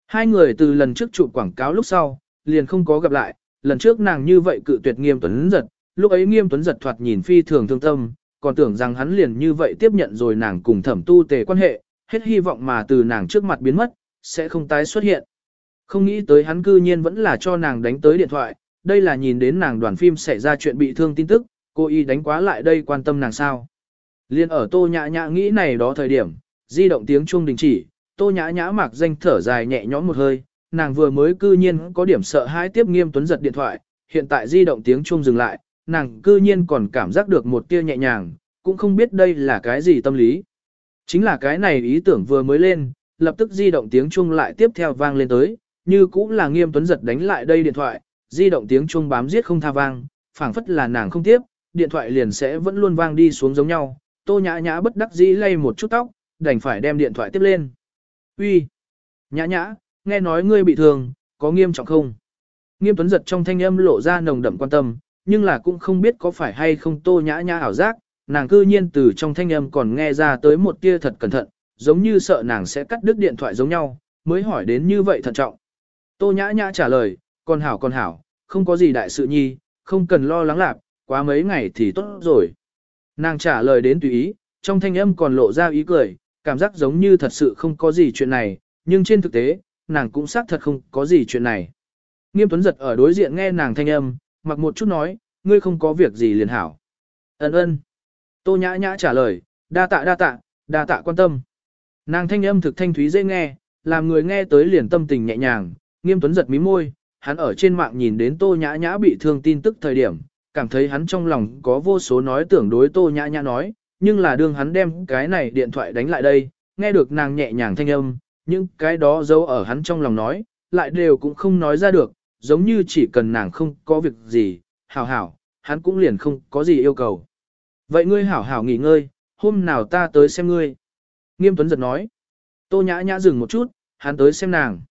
Hai người từ lần trước chụp quảng cáo lúc sau, liền không có gặp lại, lần trước nàng như vậy cự tuyệt nghiêm tuấn giật, lúc ấy nghiêm tuấn giật thoạt nhìn phi thường thương tâm, còn tưởng rằng hắn liền như vậy tiếp nhận rồi nàng cùng thẩm tu tề quan hệ, hết hy vọng mà từ nàng trước mặt biến mất, sẽ không tái xuất hiện. Không nghĩ tới hắn cư nhiên vẫn là cho nàng đánh tới điện thoại, đây là nhìn đến nàng đoàn phim xảy ra chuyện bị thương tin tức, cô y đánh quá lại đây quan tâm nàng sao. Liên ở tô nhã nhã nghĩ này đó thời điểm, di động tiếng chuông đình chỉ, tô nhã nhã mạc danh thở dài nhẹ nhõm một hơi, nàng vừa mới cư nhiên có điểm sợ hãi tiếp nghiêm tuấn giật điện thoại, hiện tại di động tiếng chuông dừng lại, nàng cư nhiên còn cảm giác được một tia nhẹ nhàng, cũng không biết đây là cái gì tâm lý. Chính là cái này ý tưởng vừa mới lên, lập tức di động tiếng chuông lại tiếp theo vang lên tới, như cũng là nghiêm tuấn giật đánh lại đây điện thoại, di động tiếng chuông bám giết không tha vang, phảng phất là nàng không tiếp, điện thoại liền sẽ vẫn luôn vang đi xuống giống nhau, tô nhã nhã bất đắc dĩ lay một chút tóc, đành phải đem điện thoại tiếp lên. Uy, Nhã nhã, nghe nói ngươi bị thương, có nghiêm trọng không? Nghiêm tuấn giật trong thanh âm lộ ra nồng đậm quan tâm, nhưng là cũng không biết có phải hay không tô nhã nhã ảo giác, nàng cư nhiên từ trong thanh âm còn nghe ra tới một tia thật cẩn thận, giống như sợ nàng sẽ cắt đứt điện thoại giống nhau, mới hỏi đến như vậy thận trọng. Tô nhã nhã trả lời, con hảo con hảo, không có gì đại sự nhi, không cần lo lắng lạc, quá mấy ngày thì tốt rồi. Nàng trả lời đến tùy ý, trong thanh âm còn lộ ra ý cười, cảm giác giống như thật sự không có gì chuyện này, nhưng trên thực tế, nàng cũng xác thật không có gì chuyện này. Nghiêm Tuấn giật ở đối diện nghe nàng thanh âm, mặc một chút nói, ngươi không có việc gì liền hảo. Ấn ơn. Tô nhã nhã trả lời, đa tạ đa tạ, đa tạ quan tâm. Nàng thanh âm thực thanh thúy dễ nghe, làm người nghe tới liền tâm tình nhẹ nhàng, nghiêm tuấn giật mí môi, hắn ở trên mạng nhìn đến tô nhã nhã bị thương tin tức thời điểm, cảm thấy hắn trong lòng có vô số nói tưởng đối tô nhã nhã nói, nhưng là đương hắn đem cái này điện thoại đánh lại đây, nghe được nàng nhẹ nhàng thanh âm, nhưng cái đó giấu ở hắn trong lòng nói, lại đều cũng không nói ra được, giống như chỉ cần nàng không có việc gì, hảo hảo, hắn cũng liền không có gì yêu cầu. Vậy ngươi hảo hảo nghỉ ngơi, hôm nào ta tới xem ngươi. Nghiêm Tuấn giật nói. Tô nhã nhã dừng một chút, hắn tới xem nàng.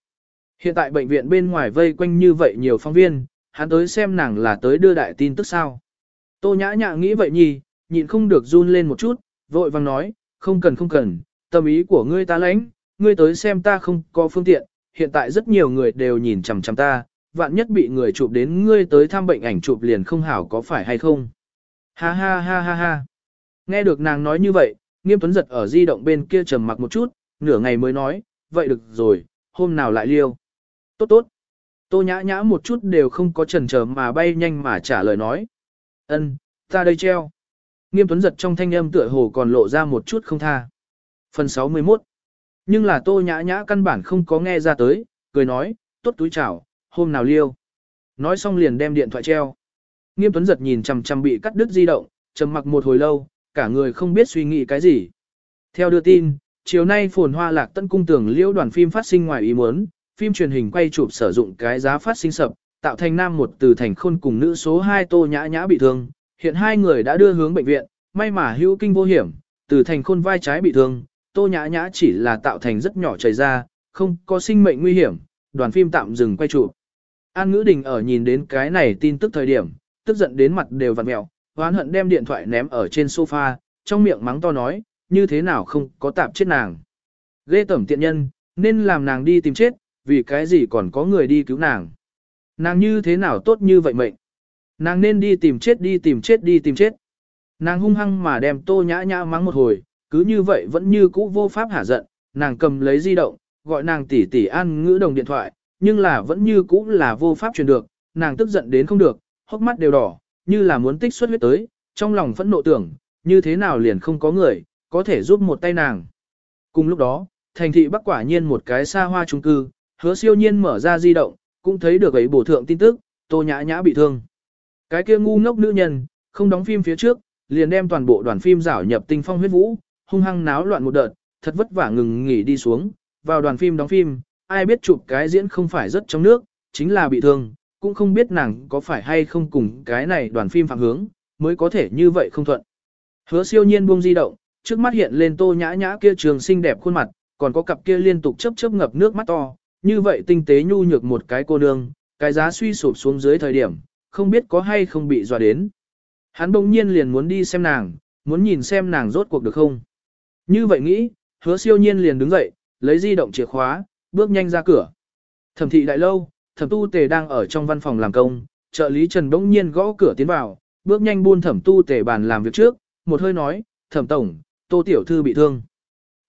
Hiện tại bệnh viện bên ngoài vây quanh như vậy nhiều phóng viên, hắn tới xem nàng là tới đưa đại tin tức sao. Tô nhã nhã nghĩ vậy nhì, nhịn không được run lên một chút, vội vàng nói, không cần không cần, tâm ý của ngươi ta lãnh, ngươi tới xem ta không có phương tiện, hiện tại rất nhiều người đều nhìn chằm chằm ta, vạn nhất bị người chụp đến ngươi tới thăm bệnh ảnh chụp liền không hảo có phải hay không. Ha ha ha ha ha. Nghe được nàng nói như vậy, nghiêm tuấn giật ở di động bên kia trầm mặc một chút, nửa ngày mới nói, vậy được rồi, hôm nào lại liêu. Tốt tốt. Tô nhã nhã một chút đều không có chần chờ mà bay nhanh mà trả lời nói. ân ta đây treo. Nghiêm tuấn giật trong thanh âm tựa hồ còn lộ ra một chút không tha. Phần 61. Nhưng là tô nhã nhã căn bản không có nghe ra tới, cười nói, tốt túi chảo, hôm nào liêu. Nói xong liền đem điện thoại treo. Nghiêm tuấn giật nhìn chằm chằm bị cắt đứt di động, trầm mặc một hồi lâu, cả người không biết suy nghĩ cái gì. Theo đưa tin, chiều nay phồn hoa lạc tân cung tưởng liễu đoàn phim phát sinh ngoài ý muốn, phim truyền hình quay chụp sử dụng cái giá phát sinh sập, tạo thành nam một từ thành khôn cùng nữ số 2 tô nhã nhã bị thương. Hiện hai người đã đưa hướng bệnh viện, may mà hữu kinh vô hiểm, từ thành khôn vai trái bị thương, tô nhã nhã chỉ là tạo thành rất nhỏ chảy ra, không có sinh mệnh nguy hiểm, đoàn phim tạm dừng quay chụp. An ngữ đình ở nhìn đến cái này tin tức thời điểm, tức giận đến mặt đều vặn mẹo, hoán hận đem điện thoại ném ở trên sofa, trong miệng mắng to nói, như thế nào không có tạp chết nàng. Ghê tẩm tiện nhân, nên làm nàng đi tìm chết, vì cái gì còn có người đi cứu nàng. Nàng như thế nào tốt như vậy mệnh. Nàng nên đi tìm chết đi tìm chết đi tìm chết. Nàng hung hăng mà đem tô nhã nhã mắng một hồi, cứ như vậy vẫn như cũ vô pháp hả giận, nàng cầm lấy di động, gọi nàng tỷ tỷ an ngữ đồng điện thoại, nhưng là vẫn như cũ là vô pháp truyền được, nàng tức giận đến không được, hốc mắt đều đỏ, như là muốn tích xuất huyết tới, trong lòng phẫn nộ tưởng, như thế nào liền không có người, có thể giúp một tay nàng. Cùng lúc đó, thành thị bắc quả nhiên một cái xa hoa trung cư, hứa siêu nhiên mở ra di động, cũng thấy được ấy bổ thượng tin tức, tô nhã nhã bị thương. Cái kia ngu ngốc nữ nhân, không đóng phim phía trước, liền đem toàn bộ đoàn phim rảo nhập tinh phong huyết vũ, hung hăng náo loạn một đợt, thật vất vả ngừng nghỉ đi xuống, vào đoàn phim đóng phim, ai biết chụp cái diễn không phải rất trong nước, chính là bị thương, cũng không biết nàng có phải hay không cùng cái này đoàn phim phạm hướng, mới có thể như vậy không thuận. Hứa siêu nhiên buông di động, trước mắt hiện lên tô nhã nhã kia trường xinh đẹp khuôn mặt, còn có cặp kia liên tục chớp chớp ngập nước mắt to, như vậy tinh tế nhu nhược một cái cô nương, cái giá suy sụp xuống dưới thời điểm, không biết có hay không bị dọa đến. Hắn bỗng nhiên liền muốn đi xem nàng, muốn nhìn xem nàng rốt cuộc được không. Như vậy nghĩ, hứa siêu nhiên liền đứng dậy, lấy di động chìa khóa, bước nhanh ra cửa. Thẩm thị đại lâu, thẩm tu tề đang ở trong văn phòng làm công, trợ lý Trần bỗng nhiên gõ cửa tiến vào, bước nhanh buôn thẩm tu tề bàn làm việc trước, một hơi nói, thẩm tổng, tô tiểu thư bị thương.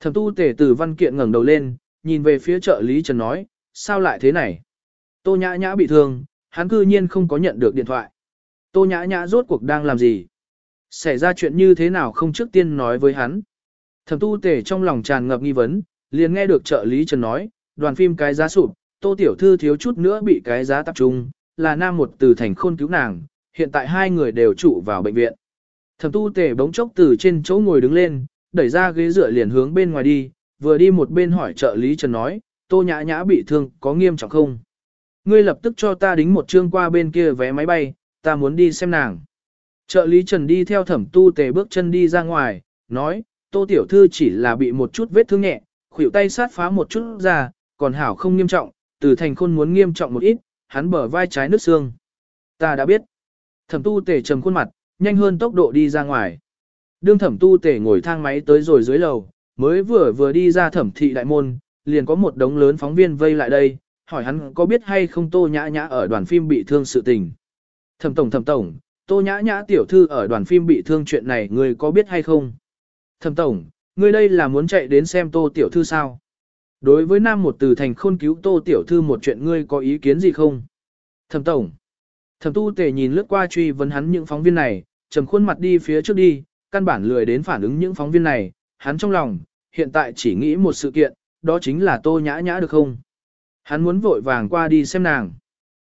Thẩm tu tề từ văn kiện ngẩng đầu lên, nhìn về phía trợ lý Trần nói, sao lại thế này? Tô nhã nhã bị thương, hắn cư nhiên không có nhận được điện thoại. Tô nhã nhã rốt cuộc đang làm gì? Xảy ra chuyện như thế nào không trước tiên nói với hắn? Thẩm tu tề trong lòng tràn ngập nghi vấn, liền nghe được trợ lý Trần nói, đoàn phim cái giá sụp, tô tiểu thư thiếu chút nữa bị cái giá tập trung, là nam một từ thành khôn cứu nàng, hiện tại hai người đều trụ vào bệnh viện. Thẩm tu tề bỗng chốc từ trên chỗ ngồi đứng lên, đẩy ra ghế dựa liền hướng bên ngoài đi, vừa đi một bên hỏi trợ lý Trần nói, tô nhã nhã bị thương có nghiêm trọng không? Ngươi lập tức cho ta đính một chương qua bên kia vé máy bay, ta muốn đi xem nàng. Trợ lý Trần đi theo thẩm tu tề bước chân đi ra ngoài, nói, tô tiểu thư chỉ là bị một chút vết thương nhẹ, khuỷu tay sát phá một chút ra, còn hảo không nghiêm trọng, từ thành khôn muốn nghiêm trọng một ít, hắn bờ vai trái nước xương. Ta đã biết. Thẩm tu tề trầm khuôn mặt, nhanh hơn tốc độ đi ra ngoài. đương thẩm tu Tề ngồi thang máy tới rồi dưới lầu, mới vừa vừa đi ra thẩm thị đại môn, liền có một đống lớn phóng viên vây lại đây, hỏi hắn có biết hay không tô nhã nhã ở đoàn phim bị thương sự tình. Thẩm tổng thẩm tổng, tô nhã nhã tiểu thư ở đoàn phim bị thương chuyện này người có biết hay không? Thẩm tổng, ngươi đây là muốn chạy đến xem tô tiểu thư sao? Đối với nam một từ thành khôn cứu tô tiểu thư một chuyện ngươi có ý kiến gì không? Thẩm tổng, thẩm tu tề nhìn lướt qua truy vấn hắn những phóng viên này, trầm khuôn mặt đi phía trước đi, căn bản lười đến phản ứng những phóng viên này, hắn trong lòng, hiện tại chỉ nghĩ một sự kiện, đó chính là tô nhã nhã được không? Hắn muốn vội vàng qua đi xem nàng.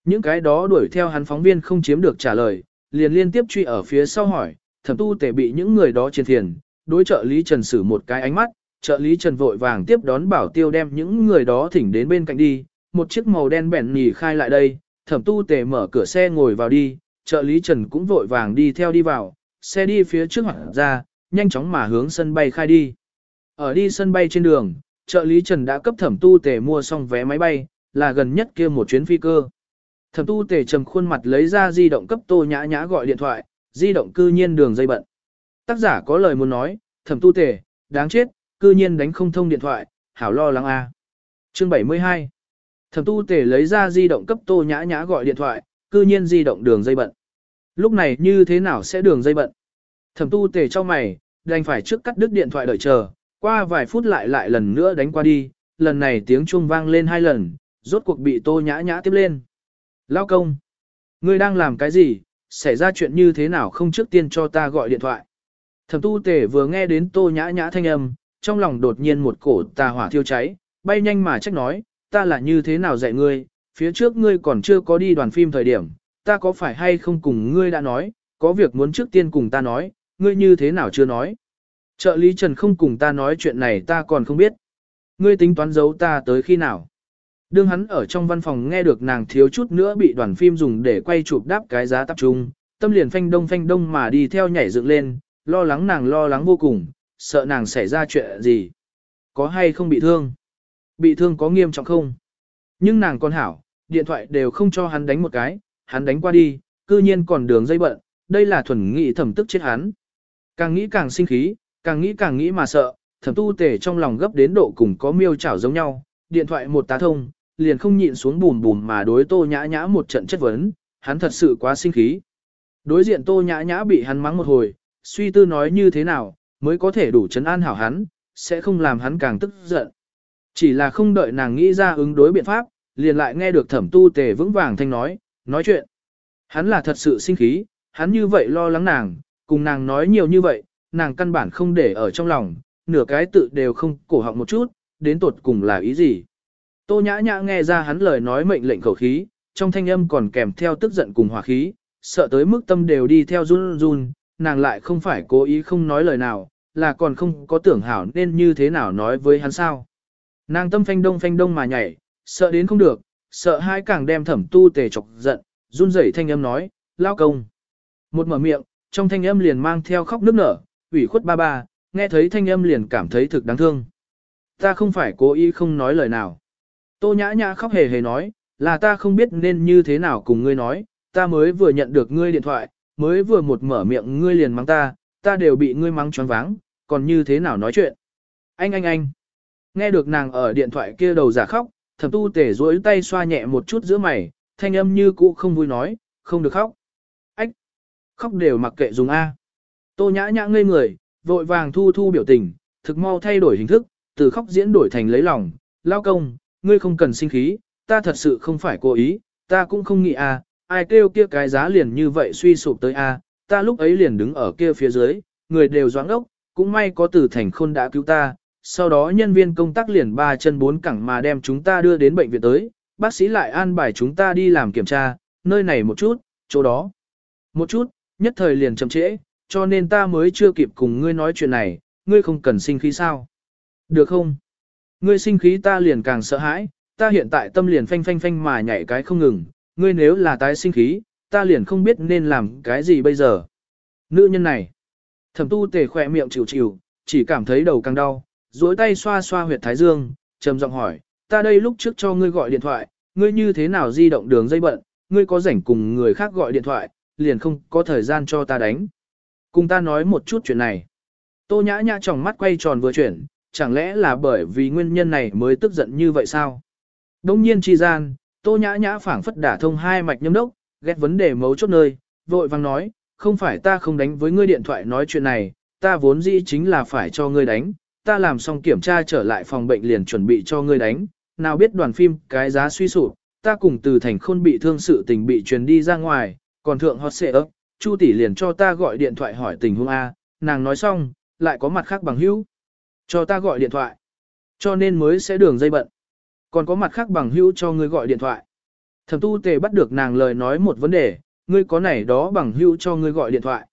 Những cái đó đuổi theo hắn phóng viên không chiếm được trả lời, liền liên tiếp truy ở phía sau hỏi, thẩm tu tể bị những người đó trên thiền, đối trợ lý Trần xử một cái ánh mắt, trợ lý Trần vội vàng tiếp đón bảo tiêu đem những người đó thỉnh đến bên cạnh đi, một chiếc màu đen bẻn nhì khai lại đây, thẩm tu tể mở cửa xe ngồi vào đi, trợ lý Trần cũng vội vàng đi theo đi vào, xe đi phía trước hoặc ra, nhanh chóng mà hướng sân bay khai đi. Ở đi sân bay trên đường, trợ lý Trần đã cấp thẩm tu tề mua xong vé máy bay, là gần nhất kia một chuyến phi cơ. Thẩm tu tề trầm khuôn mặt lấy ra di động cấp tô nhã nhã gọi điện thoại, di động cư nhiên đường dây bận. Tác giả có lời muốn nói, thẩm tu tề, đáng chết, cư nhiên đánh không thông điện thoại, hảo lo lắng a. Chương 72 Thẩm tu tề lấy ra di động cấp tô nhã nhã gọi điện thoại, cư nhiên di động đường dây bận. Lúc này như thế nào sẽ đường dây bận? Thẩm tu tề cho mày, đành phải trước cắt đứt điện thoại đợi chờ, qua vài phút lại lại lần nữa đánh qua đi, lần này tiếng chuông vang lên hai lần, rốt cuộc bị tô nhã nhã tiếp lên. Lao công, ngươi đang làm cái gì, xảy ra chuyện như thế nào không trước tiên cho ta gọi điện thoại. Thẩm tu tể vừa nghe đến tô nhã nhã thanh âm, trong lòng đột nhiên một cổ tà hỏa thiêu cháy, bay nhanh mà trách nói, ta là như thế nào dạy ngươi, phía trước ngươi còn chưa có đi đoàn phim thời điểm, ta có phải hay không cùng ngươi đã nói, có việc muốn trước tiên cùng ta nói, ngươi như thế nào chưa nói. Trợ lý Trần không cùng ta nói chuyện này ta còn không biết. Ngươi tính toán giấu ta tới khi nào? Đương hắn ở trong văn phòng nghe được nàng thiếu chút nữa bị đoàn phim dùng để quay chụp đáp cái giá tập trung, tâm liền phanh đông phanh đông mà đi theo nhảy dựng lên, lo lắng nàng lo lắng vô cùng, sợ nàng xảy ra chuyện gì. Có hay không bị thương? Bị thương có nghiêm trọng không? Nhưng nàng còn hảo, điện thoại đều không cho hắn đánh một cái, hắn đánh qua đi, cư nhiên còn đường dây bận, đây là thuần nghị thẩm tức chết hắn. Càng nghĩ càng sinh khí, càng nghĩ càng nghĩ mà sợ, thẩm tu tề trong lòng gấp đến độ cùng có miêu chảo giống nhau, điện thoại một tá thông, liền không nhịn xuống bùm bùm mà đối tô nhã nhã một trận chất vấn, hắn thật sự quá sinh khí. Đối diện tô nhã nhã bị hắn mắng một hồi, suy tư nói như thế nào, mới có thể đủ chấn an hảo hắn, sẽ không làm hắn càng tức giận. Chỉ là không đợi nàng nghĩ ra ứng đối biện pháp, liền lại nghe được thẩm tu tề vững vàng thanh nói, nói chuyện. Hắn là thật sự sinh khí, hắn như vậy lo lắng nàng, cùng nàng nói nhiều như vậy, nàng căn bản không để ở trong lòng, nửa cái tự đều không cổ họng một chút, đến tột cùng là ý gì. Tô nhã nhã nghe ra hắn lời nói mệnh lệnh khẩu khí, trong thanh âm còn kèm theo tức giận cùng hỏa khí, sợ tới mức tâm đều đi theo run run, nàng lại không phải cố ý không nói lời nào, là còn không có tưởng hảo nên như thế nào nói với hắn sao. Nàng tâm phanh đông phanh đông mà nhảy, sợ đến không được, sợ hai càng đem thẩm tu tề chọc giận, run rẩy thanh âm nói, lao công. Một mở miệng, trong thanh âm liền mang theo khóc nức nở, ủy khuất ba ba, nghe thấy thanh âm liền cảm thấy thực đáng thương. Ta không phải cố ý không nói lời nào. Tô nhã nhã khóc hề hề nói, là ta không biết nên như thế nào cùng ngươi nói, ta mới vừa nhận được ngươi điện thoại, mới vừa một mở miệng ngươi liền mắng ta, ta đều bị ngươi mắng choáng váng, còn như thế nào nói chuyện. Anh anh anh. Nghe được nàng ở điện thoại kia đầu giả khóc, thẩm tu tể duỗi tay xoa nhẹ một chút giữa mày, thanh âm như cũ không vui nói, không được khóc. Ách. Khóc đều mặc kệ dùng A. Tô nhã nhã ngây người, vội vàng thu thu biểu tình, thực mau thay đổi hình thức, từ khóc diễn đổi thành lấy lòng, lao công, ngươi không cần sinh khí, ta thật sự không phải cố ý, ta cũng không nghĩ a, ai kêu kia cái giá liền như vậy suy sụp tới a, ta lúc ấy liền đứng ở kia phía dưới, người đều doãn ốc, cũng may có từ thành khôn đã cứu ta, sau đó nhân viên công tác liền ba chân bốn cẳng mà đem chúng ta đưa đến bệnh viện tới, bác sĩ lại an bài chúng ta đi làm kiểm tra, nơi này một chút, chỗ đó. Một chút, nhất thời liền chậm trễ, cho nên ta mới chưa kịp cùng ngươi nói chuyện này, ngươi không cần sinh khí sao. Được không? Ngươi sinh khí ta liền càng sợ hãi, ta hiện tại tâm liền phanh phanh phanh mà nhảy cái không ngừng, ngươi nếu là tái sinh khí, ta liền không biết nên làm cái gì bây giờ. Nữ nhân này, thẩm tu tề khỏe miệng chịu chịu, chỉ cảm thấy đầu càng đau, duỗi tay xoa xoa huyệt thái dương, trầm giọng hỏi, ta đây lúc trước cho ngươi gọi điện thoại, ngươi như thế nào di động đường dây bận, ngươi có rảnh cùng người khác gọi điện thoại, liền không có thời gian cho ta đánh. Cùng ta nói một chút chuyện này. Tô nhã nhã tròng mắt quay tròn vừa chuyển, chẳng lẽ là bởi vì nguyên nhân này mới tức giận như vậy sao? Đông nhiên chi gian, tô nhã nhã phảng phất đả thông hai mạch nhâm đốc, ghét vấn đề mấu chốt nơi, vội vang nói, không phải ta không đánh với ngươi điện thoại nói chuyện này, ta vốn dĩ chính là phải cho ngươi đánh, ta làm xong kiểm tra trở lại phòng bệnh liền chuẩn bị cho ngươi đánh, nào biết đoàn phim cái giá suy sụp, ta cùng từ thành khôn bị thương sự tình bị truyền đi ra ngoài, còn thượng hot xệ ấp, Chu tỷ liền cho ta gọi điện thoại hỏi tình huống A, nàng nói xong, lại có mặt khác bằng hữu. Cho ta gọi điện thoại. Cho nên mới sẽ đường dây bận. Còn có mặt khác bằng hữu cho ngươi gọi điện thoại. Thẩm tu tề bắt được nàng lời nói một vấn đề, ngươi có này đó bằng hữu cho ngươi gọi điện thoại.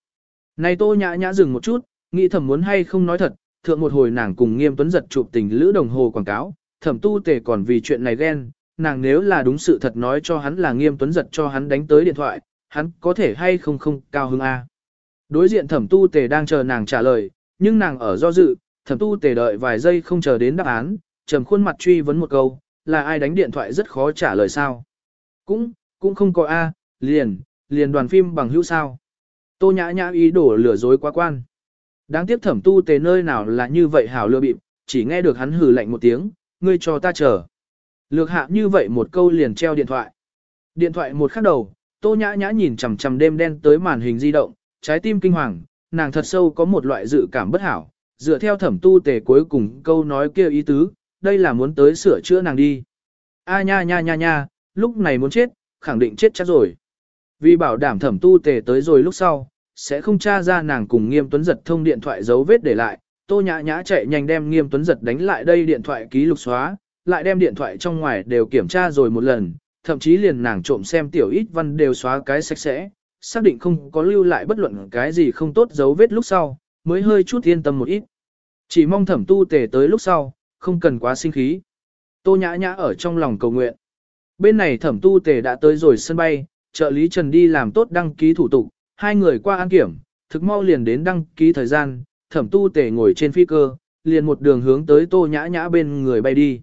Này tô nhã nhã dừng một chút, nghĩ thẩm muốn hay không nói thật, thượng một hồi nàng cùng nghiêm tuấn giật chụp tình lữ đồng hồ quảng cáo, thẩm tu tề còn vì chuyện này ghen, nàng nếu là đúng sự thật nói cho hắn là nghiêm tuấn giật cho hắn đánh tới điện thoại, hắn có thể hay không không cao hứng A. Đối diện thẩm tu tề đang chờ nàng trả lời, nhưng nàng ở do dự, thẩm tu tề đợi vài giây không chờ đến đáp án, trầm khuôn mặt truy vấn một câu, là ai đánh điện thoại rất khó trả lời sao. Cũng, cũng không có A, liền, liền đoàn phim bằng hữu sao. Tô nhã nhã ý đổ lừa dối quá quan. Đáng tiếc thẩm tu tề nơi nào là như vậy hảo lừa bịp, chỉ nghe được hắn hừ lạnh một tiếng, ngươi cho ta chờ. Lược hạ như vậy một câu liền treo điện thoại. Điện thoại một khắc đầu, tô nhã nhã nhìn chằm chằm đêm đen tới màn hình di động, trái tim kinh hoàng, nàng thật sâu có một loại dự cảm bất hảo, dựa theo thẩm tu tề cuối cùng câu nói kia ý tứ, đây là muốn tới sửa chữa nàng đi. A nha nha nha nha, lúc này muốn chết, khẳng định chết chắc rồi. Vì bảo đảm thẩm tu tề tới rồi lúc sau, sẽ không tra ra nàng cùng nghiêm tuấn giật thông điện thoại dấu vết để lại, tô nhã nhã chạy nhanh đem nghiêm tuấn giật đánh lại đây điện thoại ký lục xóa, lại đem điện thoại trong ngoài đều kiểm tra rồi một lần, thậm chí liền nàng trộm xem tiểu ít văn đều xóa cái sạch sẽ, xác định không có lưu lại bất luận cái gì không tốt dấu vết lúc sau, mới hơi chút yên tâm một ít. Chỉ mong thẩm tu tề tới lúc sau, không cần quá sinh khí. Tô nhã nhã ở trong lòng cầu nguyện. Bên này thẩm tu tề đã tới rồi sân bay, trợ lý Trần đi làm tốt đăng ký thủ tục, hai người qua an kiểm, thực mau liền đến đăng ký thời gian, thẩm tu tề ngồi trên phi cơ, liền một đường hướng tới tô nhã nhã bên người bay đi.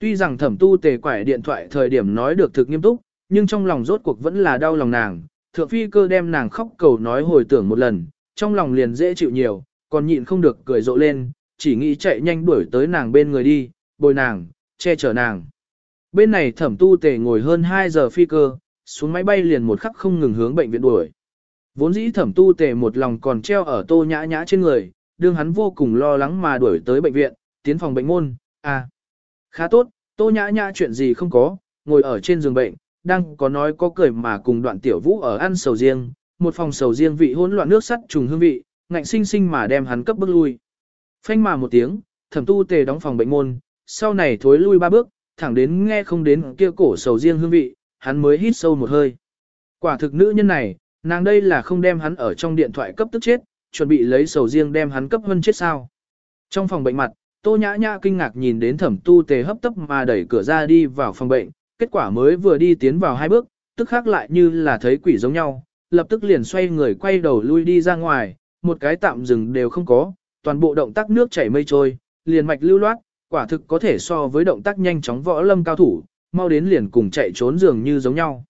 Tuy rằng thẩm tu tề quải điện thoại thời điểm nói được thực nghiêm túc, nhưng trong lòng rốt cuộc vẫn là đau lòng nàng, thượng phi cơ đem nàng khóc cầu nói hồi tưởng một lần, trong lòng liền dễ chịu nhiều, còn nhịn không được cười rộ lên, chỉ nghĩ chạy nhanh đuổi tới nàng bên người đi, bồi nàng, che chở nàng. Bên này thẩm tu tề ngồi hơn 2 giờ phi cơ, xuống máy bay liền một khắc không ngừng hướng bệnh viện đuổi. Vốn dĩ thẩm tu tề một lòng còn treo ở tô nhã nhã trên người, đương hắn vô cùng lo lắng mà đuổi tới bệnh viện, tiến phòng bệnh môn, à. Khá tốt, tô nhã nhã chuyện gì không có, ngồi ở trên giường bệnh, đang có nói có cười mà cùng đoạn tiểu vũ ở ăn sầu riêng, một phòng sầu riêng vị hỗn loạn nước sắt trùng hương vị, ngạnh sinh sinh mà đem hắn cấp bước lui. Phanh mà một tiếng, thẩm tu tề đóng phòng bệnh môn, sau này thối lui ba bước, thẳng đến nghe không đến kia cổ sầu riêng hương vị, hắn mới hít sâu một hơi. Quả thực nữ nhân này, nàng đây là không đem hắn ở trong điện thoại cấp tức chết, chuẩn bị lấy sầu riêng đem hắn cấp hơn chết sao. Trong phòng bệnh mặt, tô nhã nhã kinh ngạc nhìn đến thẩm tu tề hấp tấp mà đẩy cửa ra đi vào phòng bệnh, kết quả mới vừa đi tiến vào hai bước, tức khác lại như là thấy quỷ giống nhau, lập tức liền xoay người quay đầu lui đi ra ngoài, một cái tạm dừng đều không có, toàn bộ động tác nước chảy mây trôi, liền mạch lưu loát, quả thực có thể so với động tác nhanh chóng võ lâm cao thủ, mau đến liền cùng chạy trốn dường như giống nhau.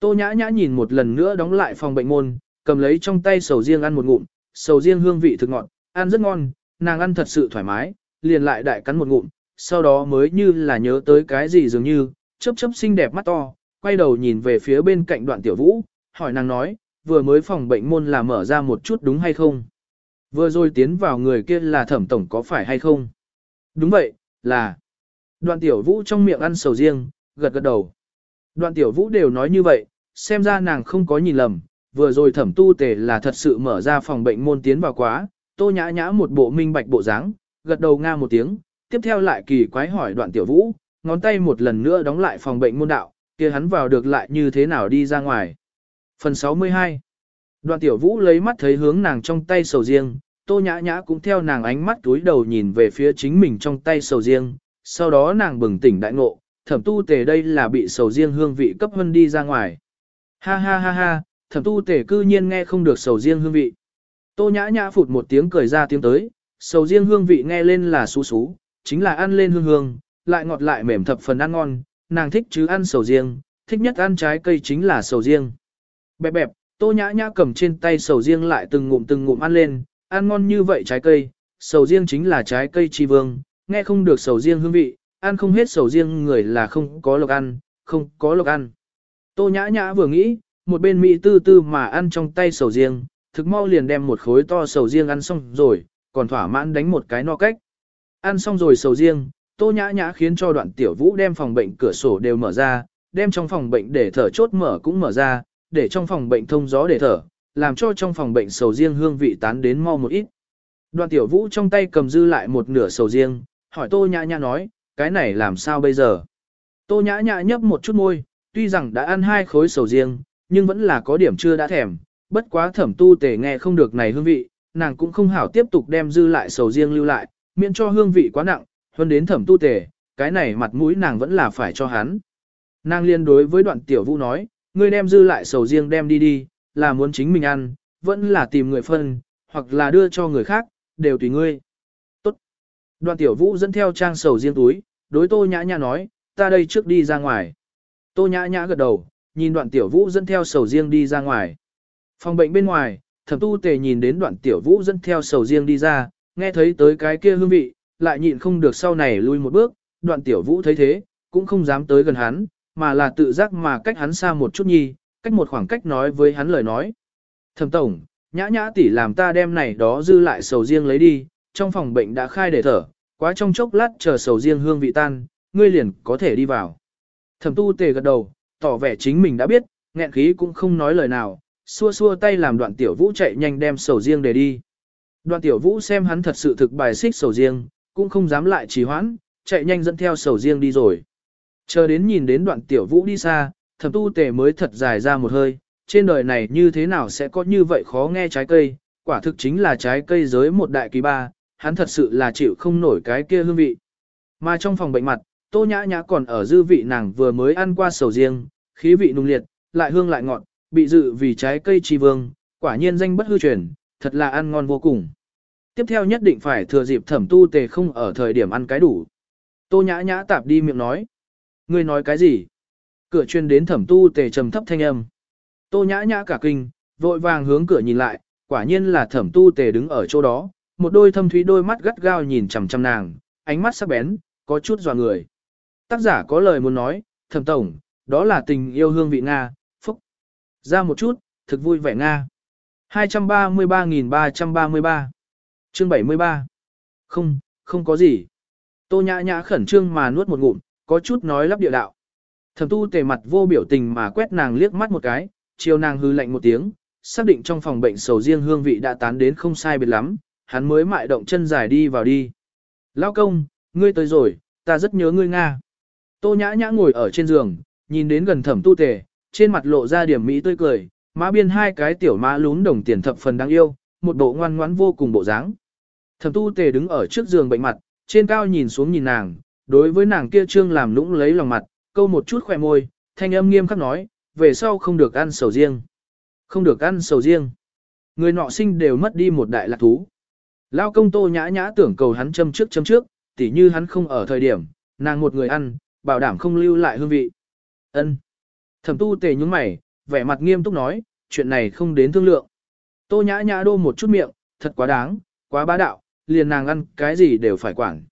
Tô nhã nhã nhìn một lần nữa đóng lại phòng bệnh môn, cầm lấy trong tay sầu riêng ăn một ngụm, sầu riêng hương vị thực ngọt, ăn rất ngon, nàng ăn thật sự thoải mái, liền lại đại cắn một ngụm, sau đó mới như là nhớ tới cái gì dường như, chớp chớp xinh đẹp mắt to, quay đầu nhìn về phía bên cạnh đoạn tiểu vũ, hỏi nàng nói, vừa mới phòng bệnh môn là mở ra một chút đúng hay không? Vừa rồi tiến vào người kia là thẩm tổng có phải hay không? Đúng vậy, là. Đoạn tiểu vũ trong miệng ăn sầu riêng, gật gật đầu. Đoạn tiểu vũ đều nói như vậy, xem ra nàng không có nhìn lầm, vừa rồi thẩm tu tề là thật sự mở ra phòng bệnh môn tiến vào quá, tô nhã nhã một bộ minh bạch bộ dáng, gật đầu nga một tiếng, tiếp theo lại kỳ quái hỏi đoạn tiểu vũ, ngón tay một lần nữa đóng lại phòng bệnh môn đạo, kia hắn vào được lại như thế nào đi ra ngoài. Phần 62 Đoạn tiểu vũ lấy mắt thấy hướng nàng trong tay sầu riêng, tô nhã nhã cũng theo nàng ánh mắt túi đầu nhìn về phía chính mình trong tay sầu riêng, sau đó nàng bừng tỉnh đại ngộ, thẩm tu tề đây là bị sầu riêng hương vị cấp hơn đi ra ngoài. Ha ha ha ha, thẩm tu tề cư nhiên nghe không được sầu riêng hương vị. Tô nhã nhã phụt một tiếng cười ra tiếng tới, sầu riêng hương vị nghe lên là xú xú, chính là ăn lên hương hương, lại ngọt lại mềm thập phần ăn ngon, nàng thích chứ ăn sầu riêng, thích nhất ăn trái cây chính là sầu riêng. Bẹp bẹp, tô nhã nhã cầm trên tay sầu riêng lại từng ngụm từng ngụm ăn lên, ăn ngon như vậy trái cây, sầu riêng chính là trái cây chi vương, nghe không được sầu riêng hương vị, ăn không hết sầu riêng người là không có lộc ăn, không có lộc ăn. Tô nhã nhã vừa nghĩ, một bên mỹ tư tư mà ăn trong tay sầu riêng, thực mau liền đem một khối to sầu riêng ăn xong rồi, còn thỏa mãn đánh một cái no cách. Ăn xong rồi sầu riêng, tô nhã nhã khiến cho đoạn tiểu vũ đem phòng bệnh cửa sổ đều mở ra, đem trong phòng bệnh để thở chốt mở cũng mở ra, để trong phòng bệnh thông gió để thở, làm cho trong phòng bệnh sầu riêng hương vị tán đến mau một ít. Đoạn tiểu vũ trong tay cầm dư lại một nửa sầu riêng, hỏi tô nhã nhã nói, cái này làm sao bây giờ? Tô nhã nhã nhấp một chút môi, tuy rằng đã ăn hai khối sầu riêng, nhưng vẫn là có điểm chưa đã thèm, bất quá thẩm tu tề nghe không được này hương vị, nàng cũng không hảo tiếp tục đem dư lại sầu riêng lưu lại, miễn cho hương vị quá nặng, hơn đến thẩm tu tề, cái này mặt mũi nàng vẫn là phải cho hắn. Nàng liên đối với đoạn tiểu vũ nói, ngươi đem dư lại sầu riêng đem đi đi, là muốn chính mình ăn, vẫn là tìm người phân, hoặc là đưa cho người khác, đều tùy ngươi. Tốt. Đoạn tiểu vũ dẫn theo trang sầu riêng túi, đối tô nhã nhã nói, ta đây trước đi ra ngoài. Tô nhã nhã gật đầu, nhìn đoạn tiểu vũ dẫn theo sầu riêng đi ra ngoài. Phòng bệnh bên ngoài, thẩm tu tề nhìn đến đoạn tiểu vũ dẫn theo sầu riêng đi ra, nghe thấy tới cái kia hương vị, lại nhịn không được sau này lui một bước, đoạn tiểu vũ thấy thế, cũng không dám tới gần hắn, mà là tự giác mà cách hắn xa một chút nhi, cách một khoảng cách nói với hắn lời nói. Thẩm tổng, nhã nhã tỷ làm ta đem này đó dư lại sầu riêng lấy đi, trong phòng bệnh đã khai để thở, quá trong chốc lát chờ sầu riêng hương vị tan, ngươi liền có thể đi vào. Thẩm tu tề gật đầu, tỏ vẻ chính mình đã biết, nghẹn khí cũng không nói lời nào, xua xua tay làm đoạn tiểu vũ chạy nhanh đem sầu riêng để đi. Đoạn tiểu vũ xem hắn thật sự thực bài xích sầu riêng, cũng không dám lại trì hoãn, chạy nhanh dẫn theo sầu riêng đi rồi. Chờ đến nhìn đến đoạn tiểu vũ đi xa, thẩm tu tề mới thật dài ra một hơi, trên đời này như thế nào sẽ có như vậy khó nghe trái cây, quả thực chính là trái cây giới một đại kỳ ba, hắn thật sự là chịu không nổi cái kia hương vị. Mà trong phòng bệnh mặt, tô nhã nhã còn ở dư vị nàng vừa mới ăn qua sầu riêng, khí vị nung liệt, lại hương lại ngọt, bị dự vì trái cây chi vương, quả nhiên danh bất hư truyền, thật là ăn ngon vô cùng. Tiếp theo nhất định phải thừa dịp thẩm tu tề không ở thời điểm ăn cái đủ. Tô nhã nhã tạp đi miệng nói. Ngươi nói cái gì? Cửa chuyên đến thẩm tu tề trầm thấp thanh âm. Tô nhã nhã cả kinh, vội vàng hướng cửa nhìn lại, quả nhiên là thẩm tu tề đứng ở chỗ đó, một đôi thâm thúy đôi mắt gắt gao nhìn chằm chằm nàng, ánh mắt sắc bén, có chút dò người. Tác giả có lời muốn nói, thẩm tổng, đó là tình yêu hương vị Nga. Ra một chút, thực vui vẻ Nga. 233.333 Chương 73 Không, không có gì. Tô nhã nhã khẩn trương mà nuốt một ngụm, có chút nói lắp địa đạo. Thẩm tu tề mặt vô biểu tình mà quét nàng liếc mắt một cái, chiều nàng hư lạnh một tiếng, xác định trong phòng bệnh sầu riêng hương vị đã tán đến không sai biệt lắm, hắn mới mại động chân dài đi vào đi. Lao công, ngươi tới rồi, ta rất nhớ ngươi Nga. Tô nhã nhã ngồi ở trên giường, nhìn đến gần thẩm tu tề, trên mặt lộ ra điểm mỹ tươi cười, má biên hai cái tiểu má lún đồng tiền thập phần đáng yêu, một bộ ngoan ngoãn vô cùng bộ dáng. Thẩm tu tề đứng ở trước giường bệnh mặt, trên cao nhìn xuống nhìn nàng, đối với nàng kia trương làm lũng lấy lòng mặt, câu một chút khỏe môi, thanh âm nghiêm khắc nói, về sau không được ăn sầu riêng. Không được ăn sầu riêng. Người nọ sinh đều mất đi một đại lạc thú. Lao công tô nhã nhã tưởng cầu hắn châm trước châm trước, tỉ như hắn không ở thời điểm, nàng một người ăn, bảo đảm không lưu lại hương vị. Ân. Thẩm tu tề nhúng mày, vẻ mặt nghiêm túc nói, chuyện này không đến thương lượng. Tô nhã nhã đô một chút miệng, thật quá đáng, quá bá đạo, liền nàng ăn cái gì đều phải quản.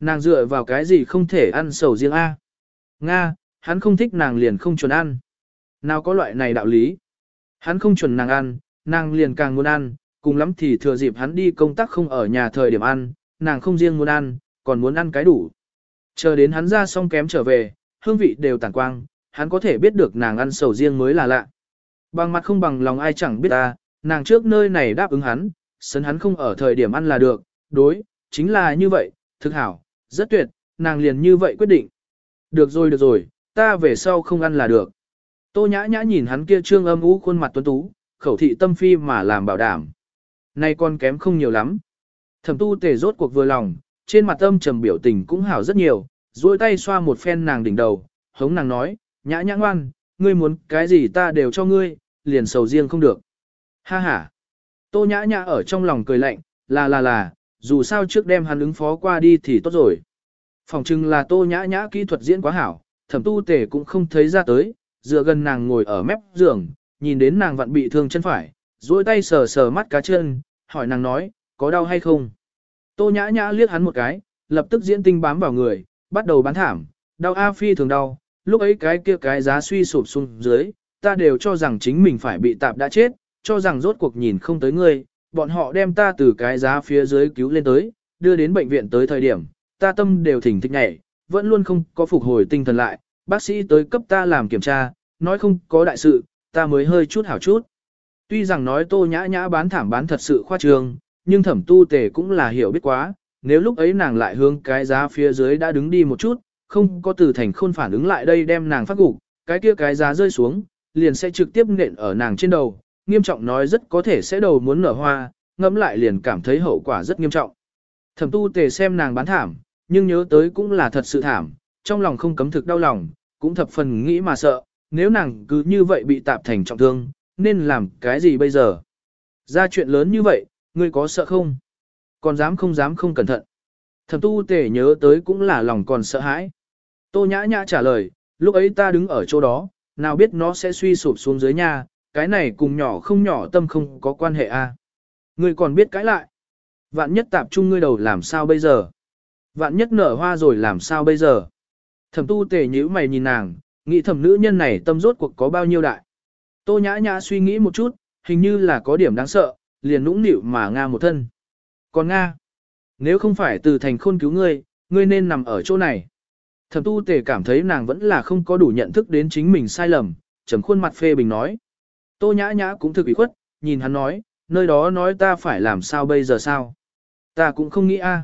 Nàng dựa vào cái gì không thể ăn sầu riêng A. Nga, hắn không thích nàng liền không chuẩn ăn. Nào có loại này đạo lý. Hắn không chuẩn nàng ăn, nàng liền càng muốn ăn, cùng lắm thì thừa dịp hắn đi công tác không ở nhà thời điểm ăn, nàng không riêng muốn ăn, còn muốn ăn cái đủ. Chờ đến hắn ra xong kém trở về, hương vị đều tàn quang, hắn có thể biết được nàng ăn sầu riêng mới là lạ. Bằng mặt không bằng lòng ai chẳng biết ta, nàng trước nơi này đáp ứng hắn, sấn hắn không ở thời điểm ăn là được, đối, chính là như vậy, thực hảo, rất tuyệt, nàng liền như vậy quyết định. Được rồi được rồi, ta về sau không ăn là được. Tô nhã nhã nhìn hắn kia trương âm ú khuôn mặt tuấn tú, khẩu thị tâm phi mà làm bảo đảm. Nay con kém không nhiều lắm. Thẩm tu tề rốt cuộc vừa lòng, trên mặt âm trầm biểu tình cũng hảo rất nhiều, duỗi tay xoa một phen nàng đỉnh đầu, hống nàng nói, nhã nhã ngoan, ngươi muốn cái gì ta đều cho ngươi, liền sầu riêng không được. Ha ha. Tô nhã nhã ở trong lòng cười lạnh, là là là, dù sao trước đem hắn ứng phó qua đi thì tốt rồi. Phòng chừng là tô nhã nhã kỹ thuật diễn quá hảo, thẩm tu tề cũng không thấy ra tới, dựa gần nàng ngồi ở mép giường, nhìn đến nàng vặn bị thương chân phải, duỗi tay sờ sờ mắt cá chân, hỏi nàng nói, có đau hay không? Tô nhã nhã liếc hắn một cái, lập tức diễn tinh bám vào người, bắt đầu bán thảm, đau A phi thường đau, lúc ấy cái kia cái giá suy sụp xuống dưới, ta đều cho rằng chính mình phải bị tạp đã chết, cho rằng rốt cuộc nhìn không tới ngươi, bọn họ đem ta từ cái giá phía dưới cứu lên tới, đưa đến bệnh viện tới thời điểm, ta tâm đều thỉnh thích nhảy, vẫn luôn không có phục hồi tinh thần lại, bác sĩ tới cấp ta làm kiểm tra, nói không có đại sự, ta mới hơi chút hảo chút. Tuy rằng nói tô nhã nhã bán thảm bán thật sự khoa trương, nhưng thẩm tu tề cũng là hiểu biết quá, nếu lúc ấy nàng lại hướng cái giá phía dưới đã đứng đi một chút, không có từ thành khôn phản ứng lại đây đem nàng phát gục, cái kia cái giá rơi xuống, liền sẽ trực tiếp nện ở nàng trên đầu, nghiêm trọng nói rất có thể sẽ đầu muốn nở hoa, ngẫm lại liền cảm thấy hậu quả rất nghiêm trọng. Thẩm tu tề xem nàng bán thảm, nhưng nhớ tới cũng là thật sự thảm, trong lòng không cấm thực đau lòng, cũng thập phần nghĩ mà sợ, nếu nàng cứ như vậy bị tạp thành trọng thương, nên làm cái gì bây giờ? Ra chuyện lớn như vậy, ngươi có sợ không? Còn dám không dám không cẩn thận. Thẩm tu tề nhớ tới cũng là lòng còn sợ hãi. Tô nhã nhã trả lời, lúc ấy ta đứng ở chỗ đó, nào biết nó sẽ suy sụp xuống dưới nhà, cái này cùng nhỏ không nhỏ tâm không có quan hệ a. À? Ngươi còn biết cãi lại. Vạn nhất tạp trung ngươi đầu làm sao bây giờ? Vạn nhất nở hoa rồi làm sao bây giờ? Thẩm tu tề nhíu mày nhìn nàng, nghĩ thẩm nữ nhân này tâm rốt cuộc có bao nhiêu đại. Tô nhã nhã suy nghĩ một chút, hình như là có điểm đáng sợ, liền nũng nịu mà Nga một thân. Còn Nga, nếu không phải từ thành khôn cứu ngươi, ngươi nên nằm ở chỗ này. Thẩm tu tề cảm thấy nàng vẫn là không có đủ nhận thức đến chính mình sai lầm, trầm khuôn mặt phê bình nói. Tô nhã nhã cũng thực ý khuất, nhìn hắn nói, nơi đó nói ta phải làm sao bây giờ sao. Ta cũng không nghĩ a.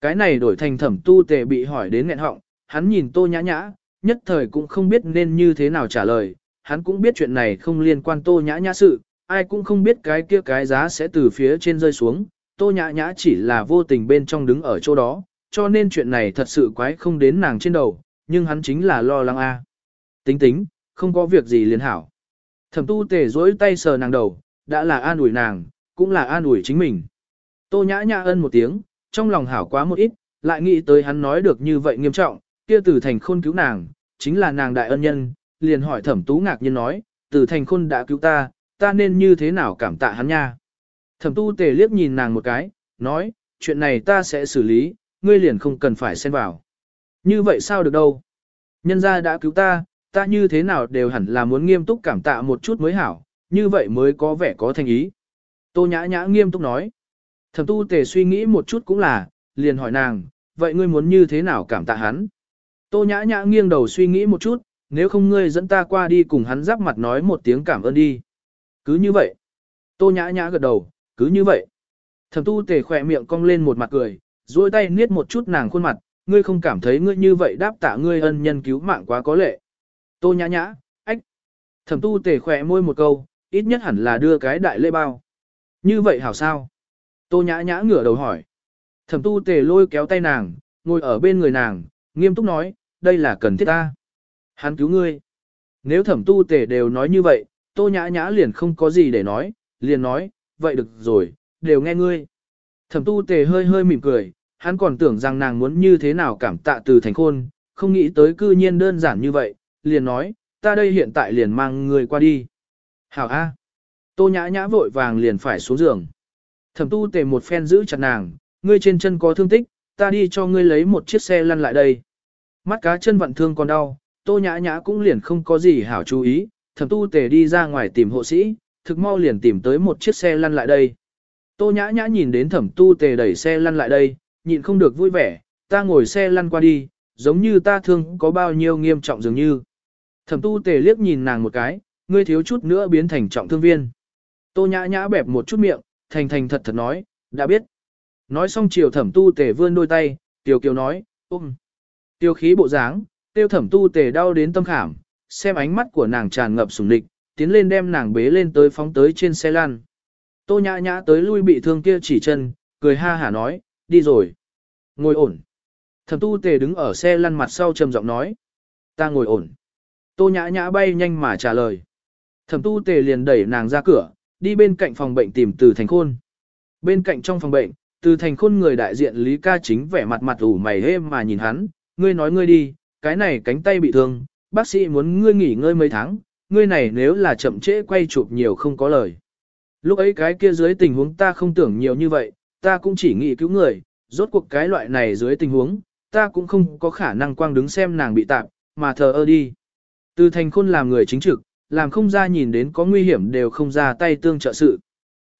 Cái này đổi thành thẩm tu tề bị hỏi đến nghẹn họng, hắn nhìn tô nhã nhã, nhất thời cũng không biết nên như thế nào trả lời, hắn cũng biết chuyện này không liên quan tô nhã nhã sự, ai cũng không biết cái kia cái giá sẽ từ phía trên rơi xuống, tô nhã nhã chỉ là vô tình bên trong đứng ở chỗ đó, cho nên chuyện này thật sự quái không đến nàng trên đầu, nhưng hắn chính là lo lắng a. Tính tính, không có việc gì liền hảo. Thẩm tu tề dối tay sờ nàng đầu, đã là an ủi nàng, cũng là an ủi chính mình. Tô nhã nhã ân một tiếng, trong lòng hảo quá một ít, lại nghĩ tới hắn nói được như vậy nghiêm trọng, kia từ thành khôn cứu nàng, chính là nàng đại ân nhân, liền hỏi thẩm tú ngạc nhiên nói, từ thành khôn đã cứu ta, ta nên như thế nào cảm tạ hắn nha. Thẩm tu tề liếc nhìn nàng một cái, nói, chuyện này ta sẽ xử lý, ngươi liền không cần phải xen vào. Như vậy sao được đâu. Nhân gia đã cứu ta, ta như thế nào đều hẳn là muốn nghiêm túc cảm tạ một chút mới hảo, như vậy mới có vẻ có thành ý. Tô nhã nhã nghiêm túc nói. Thẩm tu tề suy nghĩ một chút cũng là, liền hỏi nàng, vậy ngươi muốn như thế nào cảm tạ hắn? Tô nhã nhã nghiêng đầu suy nghĩ một chút, nếu không ngươi dẫn ta qua đi cùng hắn giáp mặt nói một tiếng cảm ơn đi. Cứ như vậy. Tô nhã nhã gật đầu, cứ như vậy. Thẩm tu tề khỏe miệng cong lên một mặt cười, duỗi tay niết một chút nàng khuôn mặt, ngươi không cảm thấy ngươi như vậy đáp tạ ngươi ân nhân cứu mạng quá có lệ. Tô nhã nhã, ách. Thẩm tu tề khỏe môi một câu, ít nhất hẳn là đưa cái đại lễ bao. Như vậy hảo sao? Tô nhã nhã ngửa đầu hỏi. Thẩm tu tề lôi kéo tay nàng, ngồi ở bên người nàng, nghiêm túc nói, đây là cần thiết ta. Hắn cứu ngươi. Nếu thẩm tu tề đều nói như vậy, tô nhã nhã liền không có gì để nói, liền nói, vậy được rồi, đều nghe ngươi. Thẩm tu tề hơi hơi mỉm cười, hắn còn tưởng rằng nàng muốn như thế nào cảm tạ từ thành khôn, không nghĩ tới cư nhiên đơn giản như vậy, liền nói, ta đây hiện tại liền mang người qua đi. Hảo A. Tô nhã nhã vội vàng liền phải xuống giường. Thẩm tu tề một phen giữ chặt nàng, ngươi trên chân có thương tích, ta đi cho ngươi lấy một chiếc xe lăn lại đây. Mắt cá chân vặn thương còn đau, tô nhã nhã cũng liền không có gì hảo chú ý, thẩm tu tề đi ra ngoài tìm hộ sĩ, thực mau liền tìm tới một chiếc xe lăn lại đây. Tô nhã nhã nhìn đến thẩm tu tề đẩy xe lăn lại đây, nhịn không được vui vẻ, ta ngồi xe lăn qua đi, giống như ta thương có bao nhiêu nghiêm trọng dường như. Thẩm tu tề liếc nhìn nàng một cái, ngươi thiếu chút nữa biến thành trọng thương viên. Tô nhã nhã bẹp một chút miệng, thành thành thật thật nói, đã biết. Nói xong chiều thẩm tu tề vươn đôi tay, tiểu kiều nói, ôm. Tiêu khí bộ dáng, tiêu thẩm tu tề đau đến tâm khảm, xem ánh mắt của nàng tràn ngập sùng địch, tiến lên đem nàng bế lên tới phóng tới trên xe lan. Tô nhã nhã tới lui bị thương kia chỉ chân, cười ha hả nói, đi rồi. Ngồi ổn. Thẩm tu tề đứng ở xe lăn mặt sau trầm giọng nói. Ta ngồi ổn. Tô nhã nhã bay nhanh mà trả lời. Thẩm tu tề liền đẩy nàng ra cửa, đi bên cạnh phòng bệnh tìm từ thành khôn. Bên cạnh trong phòng bệnh, từ thành khôn người đại diện Lý Ca chính vẻ mặt mặt ủ mày hê mà nhìn hắn, ngươi nói ngươi đi, cái này cánh tay bị thương, bác sĩ muốn ngươi nghỉ ngơi mấy tháng, ngươi này nếu là chậm trễ quay chụp nhiều không có lời. Lúc ấy cái kia dưới tình huống ta không tưởng nhiều như vậy, ta cũng chỉ nghĩ cứu người, rốt cuộc cái loại này dưới tình huống, ta cũng không có khả năng quang đứng xem nàng bị tạp, mà thờ ơ đi. Từ thành khôn làm người chính trực, làm không ra nhìn đến có nguy hiểm đều không ra tay tương trợ sự.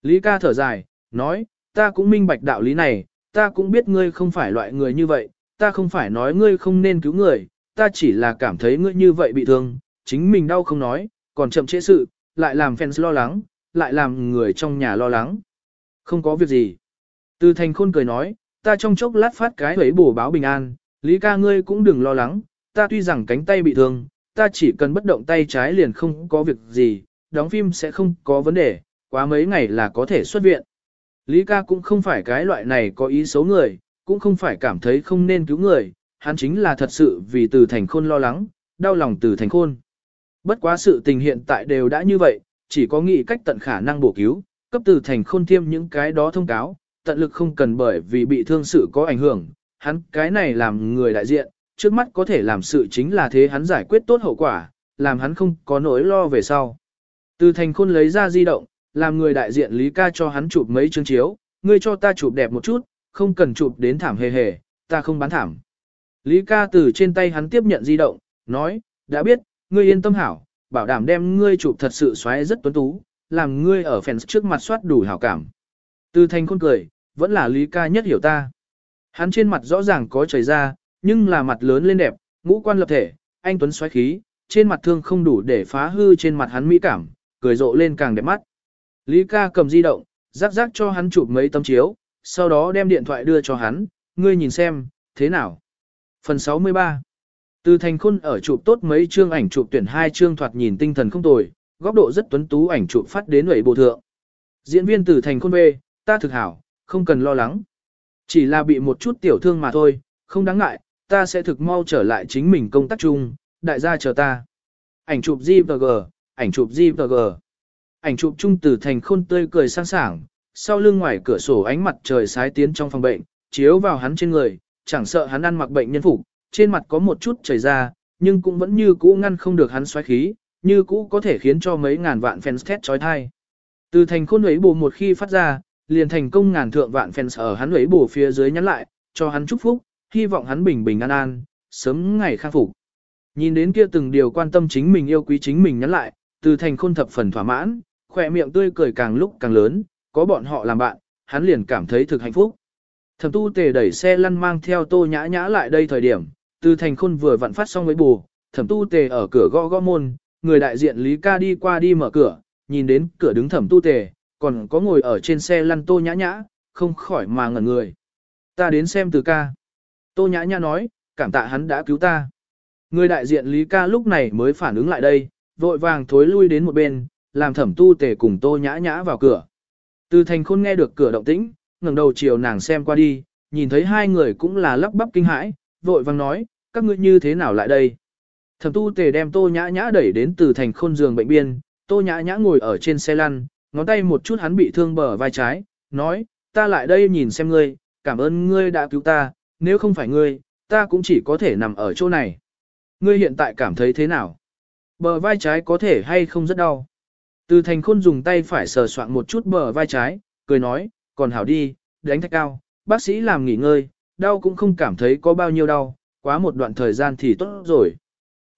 Lý ca thở dài, nói, ta cũng minh bạch đạo lý này, ta cũng biết ngươi không phải loại người như vậy, ta không phải nói ngươi không nên cứu người, ta chỉ là cảm thấy ngươi như vậy bị thương, chính mình đau không nói, còn chậm trễ sự, lại làm fans lo lắng, lại làm người trong nhà lo lắng. Không có việc gì. Từ thành khôn cười nói, ta trong chốc lát phát cái ấy bổ báo bình an, Lý ca ngươi cũng đừng lo lắng, ta tuy rằng cánh tay bị thương, ta chỉ cần bất động tay trái liền không có việc gì, đóng phim sẽ không có vấn đề, quá mấy ngày là có thể xuất viện. Lý ca cũng không phải cái loại này có ý xấu người, cũng không phải cảm thấy không nên cứu người, hắn chính là thật sự vì từ thành khôn lo lắng, đau lòng từ thành khôn. Bất quá sự tình hiện tại đều đã như vậy, chỉ có nghĩ cách tận khả năng bổ cứu, cấp từ thành khôn thiêm những cái đó thông cáo, tận lực không cần bởi vì bị thương sự có ảnh hưởng, hắn cái này làm người đại diện, trước mắt có thể làm sự chính là thế hắn giải quyết tốt hậu quả, làm hắn không có nỗi lo về sau. Từ thành khôn lấy ra di động, làm người đại diện Lý ca cho hắn chụp mấy chương chiếu, ngươi cho ta chụp đẹp một chút, không cần chụp đến thảm hề hề, ta không bán thảm. Lý ca từ trên tay hắn tiếp nhận di động, nói, đã biết, ngươi yên tâm hảo, bảo đảm đem ngươi chụp thật sự xoáy rất tuấn tú, làm ngươi ở fans trước mặt soát đủ hảo cảm. Từ thành khôn cười, vẫn là Lý ca nhất hiểu ta. Hắn trên mặt rõ ràng có chảy ra, nhưng là mặt lớn lên đẹp, ngũ quan lập thể, anh tuấn xoáy khí, trên mặt thương không đủ để phá hư trên mặt hắn mỹ cảm, cười rộ lên càng đẹp mắt. Lý ca cầm di động, rắc rắc cho hắn chụp mấy tấm chiếu, sau đó đem điện thoại đưa cho hắn, ngươi nhìn xem, thế nào. Phần 63 từ thành khôn ở chụp tốt mấy chương ảnh chụp tuyển hai chương thoạt nhìn tinh thần không tồi, góc độ rất tuấn tú ảnh chụp phát đến ủy bộ thượng. Diễn viên từ thành khôn B, ta thực hảo, không cần lo lắng. Chỉ là bị một chút tiểu thương mà thôi, không đáng ngại, ta sẽ thực mau trở lại chính mình công tác chung, đại gia chờ ta. Ảnh chụp JPG, ảnh chụp JPG. Ảnh chụp chung từ thành khôn tươi cười sang sảng, sau lưng ngoài cửa sổ ánh mặt trời sái tiến trong phòng bệnh, chiếu vào hắn trên người, chẳng sợ hắn ăn mặc bệnh nhân phục, trên mặt có một chút chảy ra, nhưng cũng vẫn như cũ ngăn không được hắn xoáy khí, như cũ có thể khiến cho mấy ngàn vạn fans thét chói tai. Từ thành khôn ấy bù một khi phát ra, liền thành công ngàn thượng vạn fans ở hắn ấy bù phía dưới nhắn lại, cho hắn chúc phúc, hy vọng hắn bình bình an an, sớm ngày khang phục. Nhìn đến kia từng điều quan tâm chính mình yêu quý chính mình nhắn lại, từ thành khôn thập phần thỏa mãn, khỏe miệng tươi cười càng lúc càng lớn, có bọn họ làm bạn, hắn liền cảm thấy thực hạnh phúc. Thẩm tu tề đẩy xe lăn mang theo tô nhã nhã lại đây thời điểm, từ thành khôn vừa vặn phát xong với bù, thẩm tu tề ở cửa gõ gõ môn, người đại diện Lý ca đi qua đi mở cửa, nhìn đến cửa đứng thẩm tu tề, còn có ngồi ở trên xe lăn tô nhã nhã, không khỏi mà ngẩn người. Ta đến xem từ ca. Tô nhã nhã nói, cảm tạ hắn đã cứu ta. Người đại diện Lý ca lúc này mới phản ứng lại đây, vội vàng thối lui đến một bên, làm thẩm tu tề cùng tô nhã nhã vào cửa. Từ thành khôn nghe được cửa động tĩnh, ngẩng đầu chiều nàng xem qua đi, nhìn thấy hai người cũng là lắp bắp kinh hãi, vội vàng nói, các ngươi như thế nào lại đây? Thẩm tu tề đem tô nhã nhã đẩy đến từ thành khôn giường bệnh biên, tô nhã nhã ngồi ở trên xe lăn, ngón tay một chút hắn bị thương bờ vai trái, nói, ta lại đây nhìn xem ngươi, cảm ơn ngươi đã cứu ta, nếu không phải ngươi, ta cũng chỉ có thể nằm ở chỗ này. Ngươi hiện tại cảm thấy thế nào? Bờ vai trái có thể hay không rất đau? Từ thành khôn dùng tay phải sờ soạn một chút bờ vai trái, cười nói, còn hảo đi, đánh thạch cao, bác sĩ làm nghỉ ngơi, đau cũng không cảm thấy có bao nhiêu đau, quá một đoạn thời gian thì tốt rồi.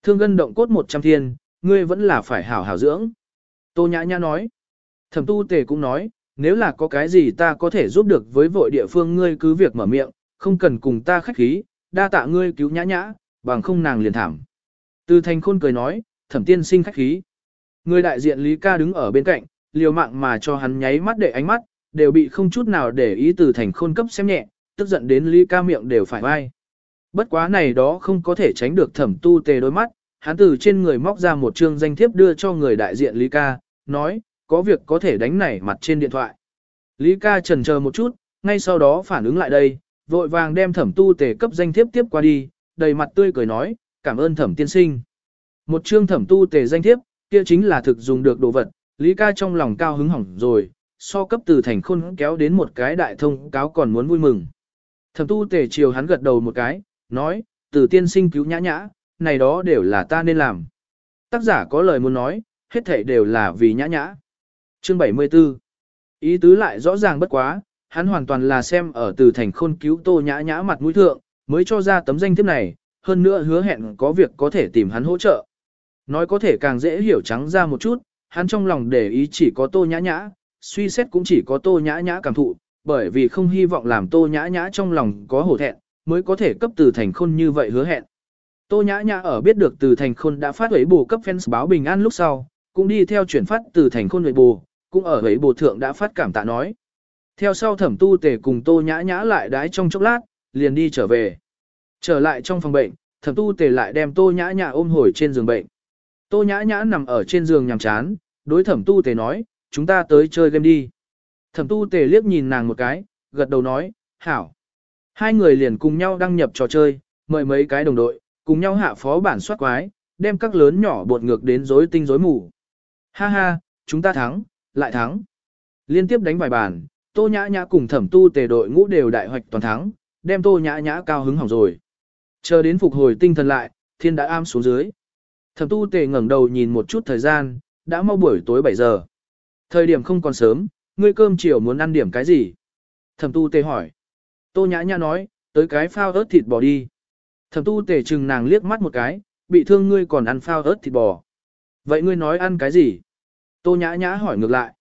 Thương gân động cốt một trăm thiên, ngươi vẫn là phải hảo hảo dưỡng. Tô nhã nhã nói, thẩm tu tề cũng nói, nếu là có cái gì ta có thể giúp được với vội địa phương ngươi cứ việc mở miệng, không cần cùng ta khách khí, đa tạ ngươi cứu nhã nhã, bằng không nàng liền thảm. Từ thành khôn cười nói, thẩm tiên sinh khách khí. Người đại diện Lý ca đứng ở bên cạnh, liều mạng mà cho hắn nháy mắt để ánh mắt, đều bị không chút nào để ý từ thành khôn cấp xem nhẹ, tức giận đến Lý ca miệng đều phải vai. Bất quá này đó không có thể tránh được thẩm tu tề đôi mắt, hắn từ trên người móc ra một chương danh thiếp đưa cho người đại diện Lý ca, nói, có việc có thể đánh nảy mặt trên điện thoại. Lý ca trần chờ một chút, ngay sau đó phản ứng lại đây, vội vàng đem thẩm tu tề cấp danh thiếp tiếp qua đi, đầy mặt tươi cười nói, cảm ơn thẩm tiên sinh. Một chương thẩm tu tề danh thiếp, kia chính là thực dùng được đồ vật, Lý ca trong lòng cao hứng hỏng rồi, so cấp từ thành khôn kéo đến một cái đại thông cáo còn muốn vui mừng. Thẩm tu tề chiều hắn gật đầu một cái, nói, từ tiên sinh cứu nhã nhã, này đó đều là ta nên làm. Tác giả có lời muốn nói, hết thảy đều là vì nhã nhã. Chương 74 Ý tứ lại rõ ràng bất quá, hắn hoàn toàn là xem ở từ thành khôn cứu tô nhã nhã mặt mũi thượng, mới cho ra tấm danh thiếp này, hơn nữa hứa hẹn có việc có thể tìm hắn hỗ trợ. Nói có thể càng dễ hiểu trắng ra một chút, hắn trong lòng để ý chỉ có tô nhã nhã, suy xét cũng chỉ có tô nhã nhã cảm thụ, bởi vì không hy vọng làm tô nhã nhã trong lòng có hổ thẹn, mới có thể cấp từ thành khôn như vậy hứa hẹn. Tô nhã nhã ở biết được từ thành khôn đã phát huế bù cấp fans báo bình an lúc sau, cũng đi theo chuyển phát từ thành khôn huế bù, cũng ở huế bù thượng đã phát cảm tạ nói. Theo sau thẩm tu tề cùng tô nhã nhã lại đái trong chốc lát, liền đi trở về. Trở lại trong phòng bệnh, thẩm tu tề lại đem tô nhã nhã ôm hồi trên giường bệnh. Tô nhã nhã nằm ở trên giường nhằm chán, đối thẩm tu tề nói, chúng ta tới chơi game đi. Thẩm tu tề liếc nhìn nàng một cái, gật đầu nói, hảo. Hai người liền cùng nhau đăng nhập trò chơi, mời mấy cái đồng đội, cùng nhau hạ phó bản soát quái, đem các lớn nhỏ bột ngược đến rối tinh rối mù. Ha ha, chúng ta thắng, lại thắng. Liên tiếp đánh vài bàn, tô nhã nhã cùng thẩm tu tề đội ngũ đều đại hoạch toàn thắng, đem tô nhã nhã cao hứng hỏng rồi. Chờ đến phục hồi tinh thần lại, thiên đã am xuống dưới. Thẩm tu tề ngẩng đầu nhìn một chút thời gian, đã mau buổi tối 7 giờ. Thời điểm không còn sớm, ngươi cơm chiều muốn ăn điểm cái gì? Thẩm tu tề hỏi. Tô nhã nhã nói, tới cái phao ớt thịt bò đi. Thẩm tu tề chừng nàng liếc mắt một cái, bị thương ngươi còn ăn phao ớt thịt bò. Vậy ngươi nói ăn cái gì? Tô nhã nhã hỏi ngược lại.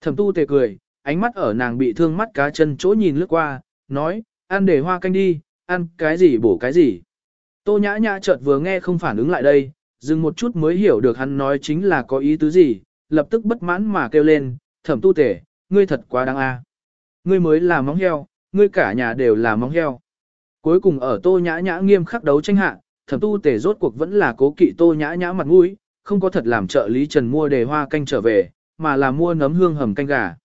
Thẩm tu tề cười, ánh mắt ở nàng bị thương mắt cá chân chỗ nhìn lướt qua, nói, ăn để hoa canh đi, ăn cái gì bổ cái gì. Tô nhã nhã chợt vừa nghe không phản ứng lại đây, dừng một chút mới hiểu được hắn nói chính là có ý tứ gì, lập tức bất mãn mà kêu lên, thẩm tu tể, ngươi thật quá đáng a. Ngươi mới là móng heo, ngươi cả nhà đều là móng heo. Cuối cùng ở tô nhã nhã nghiêm khắc đấu tranh hạ, thẩm tu tề rốt cuộc vẫn là cố kỵ tô nhã nhã mặt mũi, không có thật làm trợ lý trần mua đề hoa canh trở về, mà là mua nấm hương hầm canh gà.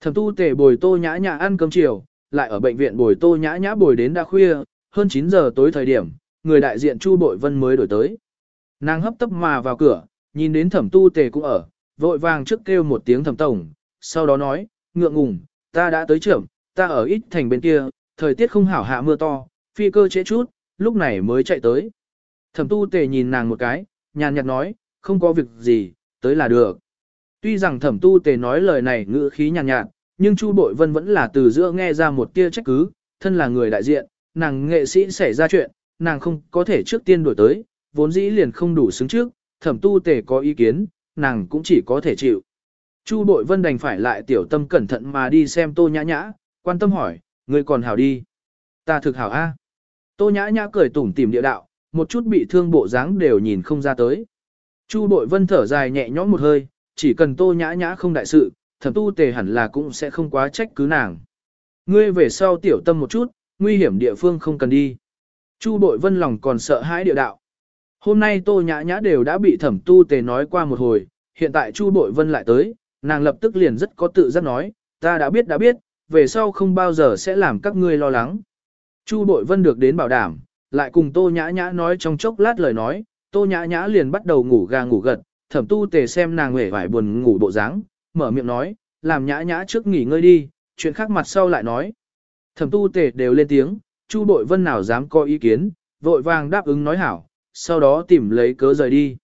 Thẩm tu tề bồi tô nhã nhã ăn cơm chiều, lại ở bệnh viện bồi tô nhã nhã bồi đến đã khuya, hơn 9 giờ tối thời điểm, người đại diện Chu Bội Vân mới đổi tới. Nàng hấp tấp mà vào cửa, nhìn đến thẩm tu tề cũng ở, vội vàng trước kêu một tiếng thẩm tổng, sau đó nói, ngượng ngùng, ta đã tới trưởng, ta ở ít thành bên kia, thời tiết không hảo hạ mưa to, phi cơ trễ chút, lúc này mới chạy tới. Thẩm tu tề nhìn nàng một cái, nhàn nhạt nói, không có việc gì, tới là được. Tuy rằng thẩm tu tề nói lời này ngữ khí nhàn nhạt, nhưng Chu Bội Vân vẫn là từ giữa nghe ra một tia trách cứ, thân là người đại diện, nàng nghệ sĩ xảy ra chuyện, nàng không có thể trước tiên đổi tới, vốn dĩ liền không đủ xứng trước, thẩm tu tề có ý kiến, nàng cũng chỉ có thể chịu. Chu Bội Vân đành phải lại tiểu tâm cẩn thận mà đi xem Tô Nhã Nhã, quan tâm hỏi, người còn hảo đi. Ta thực hảo a. Tô Nhã Nhã cười tủm tỉm địa đạo, một chút bị thương bộ dáng đều nhìn không ra tới. Chu Bội Vân thở dài nhẹ nhõm một hơi, chỉ cần Tô Nhã Nhã không đại sự, thẩm tu tề hẳn là cũng sẽ không quá trách cứ nàng. Ngươi về sau tiểu tâm một chút, nguy hiểm địa phương không cần đi. Chu bội vân lòng còn sợ hãi địa đạo. Hôm nay tô nhã nhã đều đã bị thẩm tu tề nói qua một hồi, hiện tại chu bội vân lại tới, nàng lập tức liền rất có tự giác nói, ta đã biết đã biết, về sau không bao giờ sẽ làm các ngươi lo lắng. Chu bội vân được đến bảo đảm, lại cùng tô nhã nhã nói trong chốc lát lời nói, tô nhã nhã liền bắt đầu ngủ gà ngủ gật, thẩm tu tề xem nàng hề vải buồn ngủ bộ dáng, mở miệng nói, làm nhã nhã trước nghỉ ngơi đi, chuyện khác mặt sau lại nói. Thẩm tu tề đều lên tiếng, Chu bội vân nào dám có ý kiến, vội vàng đáp ứng nói hảo, sau đó tìm lấy cớ rời đi.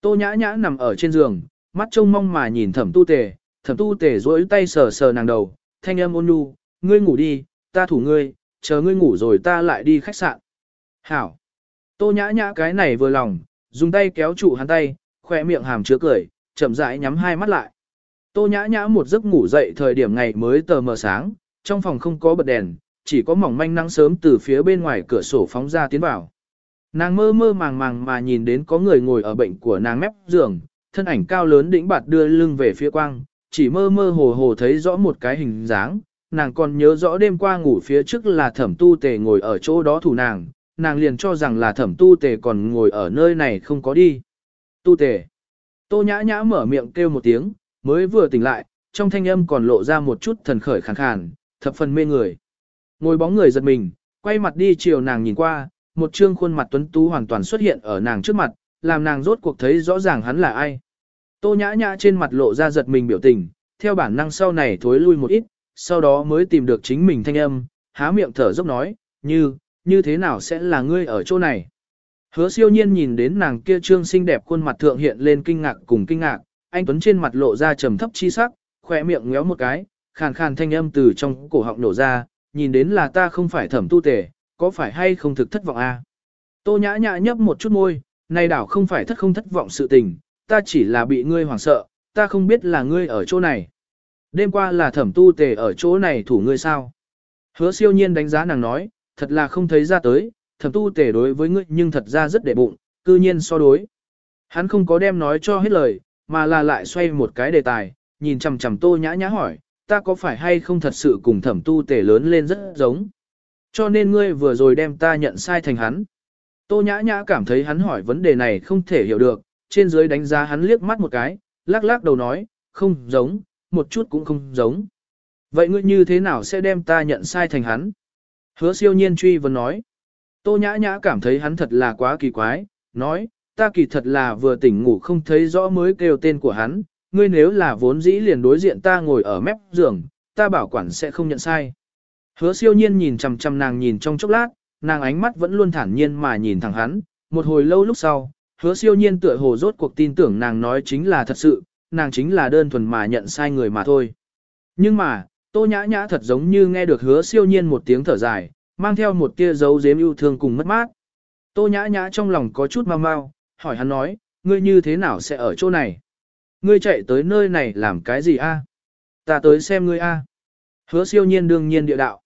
Tô nhã nhã nằm ở trên giường, mắt trông mong mà nhìn thẩm tu tề, thẩm tu tề duỗi tay sờ sờ nàng đầu, thanh âm ôn nhu, ngươi ngủ đi, ta thủ ngươi, chờ ngươi ngủ rồi ta lại đi khách sạn. Hảo. Tô nhã nhã cái này vừa lòng, dùng tay kéo trụ hắn tay, khoe miệng hàm chứa cười, chậm rãi nhắm hai mắt lại. Tô nhã nhã một giấc ngủ dậy thời điểm ngày mới tờ mờ sáng, trong phòng không có bật đèn, chỉ có mỏng manh nắng sớm từ phía bên ngoài cửa sổ phóng ra tiến vào. Nàng mơ mơ màng màng mà nhìn đến có người ngồi ở bệnh của nàng mép giường, thân ảnh cao lớn đĩnh bạt đưa lưng về phía quang, chỉ mơ mơ hồ hồ thấy rõ một cái hình dáng, nàng còn nhớ rõ đêm qua ngủ phía trước là thẩm tu tề ngồi ở chỗ đó thủ nàng, nàng liền cho rằng là thẩm tu tề còn ngồi ở nơi này không có đi. Tu tề. Tô nhã nhã mở miệng kêu một tiếng, mới vừa tỉnh lại, trong thanh âm còn lộ ra một chút thần khởi khàn khàn, thập phần mê người. Ngồi bóng người giật mình, quay mặt đi chiều nàng nhìn qua, một trương khuôn mặt tuấn tú hoàn toàn xuất hiện ở nàng trước mặt, làm nàng rốt cuộc thấy rõ ràng hắn là ai. Tô nhã nhã trên mặt lộ ra giật mình biểu tình, theo bản năng sau này thối lui một ít, sau đó mới tìm được chính mình thanh âm, há miệng thở dốc nói, như, như thế nào sẽ là ngươi ở chỗ này. Hứa siêu nhiên nhìn đến nàng kia trương xinh đẹp khuôn mặt thượng hiện lên kinh ngạc cùng kinh ngạc, anh Tuấn trên mặt lộ ra trầm thấp chi sắc, khỏe miệng ngéo một cái, khàn khàn thanh âm từ trong cổ họng nổ ra, nhìn đến là ta không phải thẩm tu tề, có phải hay không thực thất vọng a? À? Tô nhã nhã nhấp một chút môi, này đảo không phải thất không thất vọng sự tình, ta chỉ là bị ngươi hoảng sợ, ta không biết là ngươi ở chỗ này. Đêm qua là thẩm tu tề ở chỗ này thủ ngươi sao? Hứa siêu nhiên đánh giá nàng nói, thật là không thấy ra tới, thẩm tu tề đối với ngươi nhưng thật ra rất đệ bụng, cư nhiên so đối. Hắn không có đem nói cho hết lời, mà là lại xoay một cái đề tài, nhìn chằm chằm tô nhã nhã hỏi, ta có phải hay không thật sự cùng thẩm tu tề lớn lên rất giống. Cho nên ngươi vừa rồi đem ta nhận sai thành hắn. Tô nhã nhã cảm thấy hắn hỏi vấn đề này không thể hiểu được, trên dưới đánh giá hắn liếc mắt một cái, lắc lắc đầu nói, không giống, một chút cũng không giống. Vậy ngươi như thế nào sẽ đem ta nhận sai thành hắn? Hứa siêu nhiên truy vấn nói. Tô nhã nhã cảm thấy hắn thật là quá kỳ quái, nói, ta kỳ thật là vừa tỉnh ngủ không thấy rõ mới kêu tên của hắn, ngươi nếu là vốn dĩ liền đối diện ta ngồi ở mép giường, ta bảo quản sẽ không nhận sai. Hứa siêu nhiên nhìn chằm chằm nàng nhìn trong chốc lát, nàng ánh mắt vẫn luôn thản nhiên mà nhìn thẳng hắn, một hồi lâu lúc sau, hứa siêu nhiên tựa hồ rốt cuộc tin tưởng nàng nói chính là thật sự, nàng chính là đơn thuần mà nhận sai người mà thôi. Nhưng mà, tô nhã nhã thật giống như nghe được hứa siêu nhiên một tiếng thở dài, mang theo một tia dấu dếm yêu thương cùng mất mát. Tô nhã nhã trong lòng có chút mau mau, hỏi hắn nói, ngươi như thế nào sẽ ở chỗ này? Ngươi chạy tới nơi này làm cái gì a? Ta tới xem ngươi a. Hứa siêu nhiên đương nhiên địa đạo.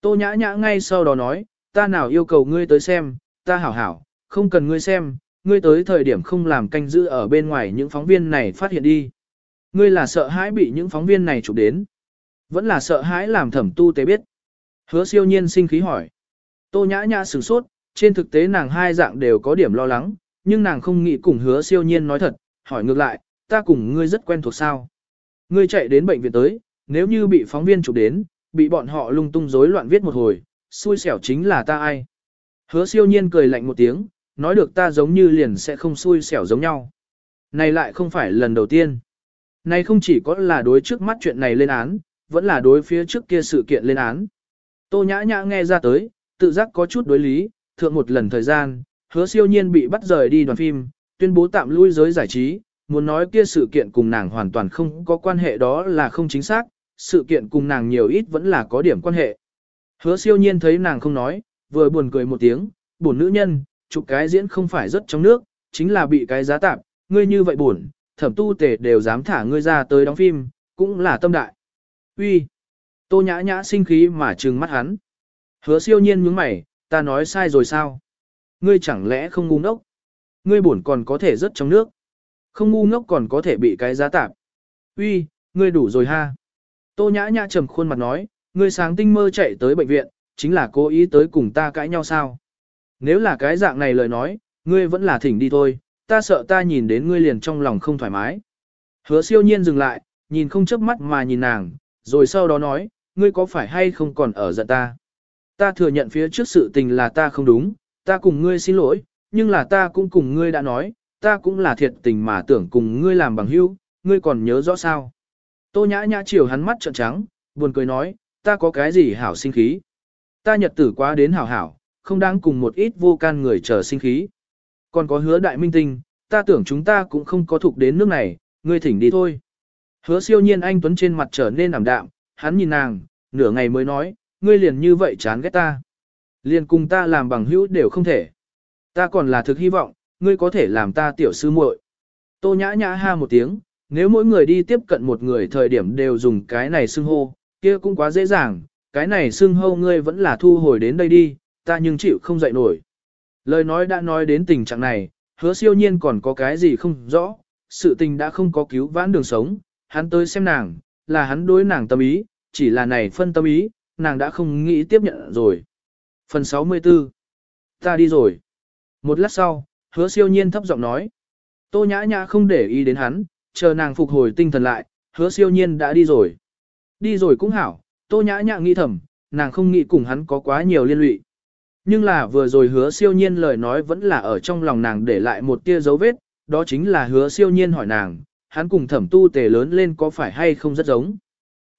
Tô nhã nhã ngay sau đó nói, ta nào yêu cầu ngươi tới xem, ta hảo hảo, không cần ngươi xem, ngươi tới thời điểm không làm canh giữ ở bên ngoài những phóng viên này phát hiện đi. Ngươi là sợ hãi bị những phóng viên này chụp đến. Vẫn là sợ hãi làm thẩm tu tế biết. Hứa siêu nhiên sinh khí hỏi. Tô nhã nhã sửng sốt, trên thực tế nàng hai dạng đều có điểm lo lắng, nhưng nàng không nghĩ cùng hứa siêu nhiên nói thật, hỏi ngược lại, ta cùng ngươi rất quen thuộc sao. Ngươi chạy đến bệnh viện tới, nếu như bị phóng viên chụp đến, bị bọn họ lung tung rối loạn viết một hồi, xui xẻo chính là ta ai. Hứa siêu nhiên cười lạnh một tiếng, nói được ta giống như liền sẽ không xui xẻo giống nhau. Này lại không phải lần đầu tiên. Này không chỉ có là đối trước mắt chuyện này lên án, vẫn là đối phía trước kia sự kiện lên án. Tô nhã nhã nghe ra tới, tự giác có chút đối lý, thượng một lần thời gian, hứa siêu nhiên bị bắt rời đi đoàn phim, tuyên bố tạm lui giới giải trí, muốn nói kia sự kiện cùng nàng hoàn toàn không có quan hệ đó là không chính xác, sự kiện cùng nàng nhiều ít vẫn là có điểm quan hệ. Hứa siêu nhiên thấy nàng không nói, vừa buồn cười một tiếng, buồn nữ nhân, chụp cái diễn không phải rất trong nước, chính là bị cái giá tạp, ngươi như vậy buồn, thẩm tu tề đều dám thả ngươi ra tới đóng phim, cũng là tâm đại. Uy, Tô nhã nhã sinh khí mà trừng mắt hắn. Hứa siêu nhiên nhướng mày, ta nói sai rồi sao? Ngươi chẳng lẽ không ngu ngốc? Ngươi buồn còn có thể rất trong nước. Không ngu ngốc còn có thể bị cái giá tạp. Uy, ngươi đủ rồi ha. Tô nhã nhã trầm khuôn mặt nói, ngươi sáng tinh mơ chạy tới bệnh viện, chính là cố ý tới cùng ta cãi nhau sao. Nếu là cái dạng này lời nói, ngươi vẫn là thỉnh đi thôi, ta sợ ta nhìn đến ngươi liền trong lòng không thoải mái. Hứa siêu nhiên dừng lại, nhìn không chớp mắt mà nhìn nàng, rồi sau đó nói, ngươi có phải hay không còn ở giận ta. Ta thừa nhận phía trước sự tình là ta không đúng, ta cùng ngươi xin lỗi, nhưng là ta cũng cùng ngươi đã nói, ta cũng là thiệt tình mà tưởng cùng ngươi làm bằng hữu, ngươi còn nhớ rõ sao. Tô nhã nhã chiều hắn mắt trợn trắng, buồn cười nói, ta có cái gì hảo sinh khí. Ta nhật tử quá đến hảo hảo, không đáng cùng một ít vô can người chờ sinh khí. Còn có hứa đại minh tinh, ta tưởng chúng ta cũng không có thuộc đến nước này, ngươi thỉnh đi thôi. Hứa siêu nhiên anh Tuấn trên mặt trở nên ảm đạm, hắn nhìn nàng, nửa ngày mới nói, ngươi liền như vậy chán ghét ta. Liền cùng ta làm bằng hữu đều không thể. Ta còn là thực hy vọng, ngươi có thể làm ta tiểu sư muội. Tô nhã nhã ha một tiếng, nếu mỗi người đi tiếp cận một người thời điểm đều dùng cái này xưng hô, kia cũng quá dễ dàng, cái này xưng hô ngươi vẫn là thu hồi đến đây đi, ta nhưng chịu không dậy nổi. Lời nói đã nói đến tình trạng này, hứa siêu nhiên còn có cái gì không rõ, sự tình đã không có cứu vãn đường sống, hắn tới xem nàng, là hắn đối nàng tâm ý, chỉ là này phân tâm ý, nàng đã không nghĩ tiếp nhận rồi. Phần 64 Ta đi rồi. Một lát sau, hứa siêu nhiên thấp giọng nói. Tô nhã nhã không để ý đến hắn, chờ nàng phục hồi tinh thần lại, hứa siêu nhiên đã đi rồi. Đi rồi cũng hảo, tô nhã nhã nghĩ thầm, nàng không nghĩ cùng hắn có quá nhiều liên lụy. Nhưng là vừa rồi hứa siêu nhiên lời nói vẫn là ở trong lòng nàng để lại một tia dấu vết, đó chính là hứa siêu nhiên hỏi nàng, hắn cùng thẩm tu tề lớn lên có phải hay không rất giống.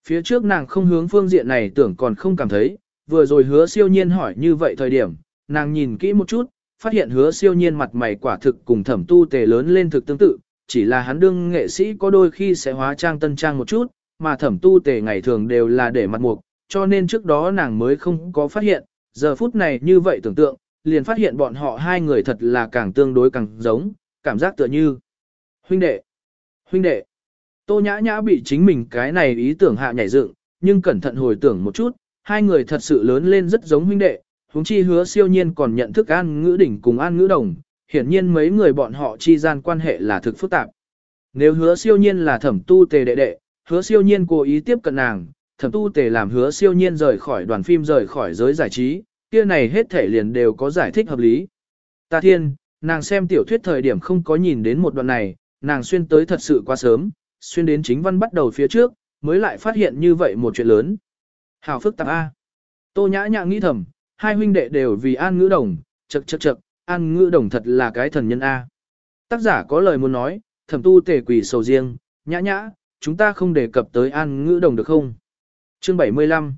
Phía trước nàng không hướng phương diện này tưởng còn không cảm thấy, vừa rồi hứa siêu nhiên hỏi như vậy thời điểm, nàng nhìn kỹ một chút, phát hiện hứa siêu nhiên mặt mày quả thực cùng thẩm tu tề lớn lên thực tương tự, chỉ là hắn đương nghệ sĩ có đôi khi sẽ hóa trang tân trang một chút, mà thẩm tu tề ngày thường đều là để mặt mục, cho nên trước đó nàng mới không có phát hiện, giờ phút này như vậy tưởng tượng, liền phát hiện bọn họ hai người thật là càng tương đối càng giống, cảm giác tựa như huynh đệ, huynh đệ. Tô nhã nhã bị chính mình cái này ý tưởng hạ nhảy dựng, nhưng cẩn thận hồi tưởng một chút, hai người thật sự lớn lên rất giống huynh đệ, huống chi hứa siêu nhiên còn nhận thức an ngữ đỉnh cùng an ngữ đồng, hiển nhiên mấy người bọn họ chi gian quan hệ là thực phức tạp. Nếu hứa siêu nhiên là thẩm tu tề đệ đệ, hứa siêu nhiên cố ý tiếp cận nàng, thẩm tu tề làm hứa siêu nhiên rời khỏi đoàn phim rời khỏi giới giải trí, kia này hết thể liền đều có giải thích hợp lý. Ta thiên, nàng xem tiểu thuyết thời điểm không có nhìn đến một đoạn này, nàng xuyên tới thật sự quá sớm, xuyên đến chính văn bắt đầu phía trước, mới lại phát hiện như vậy một chuyện lớn. Hào phức tạp A. Tô nhã nhã nghĩ thầm, hai huynh đệ đều vì an ngữ đồng, chật chật chật, an ngữ đồng thật là cái thần nhân A. Tác giả có lời muốn nói, thẩm tu tề quỷ sầu riêng, nhã nhã, chúng ta không đề cập tới an ngữ đồng được không? Chương 75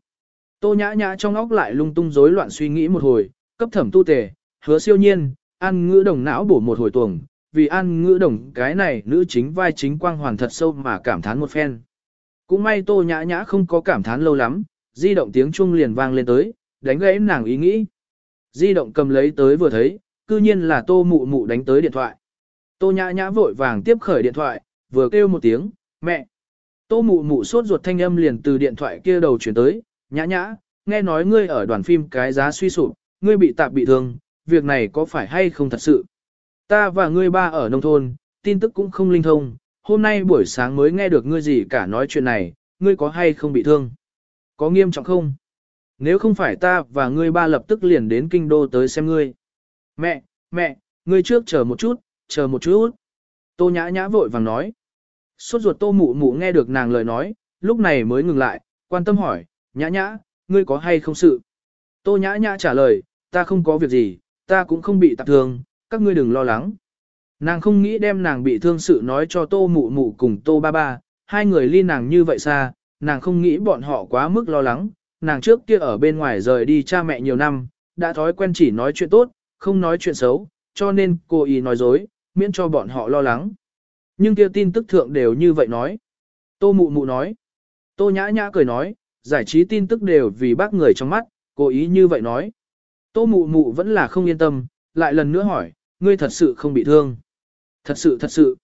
Tô nhã nhã trong óc lại lung tung rối loạn suy nghĩ một hồi, cấp thẩm tu tề, hứa siêu nhiên, an ngữ đồng não bổ một hồi tuồng, vì an ngữ đồng cái này nữ chính vai chính quang hoàn thật sâu mà cảm thán một phen. Cũng may tô nhã nhã không có cảm thán lâu lắm, di động tiếng chuông liền vang lên tới, đánh gãy nàng ý nghĩ. Di động cầm lấy tới vừa thấy, cư nhiên là tô mụ mụ đánh tới điện thoại. Tô nhã nhã vội vàng tiếp khởi điện thoại, vừa kêu một tiếng, mẹ. Tô mụ mụ sốt ruột thanh âm liền từ điện thoại kia đầu chuyển tới, nhã nhã, nghe nói ngươi ở đoàn phim cái giá suy sụp, ngươi bị tạp bị thương, việc này có phải hay không thật sự? Ta và ngươi ba ở nông thôn, tin tức cũng không linh thông, hôm nay buổi sáng mới nghe được ngươi gì cả nói chuyện này, ngươi có hay không bị thương? Có nghiêm trọng không? Nếu không phải ta và ngươi ba lập tức liền đến kinh đô tới xem ngươi. Mẹ, mẹ, ngươi trước chờ một chút, chờ một chút. Tô nhã nhã vội vàng nói. Suốt ruột tô mụ mụ nghe được nàng lời nói, lúc này mới ngừng lại, quan tâm hỏi, nhã nhã, ngươi có hay không sự? Tô nhã nhã trả lời, ta không có việc gì, ta cũng không bị tạp thương, các ngươi đừng lo lắng. Nàng không nghĩ đem nàng bị thương sự nói cho tô mụ mụ cùng tô ba ba, hai người ly nàng như vậy xa, nàng không nghĩ bọn họ quá mức lo lắng, nàng trước kia ở bên ngoài rời đi cha mẹ nhiều năm, đã thói quen chỉ nói chuyện tốt, không nói chuyện xấu, cho nên cô ý nói dối, miễn cho bọn họ lo lắng. Nhưng kia tin tức thượng đều như vậy nói. Tô mụ mụ nói. Tô nhã nhã cười nói, giải trí tin tức đều vì bác người trong mắt, cố ý như vậy nói. Tô mụ mụ vẫn là không yên tâm, lại lần nữa hỏi, ngươi thật sự không bị thương. Thật sự thật sự.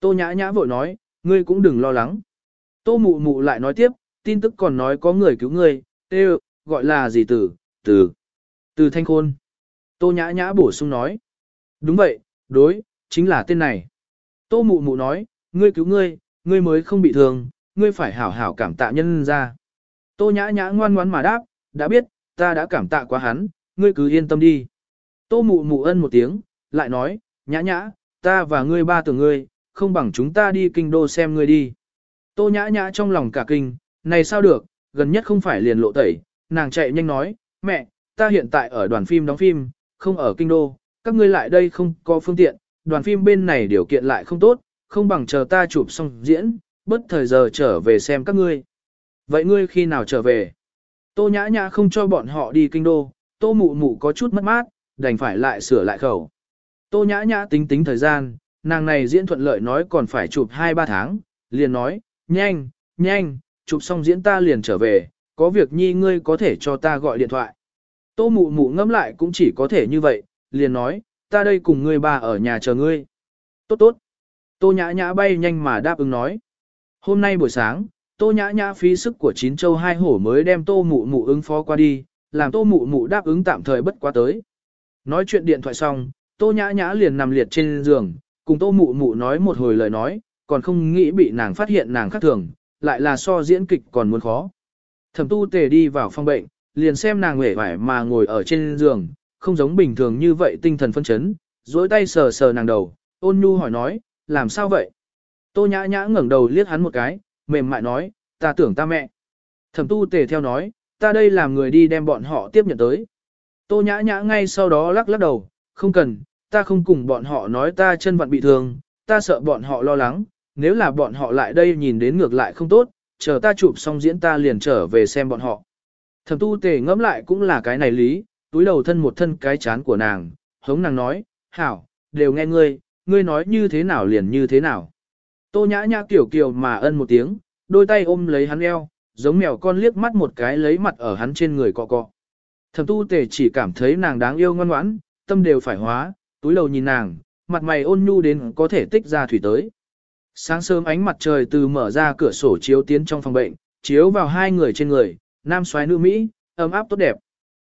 Tô nhã nhã vội nói, ngươi cũng đừng lo lắng. Tô mụ mụ lại nói tiếp, tin tức còn nói có người cứu ngươi, tê gọi là gì tử, từ, từ thanh khôn. Tô nhã nhã bổ sung nói. Đúng vậy, đối, chính là tên này. Tô mụ mụ nói, ngươi cứu ngươi, ngươi mới không bị thương, ngươi phải hảo hảo cảm tạ nhân ra. Tô nhã nhã ngoan ngoãn mà đáp, đã biết, ta đã cảm tạ quá hắn, ngươi cứ yên tâm đi. Tô mụ mụ ân một tiếng, lại nói, nhã nhã, ta và ngươi ba tưởng ngươi, không bằng chúng ta đi kinh đô xem ngươi đi. Tô nhã nhã trong lòng cả kinh, này sao được, gần nhất không phải liền lộ tẩy, nàng chạy nhanh nói, mẹ, ta hiện tại ở đoàn phim đóng phim, không ở kinh đô, các ngươi lại đây không có phương tiện, đoàn phim bên này điều kiện lại không tốt, không bằng chờ ta chụp xong diễn, bất thời giờ trở về xem các ngươi. Vậy ngươi khi nào trở về? Tô nhã nhã không cho bọn họ đi kinh đô, tô mụ mụ có chút mất mát, đành phải lại sửa lại khẩu. Tô nhã nhã tính tính thời gian, nàng này diễn thuận lợi nói còn phải chụp 2-3 tháng, liền nói, nhanh, nhanh, chụp xong diễn ta liền trở về, có việc nhi ngươi có thể cho ta gọi điện thoại. Tô mụ mụ ngẫm lại cũng chỉ có thể như vậy, liền nói, ta đây cùng ngươi bà ở nhà chờ ngươi. Tốt tốt. Tô nhã nhã bay nhanh mà đáp ứng nói. Hôm nay buổi sáng, tô nhã nhã phí sức của chín châu hai hổ mới đem tô mụ mụ ứng phó qua đi, làm tô mụ mụ đáp ứng tạm thời bất quá tới. Nói chuyện điện thoại xong, tô nhã nhã liền nằm liệt trên giường, cùng tô mụ mụ nói một hồi lời nói, còn không nghĩ bị nàng phát hiện nàng khác thường, lại là so diễn kịch còn muốn khó. Thẩm tu tề đi vào phòng bệnh, liền xem nàng nguệ vải mà ngồi ở trên giường, không giống bình thường như vậy tinh thần phân chấn, duỗi tay sờ sờ nàng đầu, ôn nhu hỏi nói, làm sao vậy? Tô nhã nhã ngẩng đầu liếc hắn một cái, mềm mại nói, ta tưởng ta mẹ. Thẩm tu tề theo nói, ta đây làm người đi đem bọn họ tiếp nhận tới. Tô nhã nhã ngay sau đó lắc lắc đầu, không cần, ta không cùng bọn họ nói ta chân vặn bị thương, ta sợ bọn họ lo lắng, nếu là bọn họ lại đây nhìn đến ngược lại không tốt, chờ ta chụp xong diễn ta liền trở về xem bọn họ. Thẩm tu tề ngẫm lại cũng là cái này lý, túi đầu thân một thân cái chán của nàng, hống nàng nói, hảo, đều nghe ngươi, ngươi nói như thế nào liền như thế nào. Tô nhã nhã kiểu kiểu mà ân một tiếng, đôi tay ôm lấy hắn eo, giống mèo con liếc mắt một cái lấy mặt ở hắn trên người cọ cọ. Thẩm tu tề chỉ cảm thấy nàng đáng yêu ngoan ngoãn, tâm đều phải hóa, túi đầu nhìn nàng, mặt mày ôn nhu đến có thể tích ra thủy tới. Sáng sớm ánh mặt trời từ mở ra cửa sổ chiếu tiến trong phòng bệnh, chiếu vào hai người trên người, nam soái nữ Mỹ, ấm áp tốt đẹp.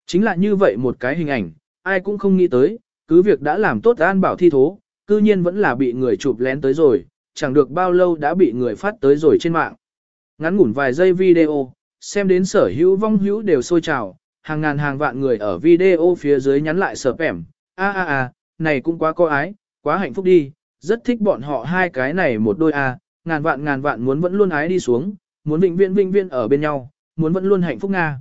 Chính là như vậy một cái hình ảnh, ai cũng không nghĩ tới, cứ việc đã làm tốt an bảo thi thố, cư nhiên vẫn là bị người chụp lén tới rồi, chẳng được bao lâu đã bị người phát tới rồi trên mạng. Ngắn ngủn vài giây video, xem đến sở hữu vong hữu đều sôi trào, hàng ngàn hàng vạn người ở video phía dưới nhắn lại sở pẻm, a a a, này cũng quá có ái, quá hạnh phúc đi, rất thích bọn họ hai cái này một đôi a, ngàn vạn ngàn vạn muốn vẫn luôn ái đi xuống, muốn vĩnh viễn vĩnh viễn ở bên nhau, muốn vẫn luôn hạnh phúc nga.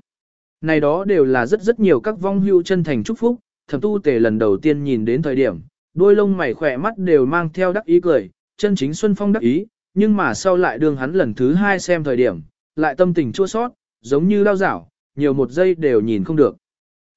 Này đó đều là rất rất nhiều các vong hưu chân thành chúc phúc, thẩm tu tề lần đầu tiên nhìn đến thời điểm, đôi lông mày khỏe mắt đều mang theo đắc ý cười, chân chính Xuân Phong đắc ý, nhưng mà sau lại đương hắn lần thứ hai xem thời điểm, lại tâm tình chua sót, giống như lao dảo, nhiều một giây đều nhìn không được.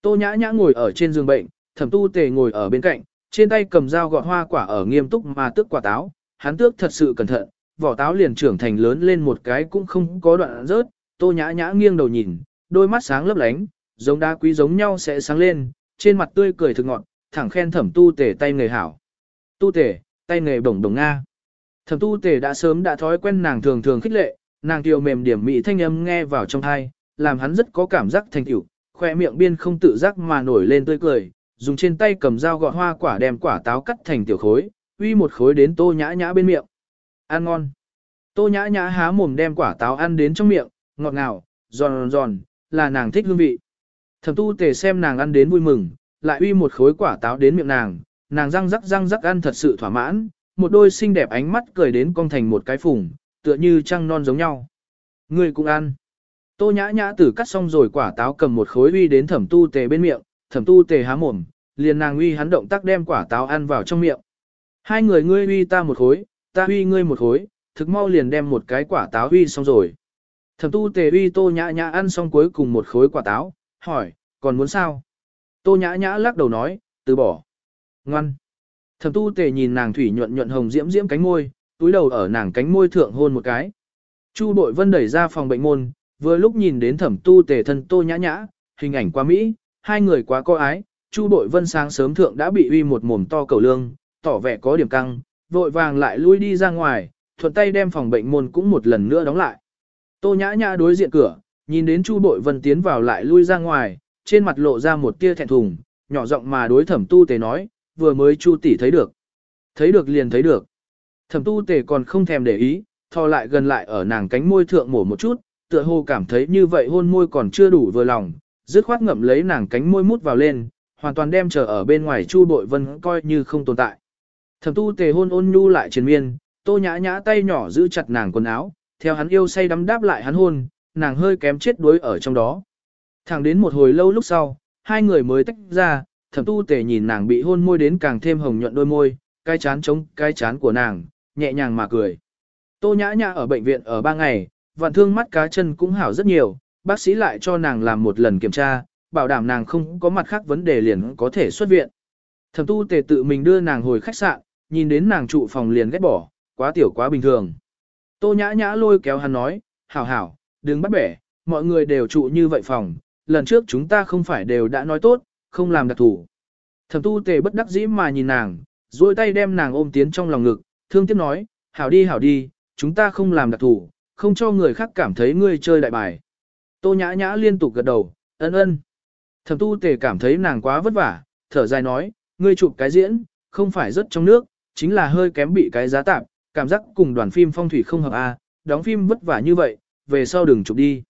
Tô nhã nhã ngồi ở trên giường bệnh, thẩm tu tề ngồi ở bên cạnh, trên tay cầm dao gọt hoa quả ở nghiêm túc mà tước quả táo, hắn tước thật sự cẩn thận, vỏ táo liền trưởng thành lớn lên một cái cũng không có đoạn rớt, tô nhã nhã nghiêng đầu nhìn, đôi mắt sáng lấp lánh, giống đá quý giống nhau sẽ sáng lên, trên mặt tươi cười thực ngọt, thẳng khen thẩm tu tề tay nghề hảo. Tu tề, tay nghề bổng đồng Nga. Thẩm tu tề đã sớm đã thói quen nàng thường thường khích lệ, nàng tiêu mềm điểm mị thanh âm nghe vào trong thai, làm hắn rất có cảm giác thành tựu, khoe miệng biên không tự giác mà nổi lên tươi cười, dùng trên tay cầm dao gọt hoa quả đem quả táo cắt thành tiểu khối, uy một khối đến tô nhã nhã bên miệng. Ăn ngon. Tô nhã nhã há mồm đem quả táo ăn đến trong miệng, ngọt ngào, giòn giòn, là nàng thích hương vị. Thẩm tu tề xem nàng ăn đến vui mừng, lại uy một khối quả táo đến miệng nàng, nàng răng rắc răng rắc ăn thật sự thỏa mãn, một đôi xinh đẹp ánh mắt cười đến cong thành một cái phùng, tựa như trăng non giống nhau. Người cũng ăn. Tô nhã nhã tử cắt xong rồi quả táo cầm một khối uy đến thẩm tu tề bên miệng, thẩm tu tề há mồm, liền nàng uy hắn động tác đem quả táo ăn vào trong miệng. Hai người ngươi uy ta một khối, ta uy ngươi một khối, thực mau liền đem một cái quả táo uy xong rồi. Thẩm tu tề uy tô nhã nhã ăn xong cuối cùng một khối quả táo, hỏi, còn muốn sao? Tô nhã nhã lắc đầu nói, từ bỏ. Ngoan. Thẩm tu tề nhìn nàng thủy nhuận nhuận hồng diễm diễm cánh môi, túi đầu ở nàng cánh môi thượng hôn một cái. Chu bội vân đẩy ra phòng bệnh môn, vừa lúc nhìn đến thẩm tu tề thân tô nhã nhã, hình ảnh quá mỹ, hai người quá có ái, chu bội vân sáng sớm thượng đã bị uy một mồm to cầu lương, tỏ vẻ có điểm căng, vội vàng lại lui đi ra ngoài, thuận tay đem phòng bệnh môn cũng một lần nữa đóng lại. Tô nhã nhã đối diện cửa, nhìn đến chu bội vân tiến vào lại lui ra ngoài, trên mặt lộ ra một tia thẹn thùng, nhỏ giọng mà đối thẩm tu tề nói, vừa mới chu tỷ thấy được. Thấy được liền thấy được. Thẩm tu tề còn không thèm để ý, thò lại gần lại ở nàng cánh môi thượng mổ một chút, tựa hồ cảm thấy như vậy hôn môi còn chưa đủ vừa lòng, dứt khoát ngậm lấy nàng cánh môi mút vào lên, hoàn toàn đem chờ ở bên ngoài chu bội vân coi như không tồn tại. Thẩm tu tề hôn ôn nhu lại triền miên, tô nhã nhã tay nhỏ giữ chặt nàng quần áo, theo hắn yêu say đắm đáp lại hắn hôn, nàng hơi kém chết đuối ở trong đó. Thẳng đến một hồi lâu lúc sau, hai người mới tách ra, thẩm tu tề nhìn nàng bị hôn môi đến càng thêm hồng nhuận đôi môi, cái chán chống cái chán của nàng, nhẹ nhàng mà cười. Tô nhã nhã ở bệnh viện ở ba ngày, vạn thương mắt cá chân cũng hảo rất nhiều, bác sĩ lại cho nàng làm một lần kiểm tra, bảo đảm nàng không có mặt khác vấn đề liền có thể xuất viện. Thẩm tu tề tự mình đưa nàng hồi khách sạn, nhìn đến nàng trụ phòng liền ghét bỏ, quá tiểu quá bình thường. Tô nhã nhã lôi kéo hắn nói, hảo hảo, đừng bắt bẻ, mọi người đều trụ như vậy phòng, lần trước chúng ta không phải đều đã nói tốt, không làm đặc thủ. Thẩm tu tề bất đắc dĩ mà nhìn nàng, duỗi tay đem nàng ôm tiến trong lòng ngực, thương tiếc nói, hảo đi hảo đi, chúng ta không làm đặc thủ, không cho người khác cảm thấy ngươi chơi đại bài. Tô nhã nhã liên tục gật đầu, ân ân. Thẩm tu tề cảm thấy nàng quá vất vả, thở dài nói, ngươi chụp cái diễn, không phải rất trong nước, chính là hơi kém bị cái giá tạp, cảm giác cùng đoàn phim phong thủy không hợp a, đóng phim vất vả như vậy, về sau đừng chụp đi.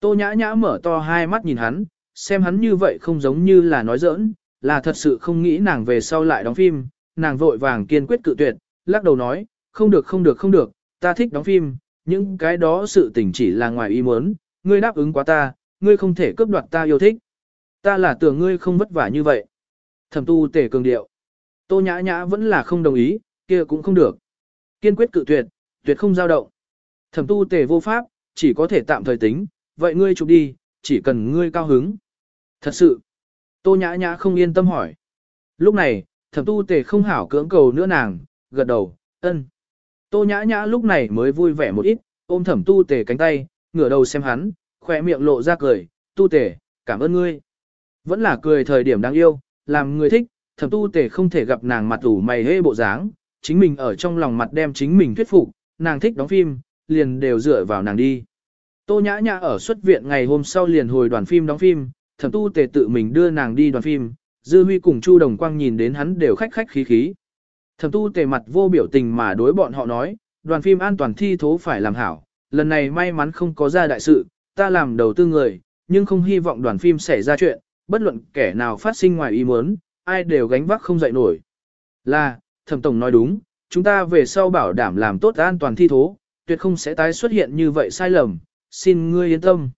Tô nhã nhã mở to hai mắt nhìn hắn, xem hắn như vậy không giống như là nói giỡn, là thật sự không nghĩ nàng về sau lại đóng phim, nàng vội vàng kiên quyết cự tuyệt, lắc đầu nói, không được không được không được, ta thích đóng phim, những cái đó sự tình chỉ là ngoài ý muốn, ngươi đáp ứng quá ta, ngươi không thể cướp đoạt ta yêu thích. Ta là tưởng ngươi không vất vả như vậy. Thẩm tu tể cường điệu. Tô nhã nhã vẫn là không đồng ý, kia cũng không được. Kiên quyết cự tuyệt, tuyệt không giao động. Thẩm tu Tề vô pháp, chỉ có thể tạm thời tính, vậy ngươi chụp đi, chỉ cần ngươi cao hứng. Thật sự. Tô nhã nhã không yên tâm hỏi. Lúc này, thẩm tu Tề không hảo cưỡng cầu nữa nàng, gật đầu, ân. Tô nhã nhã lúc này mới vui vẻ một ít, ôm thẩm tu tề cánh tay, ngửa đầu xem hắn, khỏe miệng lộ ra cười, tu tề, cảm ơn ngươi. Vẫn là cười thời điểm đáng yêu, làm người thích, thẩm tu tề không thể gặp nàng mặt ủ mày hê bộ dáng, chính mình ở trong lòng mặt đem chính mình thuyết phục, nàng thích đóng phim, liền đều dựa vào nàng đi. Tô nhã nhã ở xuất viện ngày hôm sau liền hồi đoàn phim đóng phim, thẩm tu tề tự mình đưa nàng đi đoàn phim, dư huy cùng chu đồng quang nhìn đến hắn đều khách khách khí khí. Thẩm tu tề mặt vô biểu tình mà đối bọn họ nói, đoàn phim an toàn thi thố phải làm hảo, lần này may mắn không có ra đại sự, ta làm đầu tư người, nhưng không hy vọng đoàn phim xảy ra chuyện, bất luận kẻ nào phát sinh ngoài ý muốn, ai đều gánh vác không dậy nổi. Là, thẩm tổng nói đúng, chúng ta về sau bảo đảm làm tốt an toàn thi thố, tuyệt không sẽ tái xuất hiện như vậy sai lầm, xin ngươi yên tâm.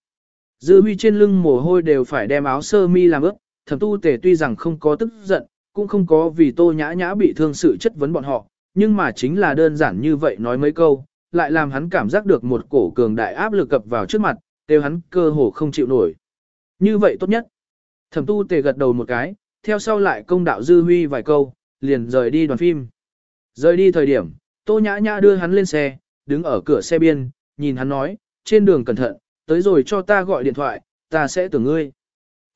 Dư huy trên lưng mồ hôi đều phải đem áo sơ mi làm ướt, thẩm tu tề tuy rằng không có tức giận, cũng không có vì tô nhã nhã bị thương sự chất vấn bọn họ, nhưng mà chính là đơn giản như vậy nói mấy câu, lại làm hắn cảm giác được một cổ cường đại áp lực cập vào trước mặt, đều hắn cơ hồ không chịu nổi. Như vậy tốt nhất. Thẩm tu tề gật đầu một cái, theo sau lại công đạo dư huy vài câu, liền rời đi đoàn phim. Rời đi thời điểm, tô nhã nhã đưa hắn lên xe, đứng ở cửa xe biên, nhìn hắn nói, trên đường cẩn thận, tới rồi cho ta gọi điện thoại, ta sẽ tưởng ngươi.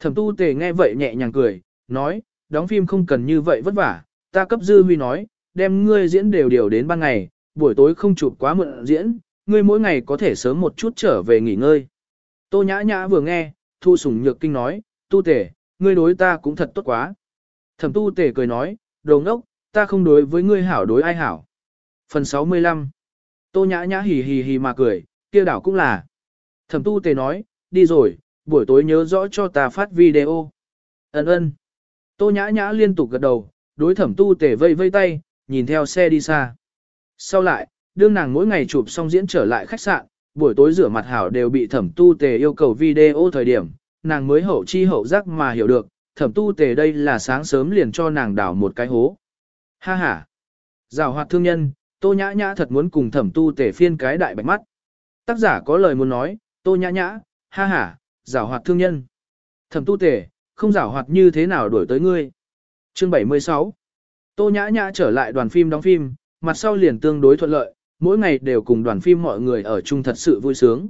Thẩm tu tề nghe vậy nhẹ nhàng cười, nói, đóng phim không cần như vậy vất vả, ta cấp dư huy nói, đem ngươi diễn đều điều đến ban ngày, buổi tối không chụp quá mượn diễn, ngươi mỗi ngày có thể sớm một chút trở về nghỉ ngơi. Tô nhã nhã vừa nghe, thu sủng nhược kinh nói, tu tề, ngươi đối ta cũng thật tốt quá. Thẩm tu tề cười nói, đồ ngốc, ta không đối với ngươi hảo đối ai hảo. Phần 65 Tô nhã nhã hì hì hì mà cười, kia đảo cũng là. Thẩm tu tề nói, đi rồi, buổi tối nhớ rõ cho ta phát video. Ấn ơn. Tô nhã nhã liên tục gật đầu, đối thẩm tu tề vây vây tay, nhìn theo xe đi xa. Sau lại, đương nàng mỗi ngày chụp xong diễn trở lại khách sạn, buổi tối rửa mặt hảo đều bị thẩm tu tề yêu cầu video thời điểm, nàng mới hậu chi hậu giác mà hiểu được, thẩm tu tề đây là sáng sớm liền cho nàng đảo một cái hố. Ha ha! Giảo hoạt thương nhân, tô nhã nhã thật muốn cùng thẩm tu tề phiên cái đại bạch mắt. Tác giả có lời muốn nói, tô nhã nhã, ha ha, giảo hoạt thương nhân. Thẩm tu tề, không giảo hoạt như thế nào đuổi tới ngươi. Chương 76 Tô nhã nhã trở lại đoàn phim đóng phim, mặt sau liền tương đối thuận lợi, mỗi ngày đều cùng đoàn phim mọi người ở chung thật sự vui sướng.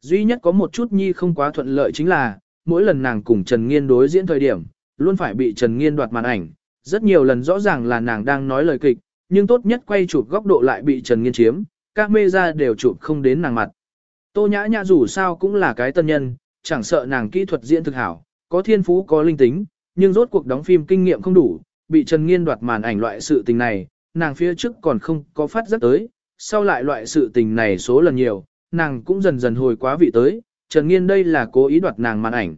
Duy nhất có một chút nhi không quá thuận lợi chính là, mỗi lần nàng cùng Trần Nghiên đối diễn thời điểm, luôn phải bị Trần Nghiên đoạt màn ảnh, rất nhiều lần rõ ràng là nàng đang nói lời kịch, nhưng tốt nhất quay chụp góc độ lại bị Trần Nghiên chiếm, các mê ra đều chụp không đến nàng mặt. Tô nhã nhã dù sao cũng là cái tân nhân, chẳng sợ nàng kỹ thuật diễn thực hảo, có thiên phú có linh tính, nhưng rốt cuộc đóng phim kinh nghiệm không đủ, bị Trần Nghiên đoạt màn ảnh loại sự tình này, nàng phía trước còn không có phát giác tới, sau lại loại sự tình này số lần nhiều, nàng cũng dần dần hồi quá vị tới, Trần Nghiên đây là cố ý đoạt nàng màn ảnh.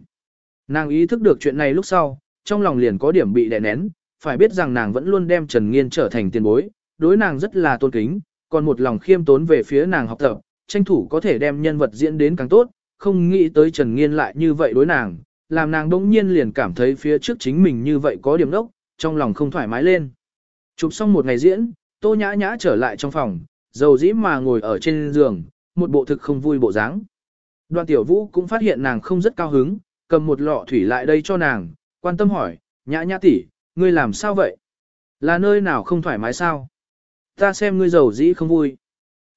Nàng ý thức được chuyện này lúc sau, trong lòng liền có điểm bị đè nén, phải biết rằng nàng vẫn luôn đem Trần Nghiên trở thành tiền bối, đối nàng rất là tôn kính, còn một lòng khiêm tốn về phía nàng học tập, tranh thủ có thể đem nhân vật diễn đến càng tốt, không nghĩ tới Trần Nghiên lại như vậy đối nàng, làm nàng đỗng nhiên liền cảm thấy phía trước chính mình như vậy có điểm đốc, trong lòng không thoải mái lên. Chụp xong một ngày diễn, tô nhã nhã trở lại trong phòng, dầu dĩ mà ngồi ở trên giường, một bộ thực không vui bộ dáng. Đoàn tiểu vũ cũng phát hiện nàng không rất cao hứng, cầm một lọ thủy lại đây cho nàng, quan tâm hỏi, nhã nhã tỷ, ngươi làm sao vậy? Là nơi nào không thoải mái sao? Ta xem ngươi giàu dĩ không vui.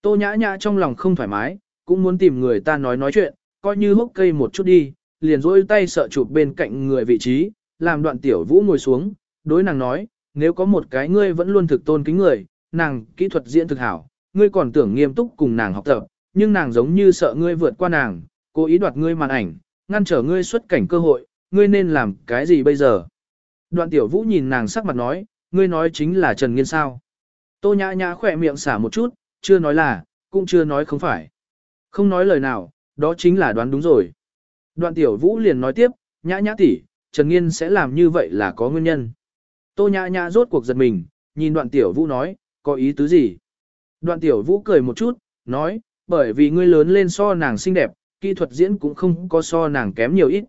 Tô nhã nhã trong lòng không thoải mái, cũng muốn tìm người ta nói nói chuyện, coi như hốc cây một chút đi, liền rỗi tay sợ chụp bên cạnh người vị trí, làm đoạn tiểu vũ ngồi xuống, đối nàng nói, nếu có một cái ngươi vẫn luôn thực tôn kính người, nàng kỹ thuật diễn thực hảo, ngươi còn tưởng nghiêm túc cùng nàng học tập, nhưng nàng giống như sợ ngươi vượt qua nàng, cố ý đoạt ngươi màn ảnh, ngăn trở ngươi xuất cảnh cơ hội, ngươi nên làm cái gì bây giờ? Đoạn tiểu vũ nhìn nàng sắc mặt nói, ngươi nói chính là Trần Nghiên sao. Tô nhã nhã khỏe miệng xả một chút, chưa nói là, cũng chưa nói không phải. Không nói lời nào, đó chính là đoán đúng rồi. Đoạn tiểu vũ liền nói tiếp, nhã nhã tỷ, Trần Nghiên sẽ làm như vậy là có nguyên nhân. Tô nhã nhã rốt cuộc giật mình, nhìn đoạn tiểu vũ nói, có ý tứ gì? Đoạn tiểu vũ cười một chút, nói, bởi vì ngươi lớn lên so nàng xinh đẹp, kỹ thuật diễn cũng không có so nàng kém nhiều ít.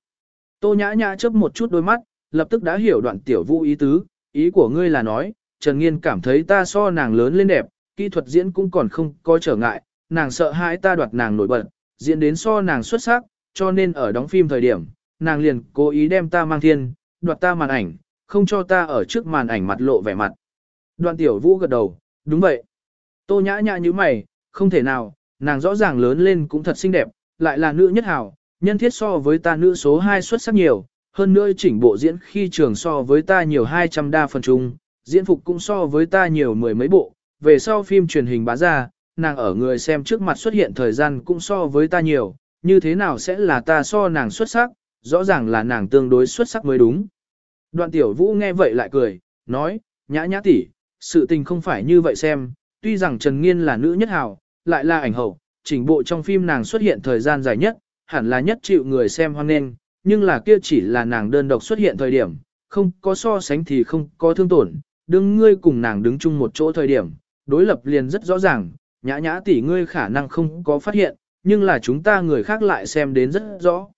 Tô nhã nhã chớp một chút đôi mắt, lập tức đã hiểu đoạn tiểu vũ ý tứ, ý của ngươi là nói, Trần Nghiên cảm thấy ta so nàng lớn lên đẹp, kỹ thuật diễn cũng còn không có trở ngại, nàng sợ hãi ta đoạt nàng nổi bật, diễn đến so nàng xuất sắc, cho nên ở đóng phim thời điểm, nàng liền cố ý đem ta mang thiên, đoạt ta màn ảnh, không cho ta ở trước màn ảnh mặt lộ vẻ mặt. Đoạn tiểu vũ gật đầu, đúng vậy. Tô nhã nhã như mày, không thể nào, nàng rõ ràng lớn lên cũng thật xinh đẹp, lại là nữ nhất hảo, nhân thiết so với ta nữ số 2 xuất sắc nhiều, hơn nữa chỉnh bộ diễn khi trường so với ta nhiều 200 đa phần chung, diễn phục cũng so với ta nhiều mười mấy bộ, về sau phim truyền hình bá ra, nàng ở người xem trước mặt xuất hiện thời gian cũng so với ta nhiều, như thế nào sẽ là ta so nàng xuất sắc, rõ ràng là nàng tương đối xuất sắc mới đúng. Đoạn tiểu vũ nghe vậy lại cười, nói, nhã nhã tỷ, sự tình không phải như vậy xem, tuy rằng Trần Nghiên là nữ nhất hào, lại là ảnh hậu, chỉnh bộ trong phim nàng xuất hiện thời gian dài nhất, hẳn là nhất chịu người xem hoan nghênh, nhưng là kia chỉ là nàng đơn độc xuất hiện thời điểm, không có so sánh thì không có thương tổn, đứng ngươi cùng nàng đứng chung một chỗ thời điểm, đối lập liền rất rõ ràng, nhã nhã tỷ ngươi khả năng không có phát hiện, nhưng là chúng ta người khác lại xem đến rất rõ.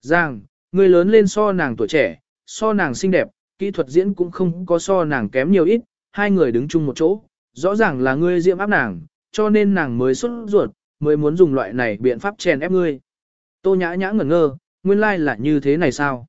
Giang, ngươi lớn lên so nàng tuổi trẻ, so nàng xinh đẹp, kỹ thuật diễn cũng không có so nàng kém nhiều ít, hai người đứng chung một chỗ, rõ ràng là ngươi diễm áp nàng, cho nên nàng mới xuất ruột, mới muốn dùng loại này biện pháp chèn ép ngươi. Tô nhã nhã ngẩn ngơ, nguyên lai like là như thế này sao?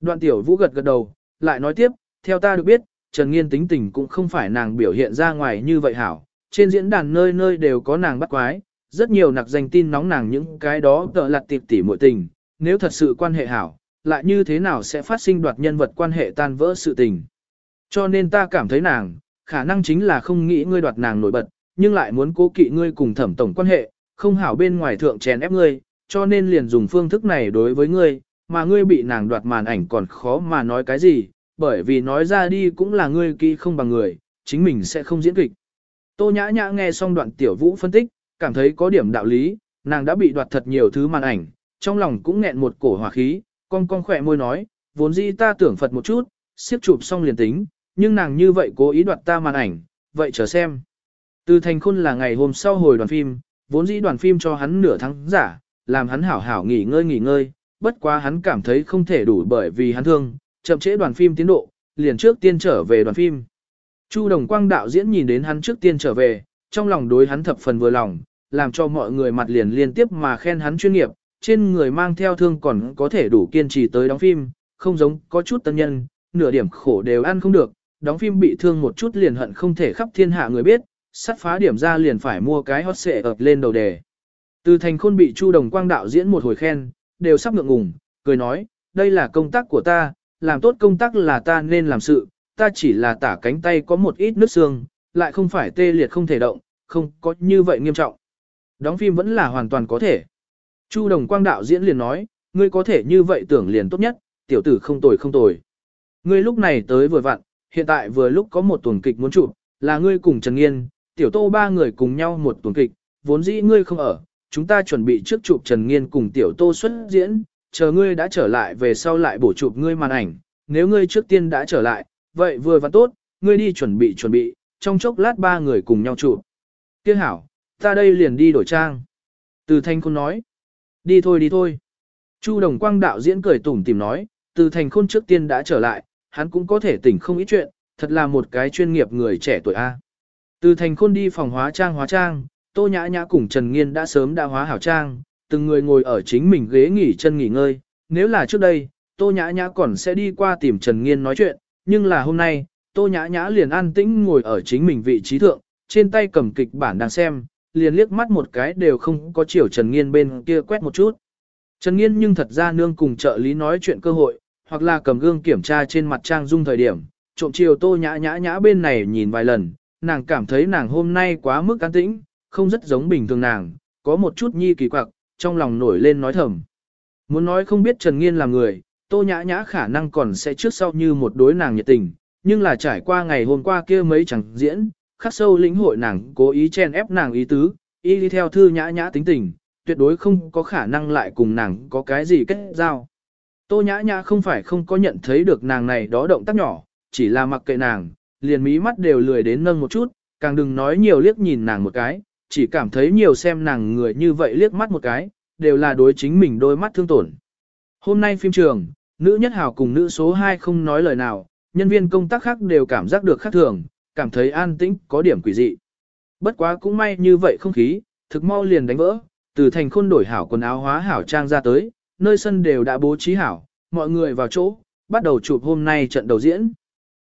Đoạn tiểu vũ gật gật đầu, lại nói tiếp, theo ta được biết, Trần Nghiên tính tình cũng không phải nàng biểu hiện ra ngoài như vậy hảo, trên diễn đàn nơi nơi đều có nàng bắt quái, rất nhiều nặc danh tin nóng nàng những cái đó tợ lặt tịp tỉ muội tình, nếu thật sự quan hệ hảo, lại như thế nào sẽ phát sinh đoạt nhân vật quan hệ tan vỡ sự tình. Cho nên ta cảm thấy nàng, khả năng chính là không nghĩ ngươi đoạt nàng nổi bật, nhưng lại muốn cố kỵ ngươi cùng thẩm tổng quan hệ, không hảo bên ngoài thượng chèn ép ngươi, cho nên liền dùng phương thức này đối với ngươi, mà ngươi bị nàng đoạt màn ảnh còn khó mà nói cái gì, bởi vì nói ra đi cũng là ngươi kỹ không bằng người, chính mình sẽ không diễn kịch. Tô nhã nhã nghe xong đoạn tiểu vũ phân tích, cảm thấy có điểm đạo lý, nàng đã bị đoạt thật nhiều thứ màn ảnh, trong lòng cũng nghẹn một cổ hỏa khí, con con khỏe môi nói, vốn dĩ ta tưởng Phật một chút, siết chụp xong liền tính, nhưng nàng như vậy cố ý đoạt ta màn ảnh, vậy chờ xem. Từ thành khôn là ngày hôm sau hồi đoàn phim, vốn dĩ đoàn phim cho hắn nửa tháng giả, làm hắn hảo hảo nghỉ ngơi nghỉ ngơi, bất quá hắn cảm thấy không thể đủ bởi vì hắn thương, chậm trễ đoàn phim tiến độ, liền trước tiên trở về đoàn phim. Chu Đồng Quang đạo diễn nhìn đến hắn trước tiên trở về, trong lòng đối hắn thập phần vừa lòng, làm cho mọi người mặt liền liên tiếp mà khen hắn chuyên nghiệp, trên người mang theo thương còn có thể đủ kiên trì tới đóng phim, không giống có chút tân nhân, nửa điểm khổ đều ăn không được, đóng phim bị thương một chút liền hận không thể khắp thiên hạ người biết, sắt phá điểm ra liền phải mua cái hot xệ ập lên đầu đề. Từ thành khôn bị Chu Đồng Quang đạo diễn một hồi khen, đều sắp ngượng ngùng, cười nói, đây là công tác của ta, làm tốt công tác là ta nên làm sự, ta chỉ là tả cánh tay có một ít nước xương, lại không phải tê liệt không thể động, không có như vậy nghiêm trọng. Đóng phim vẫn là hoàn toàn có thể. Chu Đồng Quang đạo diễn liền nói, ngươi có thể như vậy tưởng liền tốt nhất, tiểu tử không tồi không tồi. Ngươi lúc này tới vừa vặn, hiện tại vừa lúc có một tuần kịch muốn chụp, là ngươi cùng Trần Nghiên, tiểu tô ba người cùng nhau một tuần kịch, vốn dĩ ngươi không ở, chúng ta chuẩn bị trước chụp Trần Nghiên cùng tiểu tô xuất diễn, chờ ngươi đã trở lại về sau lại bổ chụp ngươi màn ảnh, nếu ngươi trước tiên đã trở lại, vậy vừa và tốt, ngươi đi chuẩn bị chuẩn bị, trong chốc lát ba người cùng nhau chụp. Tiếc hảo, ta đây liền đi đổi trang. Từ thanh khôn nói, đi thôi đi thôi. Chu đồng quang đạo diễn cười tủm tìm nói, từ thành khôn trước tiên đã trở lại, hắn cũng có thể tỉnh không ít chuyện, thật là một cái chuyên nghiệp người trẻ tuổi A. Từ thành khôn đi phòng hóa trang hóa trang, tô nhã nhã cùng Trần Nghiên đã sớm đã hóa hảo trang, từng người ngồi ở chính mình ghế nghỉ chân nghỉ ngơi, nếu là trước đây, tô nhã nhã còn sẽ đi qua tìm Trần Nghiên nói chuyện, nhưng là hôm nay, tô nhã nhã liền an tĩnh ngồi ở chính mình vị trí thượng, trên tay cầm kịch bản đang xem, liền liếc mắt một cái đều không có chiều Trần Nghiên bên kia quét một chút. Trần Nghiên nhưng thật ra nương cùng trợ lý nói chuyện cơ hội, hoặc là cầm gương kiểm tra trên mặt trang dung thời điểm, trộm chiều tô nhã nhã nhã bên này nhìn vài lần, nàng cảm thấy nàng hôm nay quá mức an tĩnh, không rất giống bình thường nàng, có một chút nhi kỳ quặc, trong lòng nổi lên nói thầm. Muốn nói không biết Trần Nghiên là người, tô nhã nhã khả năng còn sẽ trước sau như một đối nàng nhiệt tình, nhưng là trải qua ngày hôm qua kia mấy chẳng diễn, khắc sâu lĩnh hội nàng cố ý chen ép nàng ý tứ, y đi theo thư nhã nhã tính tình, tuyệt đối không có khả năng lại cùng nàng có cái gì kết giao. Tô nhã nhã không phải không có nhận thấy được nàng này đó động tác nhỏ, chỉ là mặc kệ nàng, liền mí mắt đều lười đến nâng một chút, càng đừng nói nhiều liếc nhìn nàng một cái, chỉ cảm thấy nhiều xem nàng người như vậy liếc mắt một cái, đều là đối chính mình đôi mắt thương tổn. Hôm nay phim trường, nữ nhất hào cùng nữ số 2 không nói lời nào, nhân viên công tác khác đều cảm giác được khác thường, cảm thấy an tĩnh, có điểm quỷ dị. Bất quá cũng may như vậy không khí, thực mau liền đánh vỡ, từ thành khôn đổi hảo quần áo hóa hảo trang ra tới, nơi sân đều đã bố trí hảo, mọi người vào chỗ, bắt đầu chụp hôm nay trận đầu diễn.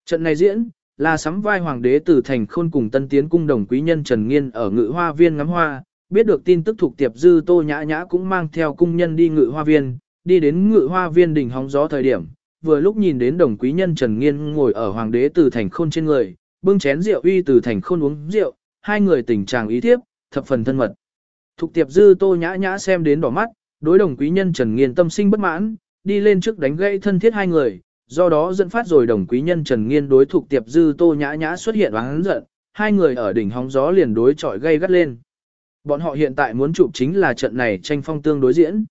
Trận này diễn, là sắm vai hoàng đế từ thành khôn cùng tân tiến cung đồng quý nhân Trần Nghiên ở ngự hoa viên ngắm hoa, biết được tin tức thuộc tiệp dư tô nhã nhã cũng mang theo cung nhân đi ngự hoa viên, đi đến ngự hoa viên đỉnh hóng gió thời điểm, vừa lúc nhìn đến đồng quý nhân Trần Nghiên ngồi ở hoàng đế từ thành khôn trên người, bưng chén rượu uy từ thành khôn uống rượu, hai người tình trạng ý thiếp, thập phần thân mật. Thục tiệp dư tô nhã nhã xem đến đỏ mắt, đối đồng quý nhân Trần Nghiên tâm sinh bất mãn, đi lên trước đánh gãy thân thiết hai người, do đó dẫn phát rồi đồng quý nhân Trần Nghiên đối thuộc tiệp dư tô nhã nhã xuất hiện oán giận, hai người ở đỉnh hóng gió liền đối chọi gây gắt lên. Bọn họ hiện tại muốn chụp chính là trận này tranh phong tương đối diễn.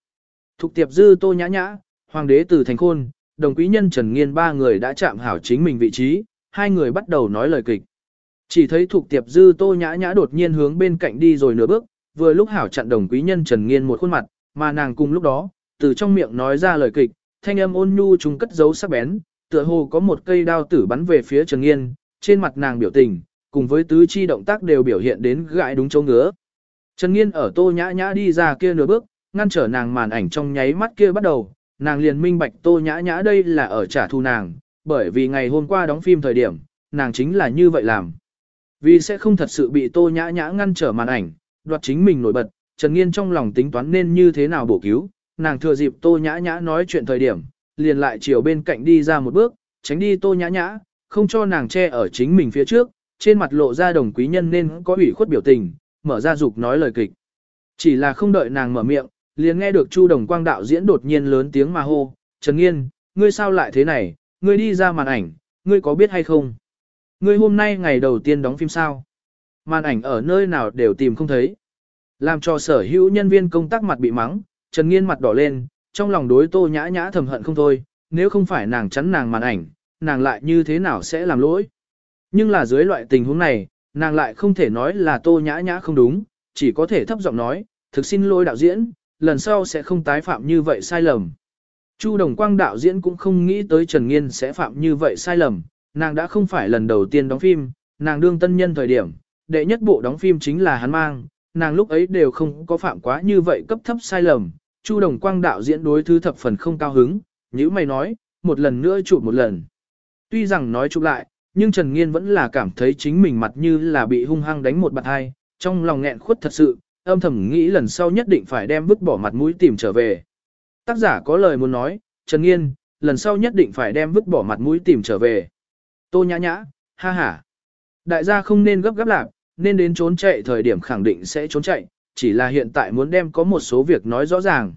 Thục tiệp dư tô nhã nhã, hoàng đế từ thành khôn, đồng quý nhân Trần Nghiên ba người đã chạm hảo chính mình vị trí, hai người bắt đầu nói lời kịch. Chỉ thấy thục tiệp dư tô nhã nhã đột nhiên hướng bên cạnh đi rồi nửa bước, vừa lúc hảo chặn đồng quý nhân Trần Nghiên một khuôn mặt, mà nàng cùng lúc đó, từ trong miệng nói ra lời kịch, thanh âm ôn nhu trùng cất giấu sắc bén, tựa hồ có một cây đao tử bắn về phía Trần Nghiên, trên mặt nàng biểu tình, cùng với tứ chi động tác đều biểu hiện đến gãi đúng chỗ ngứa. Trần Nghiên ở tô nhã nhã đi ra kia nửa bước, ngăn trở nàng màn ảnh trong nháy mắt kia bắt đầu, nàng liền minh bạch tô nhã nhã đây là ở trả thù nàng, bởi vì ngày hôm qua đóng phim thời điểm, nàng chính là như vậy làm. Vì sẽ không thật sự bị tô nhã nhã ngăn trở màn ảnh, đoạt chính mình nổi bật, Trần Nghiên trong lòng tính toán nên như thế nào bổ cứu, nàng thừa dịp tô nhã nhã nói chuyện thời điểm, liền lại chiều bên cạnh đi ra một bước, tránh đi tô nhã nhã, không cho nàng che ở chính mình phía trước, trên mặt lộ ra đồng quý nhân nên có ủy khuất biểu tình, mở ra dục nói lời kịch. Chỉ là không đợi nàng mở miệng, liền nghe được Chu Đồng Quang đạo diễn đột nhiên lớn tiếng mà hô, Trần Nghiên, ngươi sao lại thế này, ngươi đi ra màn ảnh, ngươi có biết hay không? Ngươi hôm nay ngày đầu tiên đóng phim sao? Màn ảnh ở nơi nào đều tìm không thấy. Làm cho sở hữu nhân viên công tác mặt bị mắng, Trần Nghiên mặt đỏ lên, trong lòng đối tô nhã nhã thầm hận không thôi, nếu không phải nàng chắn nàng màn ảnh, nàng lại như thế nào sẽ làm lỗi. Nhưng là dưới loại tình huống này, nàng lại không thể nói là tô nhã nhã không đúng, chỉ có thể thấp giọng nói, thực xin lỗi đạo diễn, lần sau sẽ không tái phạm như vậy sai lầm. Chu Đồng Quang đạo diễn cũng không nghĩ tới Trần Nghiên sẽ phạm như vậy sai lầm, nàng đã không phải lần đầu tiên đóng phim, nàng đương tân nhân thời điểm, đệ nhất bộ đóng phim chính là hắn mang, nàng lúc ấy đều không có phạm quá như vậy cấp thấp sai lầm. Chu Đồng Quang đạo diễn đối thứ thập phần không cao hứng, như mày nói, một lần nữa chụp một lần. Tuy rằng nói chụp lại, nhưng Trần Nghiên vẫn là cảm thấy chính mình mặt như là bị hung hăng đánh một bạt hai, trong lòng nghẹn khuất thật sự, âm thầm nghĩ lần sau nhất định phải đem vứt bỏ mặt mũi tìm trở về. Tác giả có lời muốn nói, Trần Nghiên, lần sau nhất định phải đem vứt bỏ mặt mũi tìm trở về. Tô nhã nhã, ha ha. Đại gia không nên gấp gáp lạc, nên đến trốn chạy thời điểm khẳng định sẽ trốn chạy, chỉ là hiện tại muốn đem có một số việc nói rõ ràng.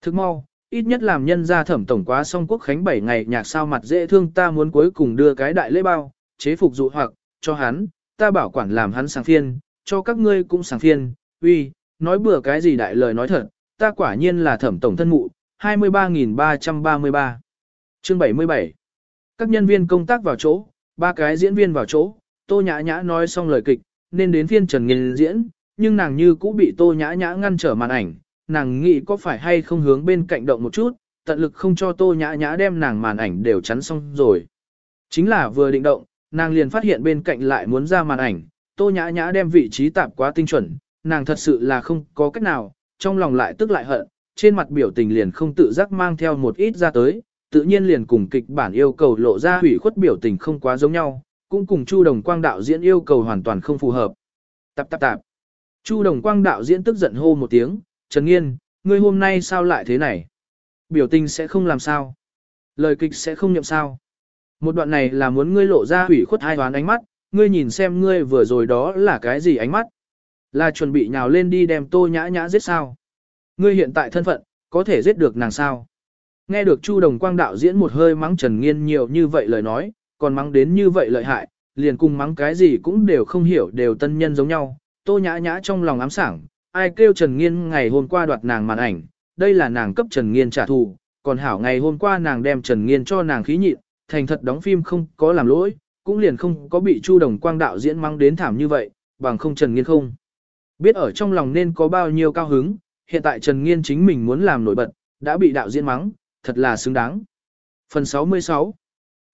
Thức mau, ít nhất làm nhân gia thẩm tổng quá xong quốc khánh 7 ngày nhạc sao mặt dễ thương ta muốn cuối cùng đưa cái đại lễ bao, chế phục dụ hoặc, cho hắn, ta bảo quản làm hắn sáng phiên, cho các ngươi cũng sáng phiên, uy, nói bừa cái gì đại lời nói thật, ta quả nhiên là thẩm tổng thân mụ, 23.333. Chương 77 Các nhân viên công tác vào chỗ, ba cái diễn viên vào chỗ, tô nhã nhã nói xong lời kịch, nên đến phiên Trần Nghiên diễn, nhưng nàng như cũ bị tô nhã nhã ngăn trở màn ảnh, nàng nghĩ có phải hay không hướng bên cạnh động một chút, tận lực không cho tô nhã nhã đem nàng màn ảnh đều chắn xong rồi. Chính là vừa định động, nàng liền phát hiện bên cạnh lại muốn ra màn ảnh, tô nhã nhã đem vị trí tạp quá tinh chuẩn, nàng thật sự là không có cách nào, trong lòng lại tức lại hận, trên mặt biểu tình liền không tự giác mang theo một ít ra tới, tự nhiên liền cùng kịch bản yêu cầu lộ ra hủy khuất biểu tình không quá giống nhau, cũng cùng Chu Đồng Quang đạo diễn yêu cầu hoàn toàn không phù hợp. Tạp tạp tạp. Chu Đồng Quang đạo diễn tức giận hô một tiếng, Trần Nghiên, ngươi hôm nay sao lại thế này? Biểu tình sẽ không làm sao? Lời kịch sẽ không nhậm sao? Một đoạn này là muốn ngươi lộ ra hủy khuất hai đoán ánh mắt, ngươi nhìn xem ngươi vừa rồi đó là cái gì ánh mắt? Là chuẩn bị nhào lên đi đem tô nhã nhã giết sao? Ngươi hiện tại thân phận, có thể giết được nàng sao? Nghe được Chu Đồng Quang đạo diễn một hơi mắng Trần Nghiên nhiều như vậy lời nói, còn mắng đến như vậy lợi hại, liền cùng mắng cái gì cũng đều không hiểu đều tân nhân giống nhau. Tô nhã nhã trong lòng ám sảng, ai kêu Trần Nghiên ngày hôm qua đoạt nàng màn ảnh, đây là nàng cấp Trần Nghiên trả thù, còn hảo ngày hôm qua nàng đem Trần Nghiên cho nàng khí nhịn, thành thật đóng phim không có làm lỗi, cũng liền không có bị Chu Đồng Quang đạo diễn mắng đến thảm như vậy, bằng không Trần Nghiên không. Biết ở trong lòng nên có bao nhiêu cao hứng, hiện tại Trần Nghiên chính mình muốn làm nổi bật, đã bị đạo diễn mắng, thật là xứng đáng. Phần 66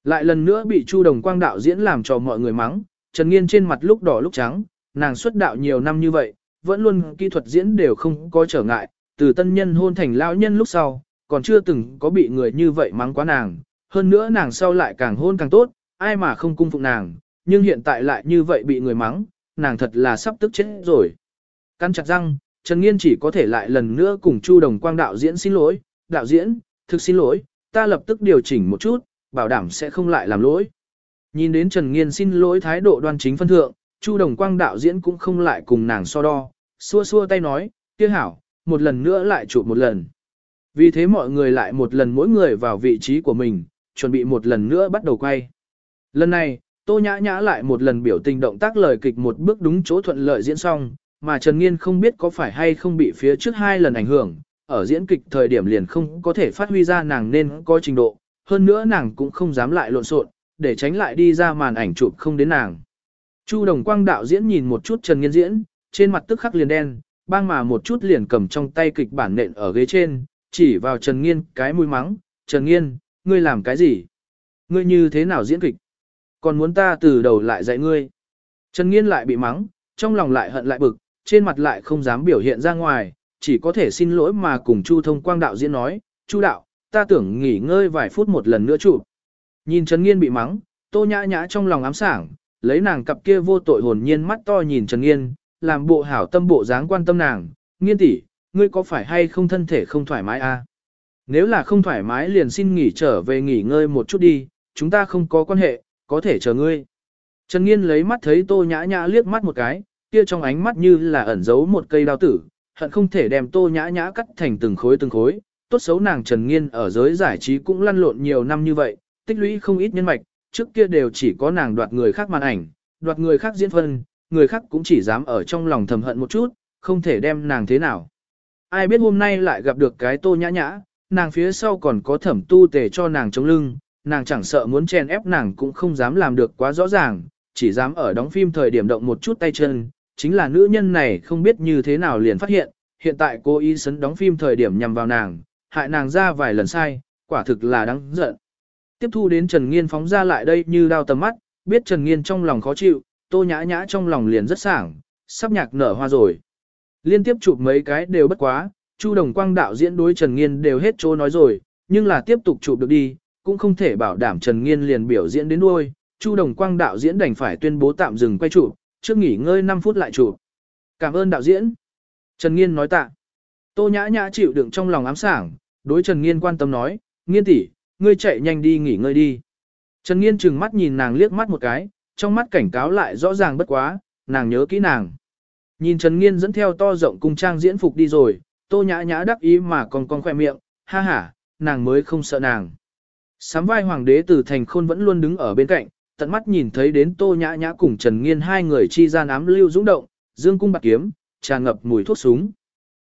Lại lần nữa bị Chu Đồng Quang đạo diễn làm cho mọi người mắng, Trần Nghiên trên mặt lúc đỏ lúc trắng, nàng xuất đạo nhiều năm như vậy, vẫn luôn kỹ thuật diễn đều không có trở ngại, từ tân nhân hôn thành lão nhân lúc sau, còn chưa từng có bị người như vậy mắng quá nàng, hơn nữa nàng sau lại càng hôn càng tốt, ai mà không cung phụng nàng, nhưng hiện tại lại như vậy bị người mắng, nàng thật là sắp tức chết rồi. Căn chặt răng, Trần Nghiên chỉ có thể lại lần nữa cùng Chu Đồng Quang đạo diễn xin lỗi, đạo diễn, thực xin lỗi, ta lập tức điều chỉnh một chút, bảo đảm sẽ không lại làm lỗi. Nhìn đến Trần Nghiên xin lỗi thái độ đoan chính phân thượng, Chu Đồng Quang đạo diễn cũng không lại cùng nàng so đo, xua xua tay nói, kia hảo, một lần nữa lại chụp một lần. Vì thế mọi người lại một lần mỗi người vào vị trí của mình, chuẩn bị một lần nữa bắt đầu quay. Lần này, Tô Nhã Nhã lại một lần biểu tình động tác lời kịch một bước đúng chỗ thuận lợi diễn xong, mà Trần Nghiên không biết có phải hay không bị phía trước hai lần ảnh hưởng, ở diễn kịch thời điểm liền không có thể phát huy ra nàng nên có trình độ, hơn nữa nàng cũng không dám lại lộn xộn, để tránh lại đi ra màn ảnh chụp không đến nàng. Chu Đồng Quang đạo diễn nhìn một chút Trần Nghiên diễn, trên mặt tức khắc liền đen, bang mà một chút liền cầm trong tay kịch bản nện ở ghế trên, chỉ vào Trần Nghiên cái mũi mắng, Trần Nghiên, ngươi làm cái gì? Ngươi như thế nào diễn kịch? Còn muốn ta từ đầu lại dạy ngươi? Trần Nghiên lại bị mắng, trong lòng lại hận lại bực, trên mặt lại không dám biểu hiện ra ngoài, chỉ có thể xin lỗi mà cùng Chu Thông Quang đạo diễn nói, Chu đạo, ta tưởng nghỉ ngơi vài phút một lần nữa chụp. Nhìn Trần Nghiên bị mắng, Tô Nhã Nhã trong lòng ám sảng, lấy nàng cặp kia vô tội hồn nhiên mắt to nhìn Trần Nghiên, làm bộ hảo tâm bộ dáng quan tâm nàng, Nghiên tỷ, ngươi có phải hay không thân thể không thoải mái a? À? Nếu là không thoải mái liền xin nghỉ trở về nghỉ ngơi một chút đi, chúng ta không có quan hệ, có thể chờ ngươi. Trần Nghiên lấy mắt thấy Tô Nhã Nhã liếc mắt một cái, kia trong ánh mắt như là ẩn giấu một cây đao tử, hận không thể đem Tô Nhã Nhã cắt thành từng khối từng khối. Tốt xấu nàng Trần Nghiên ở giới giải trí cũng lăn lộn nhiều năm như vậy, tích lũy không ít nhân mạch, trước kia đều chỉ có nàng đoạt người khác màn ảnh, đoạt người khác diễn phân, người khác cũng chỉ dám ở trong lòng thầm hận một chút, không thể đem nàng thế nào. Ai biết hôm nay lại gặp được cái Tô Nhã Nhã, nàng phía sau còn có thẩm tu tề cho nàng chống lưng, nàng chẳng sợ muốn chèn ép nàng cũng không dám làm được quá rõ ràng, chỉ dám ở đóng phim thời điểm động một chút tay chân, chính là nữ nhân này không biết như thế nào liền phát hiện, hiện tại cô ý sấn đóng phim thời điểm nhằm vào nàng, hại nàng ra vài lần sai, quả thực là đáng giận. Tiếp thu đến Trần Nghiên phóng ra lại đây như đao tầm mắt, biết Trần Nghiên trong lòng khó chịu, tô nhã nhã trong lòng liền rất sảng, sắp nhạc nở hoa rồi. Liên tiếp chụp mấy cái đều bất quá, Chu Đồng Quang đạo diễn đối Trần Nghiên đều hết chỗ nói rồi, nhưng là tiếp tục chụp được đi, cũng không thể bảo đảm Trần Nghiên liền biểu diễn đến đuôi. Chu Đồng Quang đạo diễn đành phải tuyên bố tạm dừng quay chụp, trước nghỉ ngơi 5 phút lại chụp. Cảm ơn đạo diễn. Trần Nghiên nói tạ. Tô Nhã Nhã chịu đựng trong lòng ám sảng, đối Trần Nghiên quan tâm nói, Nghiên tỷ, ngươi chạy nhanh đi nghỉ ngơi đi. Trần Nghiên trừng mắt nhìn nàng liếc mắt một cái, trong mắt cảnh cáo lại rõ ràng bất quá, nàng nhớ kỹ nàng. Nhìn Trần Nghiên dẫn theo to rộng cung trang diễn phục đi rồi, Tô Nhã Nhã đắc ý mà còn con khoe miệng, ha ha, nàng mới không sợ nàng. Sám vai hoàng đế từ thành khôn vẫn luôn đứng ở bên cạnh, tận mắt nhìn thấy đến Tô Nhã Nhã cùng Trần Nghiên hai người chi gian ám lưu dũng động, dương cung bạc kiếm, tràn ngập mùi thuốc súng.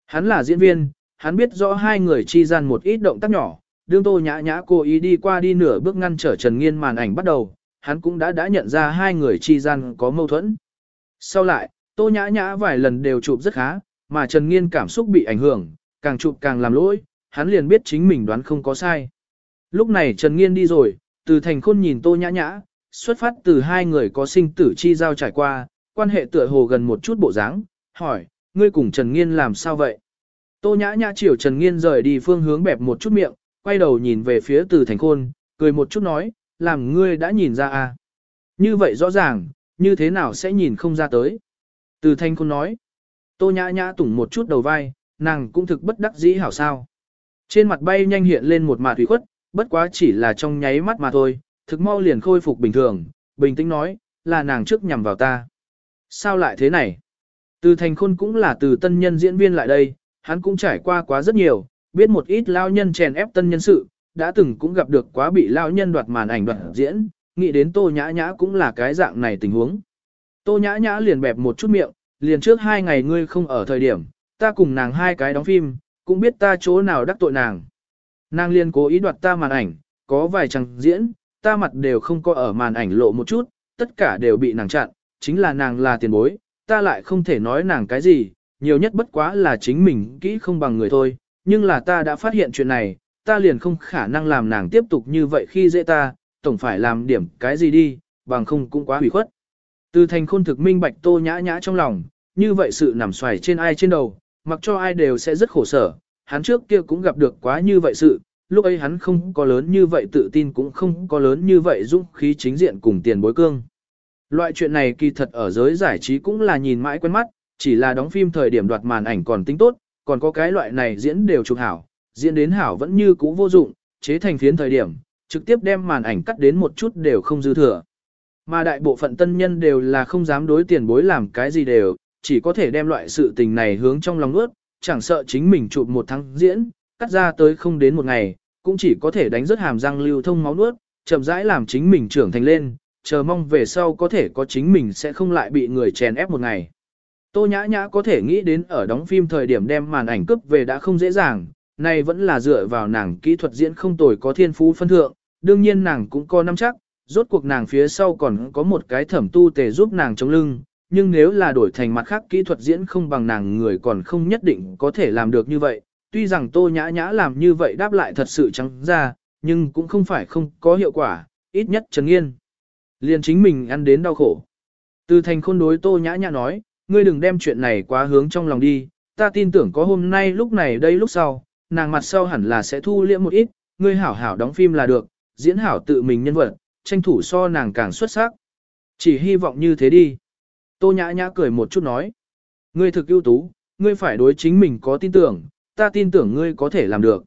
Hắn là diễn viên, hắn biết rõ hai người chi gian một ít động tác nhỏ, đương Tô Nhã Nhã cố ý đi qua đi nửa bước ngăn trở Trần Nghiên màn ảnh bắt đầu, hắn cũng đã đã nhận ra hai người chi gian có mâu thuẫn. Sau lại, Tô Nhã Nhã vài lần đều chụp rất khá, mà Trần Nghiên cảm xúc bị ảnh hưởng, càng chụp càng làm lỗi, hắn liền biết chính mình đoán không có sai. Lúc này Trần Nghiên đi rồi, từ thành khôn nhìn Tô Nhã Nhã, xuất phát từ hai người có sinh tử chi giao trải qua, quan hệ tựa hồ gần một chút bộ dáng, hỏi, ngươi cùng Trần Nghiên làm sao vậy? Tô Nhã Nhã chiều Trần Nghiên rời đi phương hướng bẹp một chút miệng, quay đầu nhìn về phía từ thành khôn, cười một chút nói, làm ngươi đã nhìn ra à? Như vậy rõ ràng, như thế nào sẽ nhìn không ra tới? Từ thành khôn nói, Tô Nhã Nhã tủng một chút đầu vai, nàng cũng thực bất đắc dĩ hảo sao. Trên mặt bay nhanh hiện lên một mạt thủy khuất, bất quá chỉ là trong nháy mắt mà thôi, thực mau liền khôi phục bình thường, bình tĩnh nói, là nàng trước nhằm vào ta. Sao lại thế này? Từ thành khôn cũng là từ tân nhân diễn viên lại đây, hắn cũng trải qua quá rất nhiều, biết một ít lao nhân chèn ép tân nhân sự, đã từng cũng gặp được quá bị lao nhân đoạt màn ảnh đoạt diễn, nghĩ đến tô nhã nhã cũng là cái dạng này tình huống. Tô nhã nhã liền bẹp một chút miệng, liền trước hai ngày ngươi không ở thời điểm, ta cùng nàng hai cái đóng phim, cũng biết ta chỗ nào đắc tội nàng. Nàng liền cố ý đoạt ta màn ảnh, có vài chàng diễn, ta mặt đều không có ở màn ảnh lộ một chút, tất cả đều bị nàng chặn, chính là nàng là tiền bối, ta lại không thể nói nàng cái gì, nhiều nhất bất quá là chính mình kỹ không bằng người thôi, nhưng là ta đã phát hiện chuyện này, ta liền không khả năng làm nàng tiếp tục như vậy khi dễ ta, tổng phải làm điểm cái gì đi, bằng không cũng quá hủy khuất. Từ thành khôn thực minh bạch tô nhã nhã trong lòng, như vậy sự nằm xoài trên ai trên đầu, mặc cho ai đều sẽ rất khổ sở, hắn trước kia cũng gặp được quá như vậy sự, lúc ấy hắn không có lớn như vậy tự tin cũng không có lớn như vậy dũng khí chính diện cùng tiền bối cương. Loại chuyện này kỳ thật ở giới giải trí cũng là nhìn mãi quen mắt, chỉ là đóng phim thời điểm đoạt màn ảnh còn tính tốt, còn có cái loại này diễn đều chụp hảo, diễn đến hảo vẫn như cũ vô dụng, chế thành phiến thời điểm, trực tiếp đem màn ảnh cắt đến một chút đều không dư thừa. Mà đại bộ phận tân nhân đều là không dám đối tiền bối làm cái gì đều, chỉ có thể đem loại sự tình này hướng trong lòng nuốt, chẳng sợ chính mình chụp một tháng diễn, cắt ra tới không đến một ngày, cũng chỉ có thể đánh rất hàm răng lưu thông máu nuốt, chậm rãi làm chính mình trưởng thành lên, chờ mong về sau có thể có chính mình sẽ không lại bị người chèn ép một ngày. Tô nhã nhã có thể nghĩ đến ở đóng phim thời điểm đem màn ảnh cướp về đã không dễ dàng, này vẫn là dựa vào nàng kỹ thuật diễn không tồi có thiên phú phân thượng, đương nhiên nàng cũng có năm chắc, rốt cuộc nàng phía sau còn có một cái thẩm tu tề giúp nàng chống lưng, nhưng nếu là đổi thành mặt khác kỹ thuật diễn không bằng nàng người còn không nhất định có thể làm được như vậy, tuy rằng tô nhã nhã làm như vậy đáp lại thật sự trắng ra, nhưng cũng không phải không có hiệu quả, ít nhất Trần Nghiên. Liền chính mình ăn đến đau khổ. Từ thành khôn đối tô nhã nhã nói, ngươi đừng đem chuyện này quá hướng trong lòng đi, ta tin tưởng có hôm nay lúc này đây lúc sau, nàng mặt sau hẳn là sẽ thu liễm một ít, ngươi hảo hảo đóng phim là được, diễn hảo tự mình nhân vật, tranh thủ so nàng càng xuất sắc. Chỉ hy vọng như thế đi. Tô nhã nhã cười một chút nói. Ngươi thực ưu tú, ngươi phải đối chính mình có tin tưởng, ta tin tưởng ngươi có thể làm được.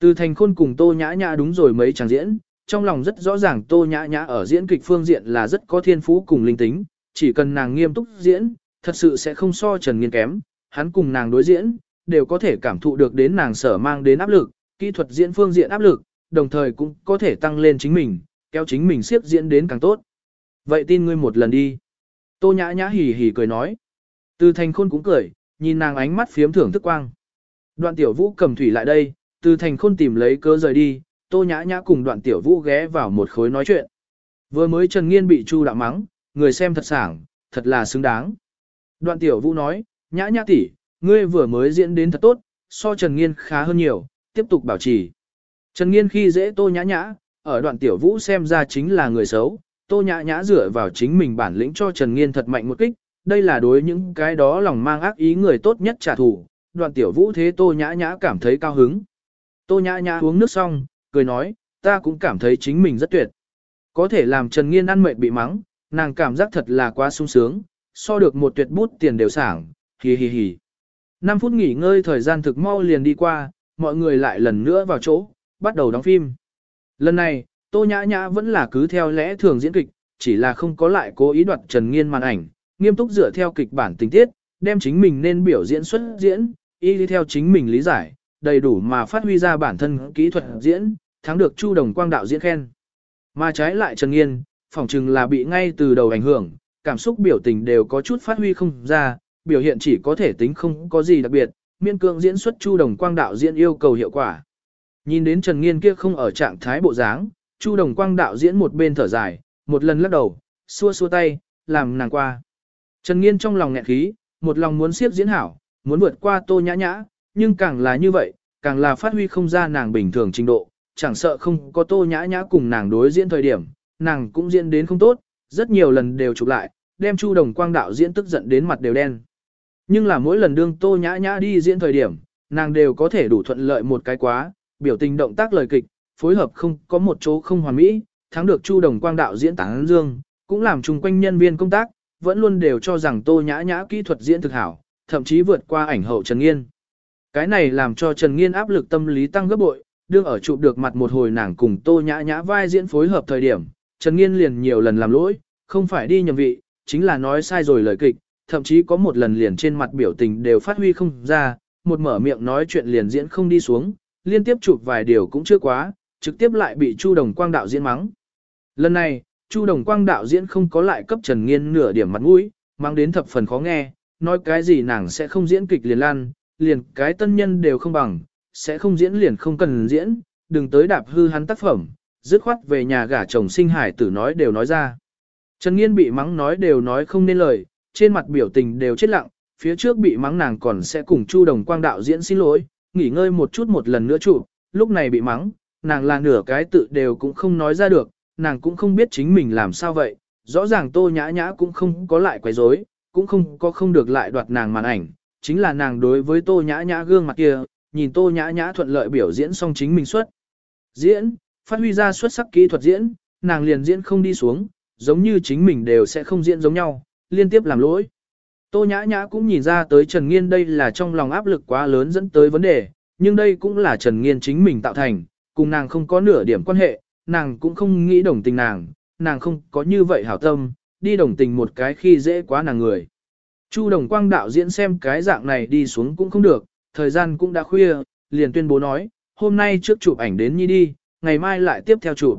Từ thành khôn cùng tô nhã nhã đúng rồi mấy chàng diễn, trong lòng rất rõ ràng tô nhã nhã ở diễn kịch phương diện là rất có thiên phú cùng linh tính, chỉ cần nàng nghiêm túc diễn, thật sự sẽ không so trần nghiên kém, hắn cùng nàng đối diễn, đều có thể cảm thụ được đến nàng sở mang đến áp lực, kỹ thuật diễn phương diện áp lực, đồng thời cũng có thể tăng lên chính mình, kéo chính mình siếp diễn đến càng tốt. Vậy tin ngươi một lần đi. Tô nhã nhã hì hì cười nói. Từ thành khôn cũng cười, nhìn nàng ánh mắt phiếm thưởng thức quang. Đoạn tiểu vũ cầm thủy lại đây, từ thành khôn tìm lấy cớ rời đi, tô nhã nhã cùng đoạn tiểu vũ ghé vào một khối nói chuyện. Vừa mới Trần Nghiên bị Chu đạo mắng, người xem thật sảng, thật là xứng đáng. Đoạn tiểu vũ nói, nhã nhã tỷ, ngươi vừa mới diễn đến thật tốt, so Trần Nghiên khá hơn nhiều, tiếp tục bảo trì. Trần Nghiên khi dễ tô nhã nhã, ở đoạn tiểu vũ xem ra chính là người xấu, tô nhã nhã dựa vào chính mình bản lĩnh cho Trần Nghiên thật mạnh một kích, đây là đối những cái đó lòng mang ác ý người tốt nhất trả thù, đoạn tiểu vũ thế tô nhã nhã cảm thấy cao hứng. Tô nhã nhã uống nước xong, cười nói, ta cũng cảm thấy chính mình rất tuyệt. Có thể làm Trần Nghiên ăn mệt bị mắng, nàng cảm giác thật là quá sung sướng, so được một tuyệt bút tiền đều sảng, hì hì hì. 5 phút nghỉ ngơi thời gian thực mau liền đi qua, mọi người lại lần nữa vào chỗ, bắt đầu đóng phim. Lần này, Tô Nhã Nhã vẫn là cứ theo lẽ thường diễn kịch, chỉ là không có lại cố ý đoạt Trần Nghiên màn ảnh, nghiêm túc dựa theo kịch bản tình tiết, đem chính mình nên biểu diễn xuất diễn, y đi theo chính mình lý giải, đầy đủ mà phát huy ra bản thân kỹ thuật diễn, thắng được Chu Đồng Quang đạo diễn khen. Mà trái lại Trần Nghiên, phỏng chừng là bị ngay từ đầu ảnh hưởng, cảm xúc biểu tình đều có chút phát huy không ra, biểu hiện chỉ có thể tính không có gì đặc biệt, miên cương diễn xuất Chu Đồng Quang đạo diễn yêu cầu hiệu quả. Nhìn đến Trần Nghiên kia không ở trạng thái bộ dáng, Chu Đồng Quang đạo diễn một bên thở dài, một lần lắc đầu, xua xua tay, làm nàng qua. Trần Nghiên trong lòng nghẹn khí, một lòng muốn siết diễn hảo, muốn vượt qua tô nhã nhã, nhưng càng là như vậy, càng là phát huy không ra nàng bình thường trình độ, chẳng sợ không có tô nhã nhã cùng nàng đối diễn thời điểm, nàng cũng diễn đến không tốt, rất nhiều lần đều chụp lại, đem Chu Đồng Quang đạo diễn tức giận đến mặt đều đen. Nhưng là mỗi lần đương tô nhã nhã đi diễn thời điểm, nàng đều có thể đủ thuận lợi một cái quá, biểu tình động tác lời kịch, phối hợp không có một chỗ không hoàn mỹ, thắng được Chu Đồng Quang đạo diễn tán dương, cũng làm chung quanh nhân viên công tác, vẫn luôn đều cho rằng Tô Nhã Nhã kỹ thuật diễn thực hảo, thậm chí vượt qua ảnh hậu Trần Nghiên. Cái này làm cho Trần Nghiên áp lực tâm lý tăng gấp bội, đương ở chụp được mặt một hồi nàng cùng Tô Nhã Nhã vai diễn phối hợp thời điểm, Trần Nghiên liền nhiều lần làm lỗi, không phải đi nhầm vị, chính là nói sai rồi lời kịch, thậm chí có một lần liền trên mặt biểu tình đều phát huy không ra, một mở miệng nói chuyện liền diễn không đi xuống, liên tiếp chụp vài điều cũng chưa quá, trực tiếp lại bị Chu Đồng Quang đạo diễn mắng. Lần này, Chu Đồng Quang đạo diễn không có lại cấp Trần Nghiên nửa điểm mặt mũi, mang đến thập phần khó nghe, nói cái gì nàng sẽ không diễn kịch liền lan, liền cái tân nhân đều không bằng, sẽ không diễn liền không cần diễn, đừng tới đạp hư hắn tác phẩm, dứt khoát về nhà gả chồng sinh hải tử nói đều nói ra. Trần Nghiên bị mắng nói đều nói không nên lời, trên mặt biểu tình đều chết lặng, phía trước bị mắng nàng còn sẽ cùng Chu Đồng Quang đạo diễn xin lỗi, nghỉ ngơi một chút một lần nữa chủ lúc này bị mắng, nàng là nửa cái tự đều cũng không nói ra được, nàng cũng không biết chính mình làm sao vậy, rõ ràng tô nhã nhã cũng không có lại quấy rối, cũng không có không được lại đoạt nàng màn ảnh, chính là nàng đối với tô nhã nhã gương mặt kia, nhìn tô nhã nhã thuận lợi biểu diễn xong chính mình xuất. Diễn, phát huy ra xuất sắc kỹ thuật diễn, nàng liền diễn không đi xuống, giống như chính mình đều sẽ không diễn giống nhau, liên tiếp làm lỗi. Tô Nhã Nhã cũng nhìn ra tới Trần Nghiên đây là trong lòng áp lực quá lớn dẫn tới vấn đề, nhưng đây cũng là Trần Nghiên chính mình tạo thành, cùng nàng không có nửa điểm quan hệ, nàng cũng không nghĩ đồng tình nàng, nàng không có như vậy hảo tâm, đi đồng tình một cái khi dễ quá nàng người. Chu Đồng Quang đạo diễn xem cái dạng này đi xuống cũng không được, thời gian cũng đã khuya, liền tuyên bố nói, hôm nay trước chụp ảnh đến nhi đi, ngày mai lại tiếp theo chụp.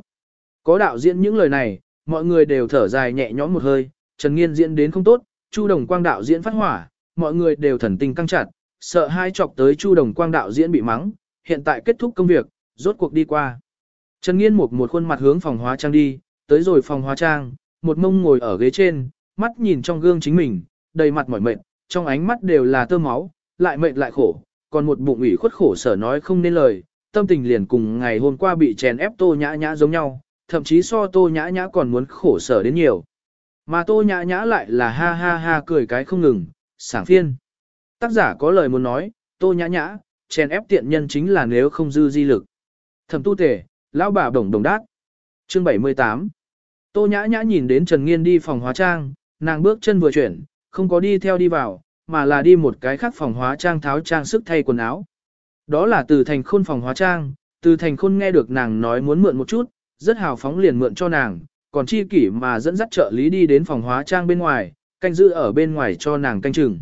Có đạo diễn những lời này, mọi người đều thở dài nhẹ nhõm một hơi, Trần Nghiên diễn đến không tốt, Chu Đồng Quang đạo diễn phát hỏa, mọi người đều thần tình căng chặt, sợ hai chọc tới Chu Đồng Quang đạo diễn bị mắng, hiện tại kết thúc công việc, rốt cuộc đi qua. Trần Nghiên một một khuôn mặt hướng phòng hóa trang đi, tới rồi phòng hóa trang, một mông ngồi ở ghế trên, mắt nhìn trong gương chính mình, đầy mặt mỏi mệt, trong ánh mắt đều là tơ máu, lại mệt lại khổ, còn một bụng ủy khuất khổ sở nói không nên lời, tâm tình liền cùng ngày hôm qua bị chèn ép tô nhã nhã giống nhau, thậm chí so tô nhã nhã còn muốn khổ sở đến nhiều. Mà tô nhã nhã lại là ha ha ha cười cái không ngừng, sảng phiên. Tác giả có lời muốn nói, tô nhã nhã, chèn ép tiện nhân chính là nếu không dư di lực. Thẩm tu tể, lão bà đồng đồng đát. Chương 78 Tô nhã nhã nhìn đến Trần Nghiên đi phòng hóa trang, nàng bước chân vừa chuyển, không có đi theo đi vào, mà là đi một cái khác phòng hóa trang tháo trang sức thay quần áo. Đó là từ thành khôn phòng hóa trang, từ thành khôn nghe được nàng nói muốn mượn một chút, rất hào phóng liền mượn cho nàng, còn chi kỷ mà dẫn dắt trợ lý đi đến phòng hóa trang bên ngoài, canh giữ ở bên ngoài cho nàng canh chừng.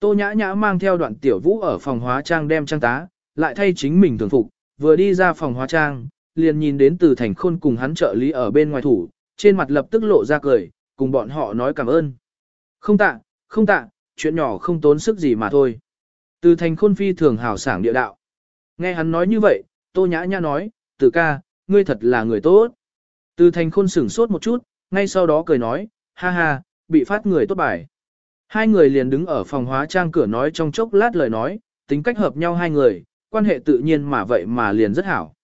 Tô nhã nhã mang theo đoạn tiểu vũ ở phòng hóa trang đem trang tá, lại thay chính mình thường phục, vừa đi ra phòng hóa trang, liền nhìn đến từ thành khôn cùng hắn trợ lý ở bên ngoài thủ, trên mặt lập tức lộ ra cười, cùng bọn họ nói cảm ơn. Không tạ, không tạ, chuyện nhỏ không tốn sức gì mà thôi. Từ thành khôn phi thường hào sảng địa đạo. Nghe hắn nói như vậy, tô nhã nhã nói, từ ca, ngươi thật là người tốt. Từ thành khôn sửng sốt một chút, ngay sau đó cười nói, ha ha, bị phát người tốt bài. Hai người liền đứng ở phòng hóa trang cửa nói trong chốc lát lời nói, tính cách hợp nhau hai người, quan hệ tự nhiên mà vậy mà liền rất hảo.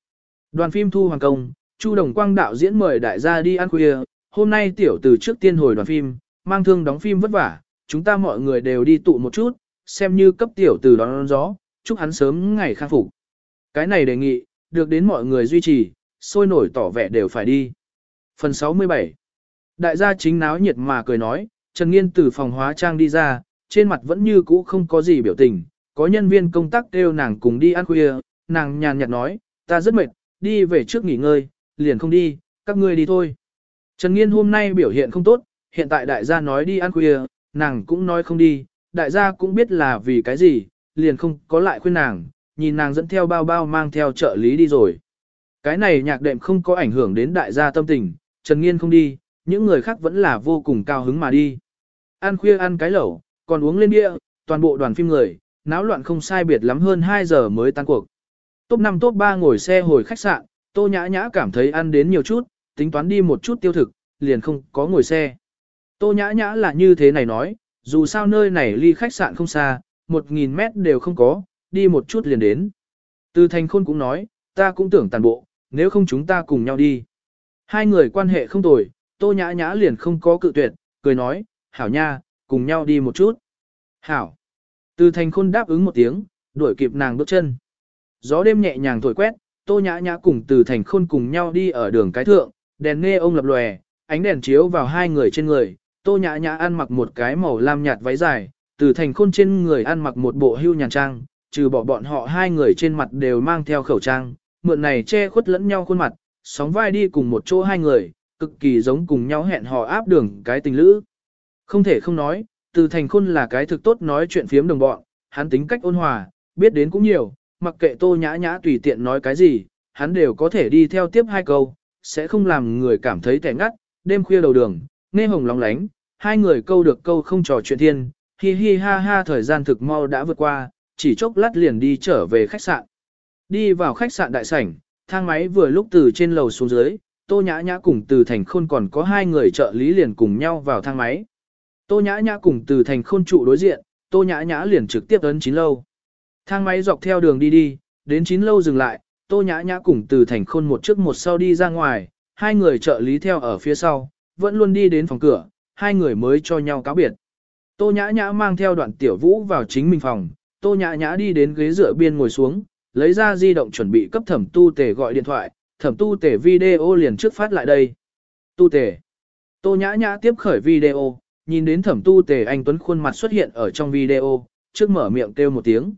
Đoàn phim Thu Hoàng Công, Chu Đồng Quang đạo diễn mời đại gia đi ăn khuya, hôm nay tiểu từ trước tiên hồi đoàn phim, mang thương đóng phim vất vả, chúng ta mọi người đều đi tụ một chút, xem như cấp tiểu từ đón gió, chúc hắn sớm ngày khang phục. Cái này đề nghị, được đến mọi người duy trì, sôi nổi tỏ vẻ đều phải đi. Phần 67 Đại gia chính náo nhiệt mà cười nói, Trần Nghiên từ phòng hóa trang đi ra, trên mặt vẫn như cũ không có gì biểu tình, có nhân viên công tác kêu nàng cùng đi ăn khuya, nàng nhàn nhạt nói, ta rất mệt, đi về trước nghỉ ngơi, liền không đi, các ngươi đi thôi. Trần Nghiên hôm nay biểu hiện không tốt, hiện tại đại gia nói đi ăn khuya, nàng cũng nói không đi, đại gia cũng biết là vì cái gì, liền không có lại khuyên nàng, nhìn nàng dẫn theo bao bao mang theo trợ lý đi rồi. Cái này nhạc đệm không có ảnh hưởng đến đại gia tâm tình, Trần Nghiên không đi, những người khác vẫn là vô cùng cao hứng mà đi. Ăn khuya ăn cái lẩu, còn uống lên bia, toàn bộ đoàn phim người, náo loạn không sai biệt lắm hơn 2 giờ mới tan cuộc. Top 5 top 3 ngồi xe hồi khách sạn, Tô Nhã Nhã cảm thấy ăn đến nhiều chút, tính toán đi một chút tiêu thực, liền không có ngồi xe. Tô Nhã Nhã là như thế này nói, dù sao nơi này ly khách sạn không xa, 1.000 mét đều không có, đi một chút liền đến. Từ thành khôn cũng nói, ta cũng tưởng tàn bộ, nếu không chúng ta cùng nhau đi. Hai người quan hệ không tồi, Tô Nhã Nhã liền không có cự tuyệt, cười nói, hảo nha, cùng nhau đi một chút. Hảo. Từ thành khôn đáp ứng một tiếng, đuổi kịp nàng bước chân. Gió đêm nhẹ nhàng thổi quét, Tô Nhã Nhã cùng từ thành khôn cùng nhau đi ở đường cái thượng, đèn nghe ông lập lòe, ánh đèn chiếu vào hai người trên người. Tô Nhã Nhã ăn mặc một cái màu lam nhạt váy dài, từ thành khôn trên người ăn mặc một bộ hưu nhàn trang, trừ bỏ bọn họ hai người trên mặt đều mang theo khẩu trang, mượn này che khuất lẫn nhau khuôn mặt, sóng vai đi cùng một chỗ hai người, cực kỳ giống cùng nhau hẹn hò áp đường cái tình lữ. Không thể không nói, từ thành khôn là cái thực tốt nói chuyện phiếm đồng bọn, hắn tính cách ôn hòa, biết đến cũng nhiều, mặc kệ tô nhã nhã tùy tiện nói cái gì, hắn đều có thể đi theo tiếp hai câu, sẽ không làm người cảm thấy tẻ ngắt, đêm khuya đầu đường, nghe hồng lóng lánh, hai người câu được câu không trò chuyện thiên, hi hi ha ha thời gian thực mau đã vượt qua, chỉ chốc lát liền đi trở về khách sạn. Đi vào khách sạn đại sảnh, thang máy vừa lúc từ trên lầu xuống dưới, Tô Nhã Nhã cùng từ thành khôn còn có hai người trợ lý liền cùng nhau vào thang máy. Tô Nhã Nhã cùng từ thành khôn trụ đối diện, Tô Nhã Nhã liền trực tiếp ấn chín lâu. Thang máy dọc theo đường đi đi, đến chín lâu dừng lại, Tô Nhã Nhã cùng từ thành khôn một trước một sau đi ra ngoài, hai người trợ lý theo ở phía sau, vẫn luôn đi đến phòng cửa, hai người mới cho nhau cáo biệt. Tô Nhã Nhã mang theo đoạn tiểu vũ vào chính mình phòng, Tô Nhã Nhã đi đến ghế dựa biên ngồi xuống, lấy ra di động chuẩn bị cấp thẩm tu tề gọi điện thoại, thẩm tu tề video liền trước phát lại đây. Tu tề. Tô Nhã Nhã tiếp khởi video, nhìn đến thẩm tu tề anh Tuấn khuôn mặt xuất hiện ở trong video, trước mở miệng kêu một tiếng.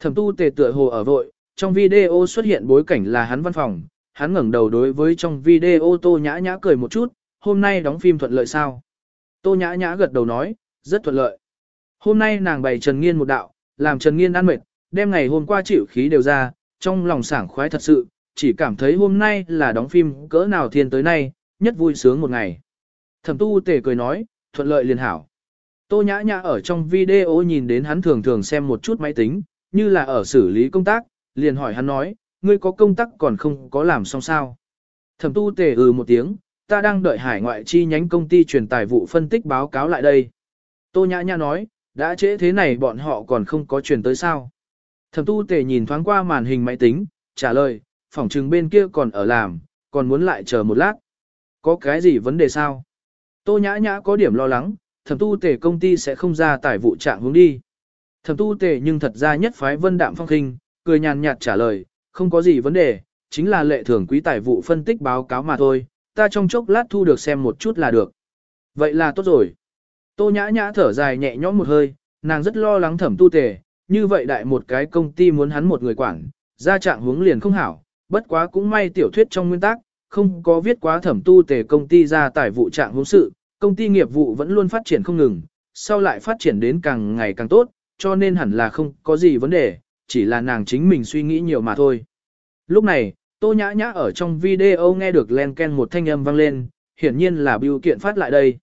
Thẩm tu tề tựa hồ ở vội, trong video xuất hiện bối cảnh là hắn văn phòng, hắn ngẩng đầu đối với trong video tô nhã nhã cười một chút, hôm nay đóng phim thuận lợi sao? Tô nhã nhã gật đầu nói, rất thuận lợi. Hôm nay nàng bày Trần Nghiên một đạo, làm Trần Nghiên ăn mệt, đem ngày hôm qua chịu khí đều ra, trong lòng sảng khoái thật sự, chỉ cảm thấy hôm nay là đóng phim cỡ nào thiên tới nay, nhất vui sướng một ngày. Thẩm tu tề cười nói, thuận lợi liền hảo. Tô nhã nhã ở trong video nhìn đến hắn thường thường xem một chút máy tính, như là ở xử lý công tác, liền hỏi hắn nói, ngươi có công tác còn không có làm xong sao. Thẩm tu tề ừ một tiếng, ta đang đợi hải ngoại chi nhánh công ty truyền tài vụ phân tích báo cáo lại đây. Tô nhã nhã nói, đã trễ thế này bọn họ còn không có truyền tới sao. Thẩm tu tề nhìn thoáng qua màn hình máy tính, trả lời, phòng trừng bên kia còn ở làm, còn muốn lại chờ một lát. Có cái gì vấn đề sao? Tô nhã nhã có điểm lo lắng, thẩm tu tề công ty sẽ không ra tài vụ trạng hướng đi. Thẩm tu tề nhưng thật ra nhất phái vân đạm phong khinh, cười nhàn nhạt trả lời, không có gì vấn đề, chính là lệ thưởng quý tài vụ phân tích báo cáo mà thôi, ta trong chốc lát thu được xem một chút là được. Vậy là tốt rồi. Tô nhã nhã thở dài nhẹ nhõm một hơi, nàng rất lo lắng thẩm tu tề, như vậy đại một cái công ty muốn hắn một người quản, ra trạng hướng liền không hảo, bất quá cũng may tiểu thuyết trong nguyên tắc, không có viết quá thẩm tu tề công ty ra tài vụ trạng hướng sự, công ty nghiệp vụ vẫn luôn phát triển không ngừng, sau lại phát triển đến càng ngày càng tốt, cho nên hẳn là không có gì vấn đề, chỉ là nàng chính mình suy nghĩ nhiều mà thôi. Lúc này, Tô Nhã Nhã ở trong video nghe được len ken một thanh âm vang lên, hiển nhiên là biểu kiện phát lại đây.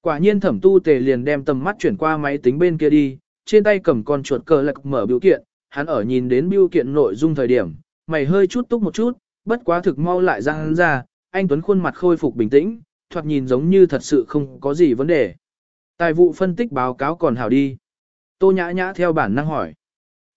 Quả nhiên thẩm tu tề liền đem tầm mắt chuyển qua máy tính bên kia đi, trên tay cầm con chuột cờ lạc mở biểu kiện, hắn ở nhìn đến biểu kiện nội dung thời điểm, mày hơi chút túc một chút, bất quá thực mau lại ra hắn ra, anh Tuấn khuôn mặt khôi phục bình tĩnh, thoạt nhìn giống như thật sự không có gì vấn đề. Tài vụ phân tích báo cáo còn hảo đi. Tô nhã nhã theo bản năng hỏi.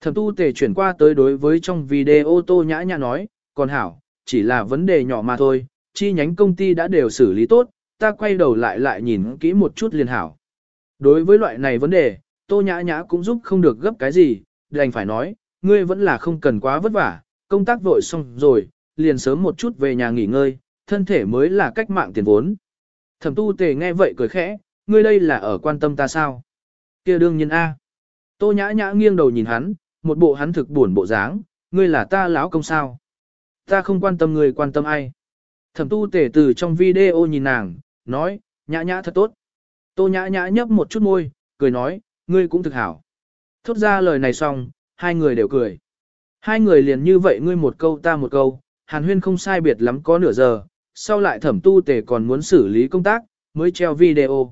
Thẩm tu tề chuyển qua tới đối với trong video tô nhã nhã nói, còn hảo, chỉ là vấn đề nhỏ mà thôi, chi nhánh công ty đã đều xử lý tốt, ta quay đầu lại lại nhìn kỹ một chút liền hảo. Đối với loại này vấn đề, tô nhã nhã cũng giúp không được gấp cái gì, đành phải nói, ngươi vẫn là không cần quá vất vả, công tác vội xong rồi, liền sớm một chút về nhà nghỉ ngơi, thân thể mới là cách mạng tiền vốn. Thẩm tu tề nghe vậy cười khẽ, ngươi đây là ở quan tâm ta sao? kia đương nhiên A. Tô nhã nhã nghiêng đầu nhìn hắn, một bộ hắn thực buồn bộ dáng, ngươi là ta lão công sao? Ta không quan tâm người quan tâm ai. Thẩm tu tể từ trong video nhìn nàng, nói, nhã nhã thật tốt. Tô nhã nhã nhấp một chút môi, cười nói, ngươi cũng thực hảo. Thốt ra lời này xong, hai người đều cười. Hai người liền như vậy ngươi một câu ta một câu, hàn huyên không sai biệt lắm có nửa giờ, sau lại thẩm tu tể còn muốn xử lý công tác, mới treo video.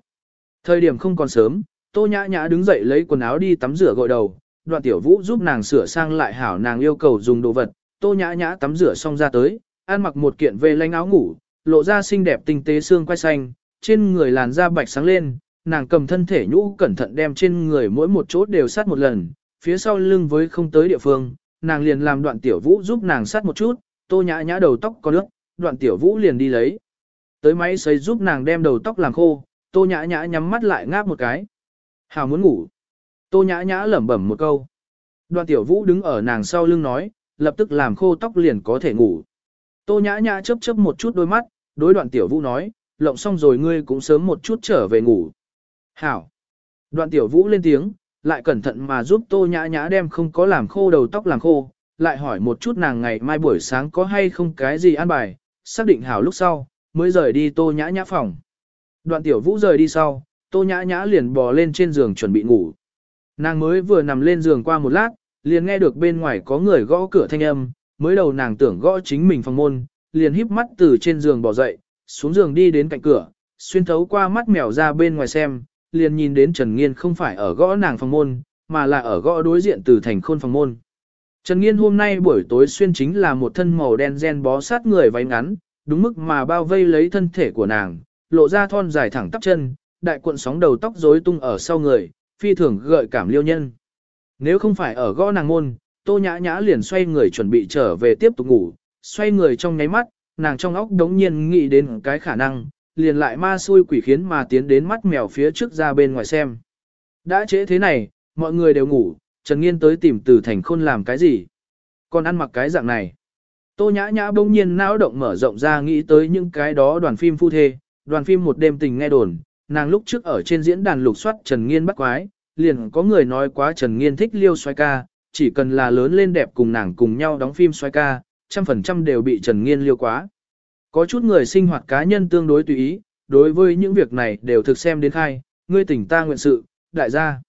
Thời điểm không còn sớm, tô nhã nhã đứng dậy lấy quần áo đi tắm rửa gội đầu, đoạn tiểu vũ giúp nàng sửa sang lại hảo nàng yêu cầu dùng đồ vật, tô nhã nhã tắm rửa xong ra tới, ăn mặc một kiện về lanh áo ngủ, lộ ra xinh đẹp tinh tế xương quai xanh, trên người làn da bạch sáng lên, nàng cầm thân thể nhũ cẩn thận đem trên người mỗi một chỗ đều sát một lần, phía sau lưng với không tới địa phương, nàng liền làm đoạn tiểu vũ giúp nàng sát một chút, tô nhã nhã đầu tóc có nước, đoạn tiểu vũ liền đi lấy. Tới máy sấy giúp nàng đem đầu tóc làm khô, tô nhã nhã nhắm mắt lại ngáp một cái. Hào muốn ngủ. Tô nhã nhã lẩm bẩm một câu. Đoạn tiểu vũ đứng ở nàng sau lưng nói, lập tức làm khô tóc liền có thể ngủ. Tô nhã nhã chớp chớp một chút đôi mắt, đối đoạn tiểu vũ nói, lộng xong rồi ngươi cũng sớm một chút trở về ngủ. Hảo. Đoạn tiểu vũ lên tiếng, lại cẩn thận mà giúp tô nhã nhã đem không có làm khô đầu tóc làm khô, lại hỏi một chút nàng ngày mai buổi sáng có hay không cái gì ăn bài, xác định hảo lúc sau, mới rời đi tô nhã nhã phòng. Đoạn tiểu vũ rời đi sau, tô nhã nhã liền bò lên trên giường chuẩn bị ngủ. Nàng mới vừa nằm lên giường qua một lát, liền nghe được bên ngoài có người gõ cửa thanh âm, mới đầu nàng tưởng gõ chính mình phòng môn, liền híp mắt từ trên giường bỏ dậy, xuống giường đi đến cạnh cửa, xuyên thấu qua mắt mèo ra bên ngoài xem, liền nhìn đến Trần Nghiên không phải ở gõ nàng phòng môn, mà là ở gõ đối diện từ thành khôn phòng môn. Trần Nghiên hôm nay buổi tối xuyên chính là một thân màu đen gen bó sát người váy ngắn, đúng mức mà bao vây lấy thân thể của nàng, lộ ra thon dài thẳng tắp chân, đại cuộn sóng đầu tóc rối tung ở sau người, phi thường gợi cảm liêu nhân. Nếu không phải ở gõ nàng môn, tô nhã nhã liền xoay người chuẩn bị trở về tiếp tục ngủ, xoay người trong nháy mắt, nàng trong óc đống nhiên nghĩ đến cái khả năng, liền lại ma xui quỷ khiến mà tiến đến mắt mèo phía trước ra bên ngoài xem. Đã trễ thế này, mọi người đều ngủ, Trần Nghiên tới tìm từ thành khôn làm cái gì? Còn ăn mặc cái dạng này. Tô nhã nhã bỗng nhiên não động mở rộng ra nghĩ tới những cái đó đoàn phim phu thê, đoàn phim một đêm tình nghe đồn, nàng lúc trước ở trên diễn đàn lục soát Trần Nghiên bắt quái, liền có người nói quá Trần Nghiên thích liêu xoay ca, chỉ cần là lớn lên đẹp cùng nàng cùng nhau đóng phim xoay ca, trăm phần trăm đều bị Trần Nghiên liêu quá. Có chút người sinh hoạt cá nhân tương đối tùy ý, đối với những việc này đều thực xem đến khai, ngươi tỉnh ta nguyện sự, đại gia.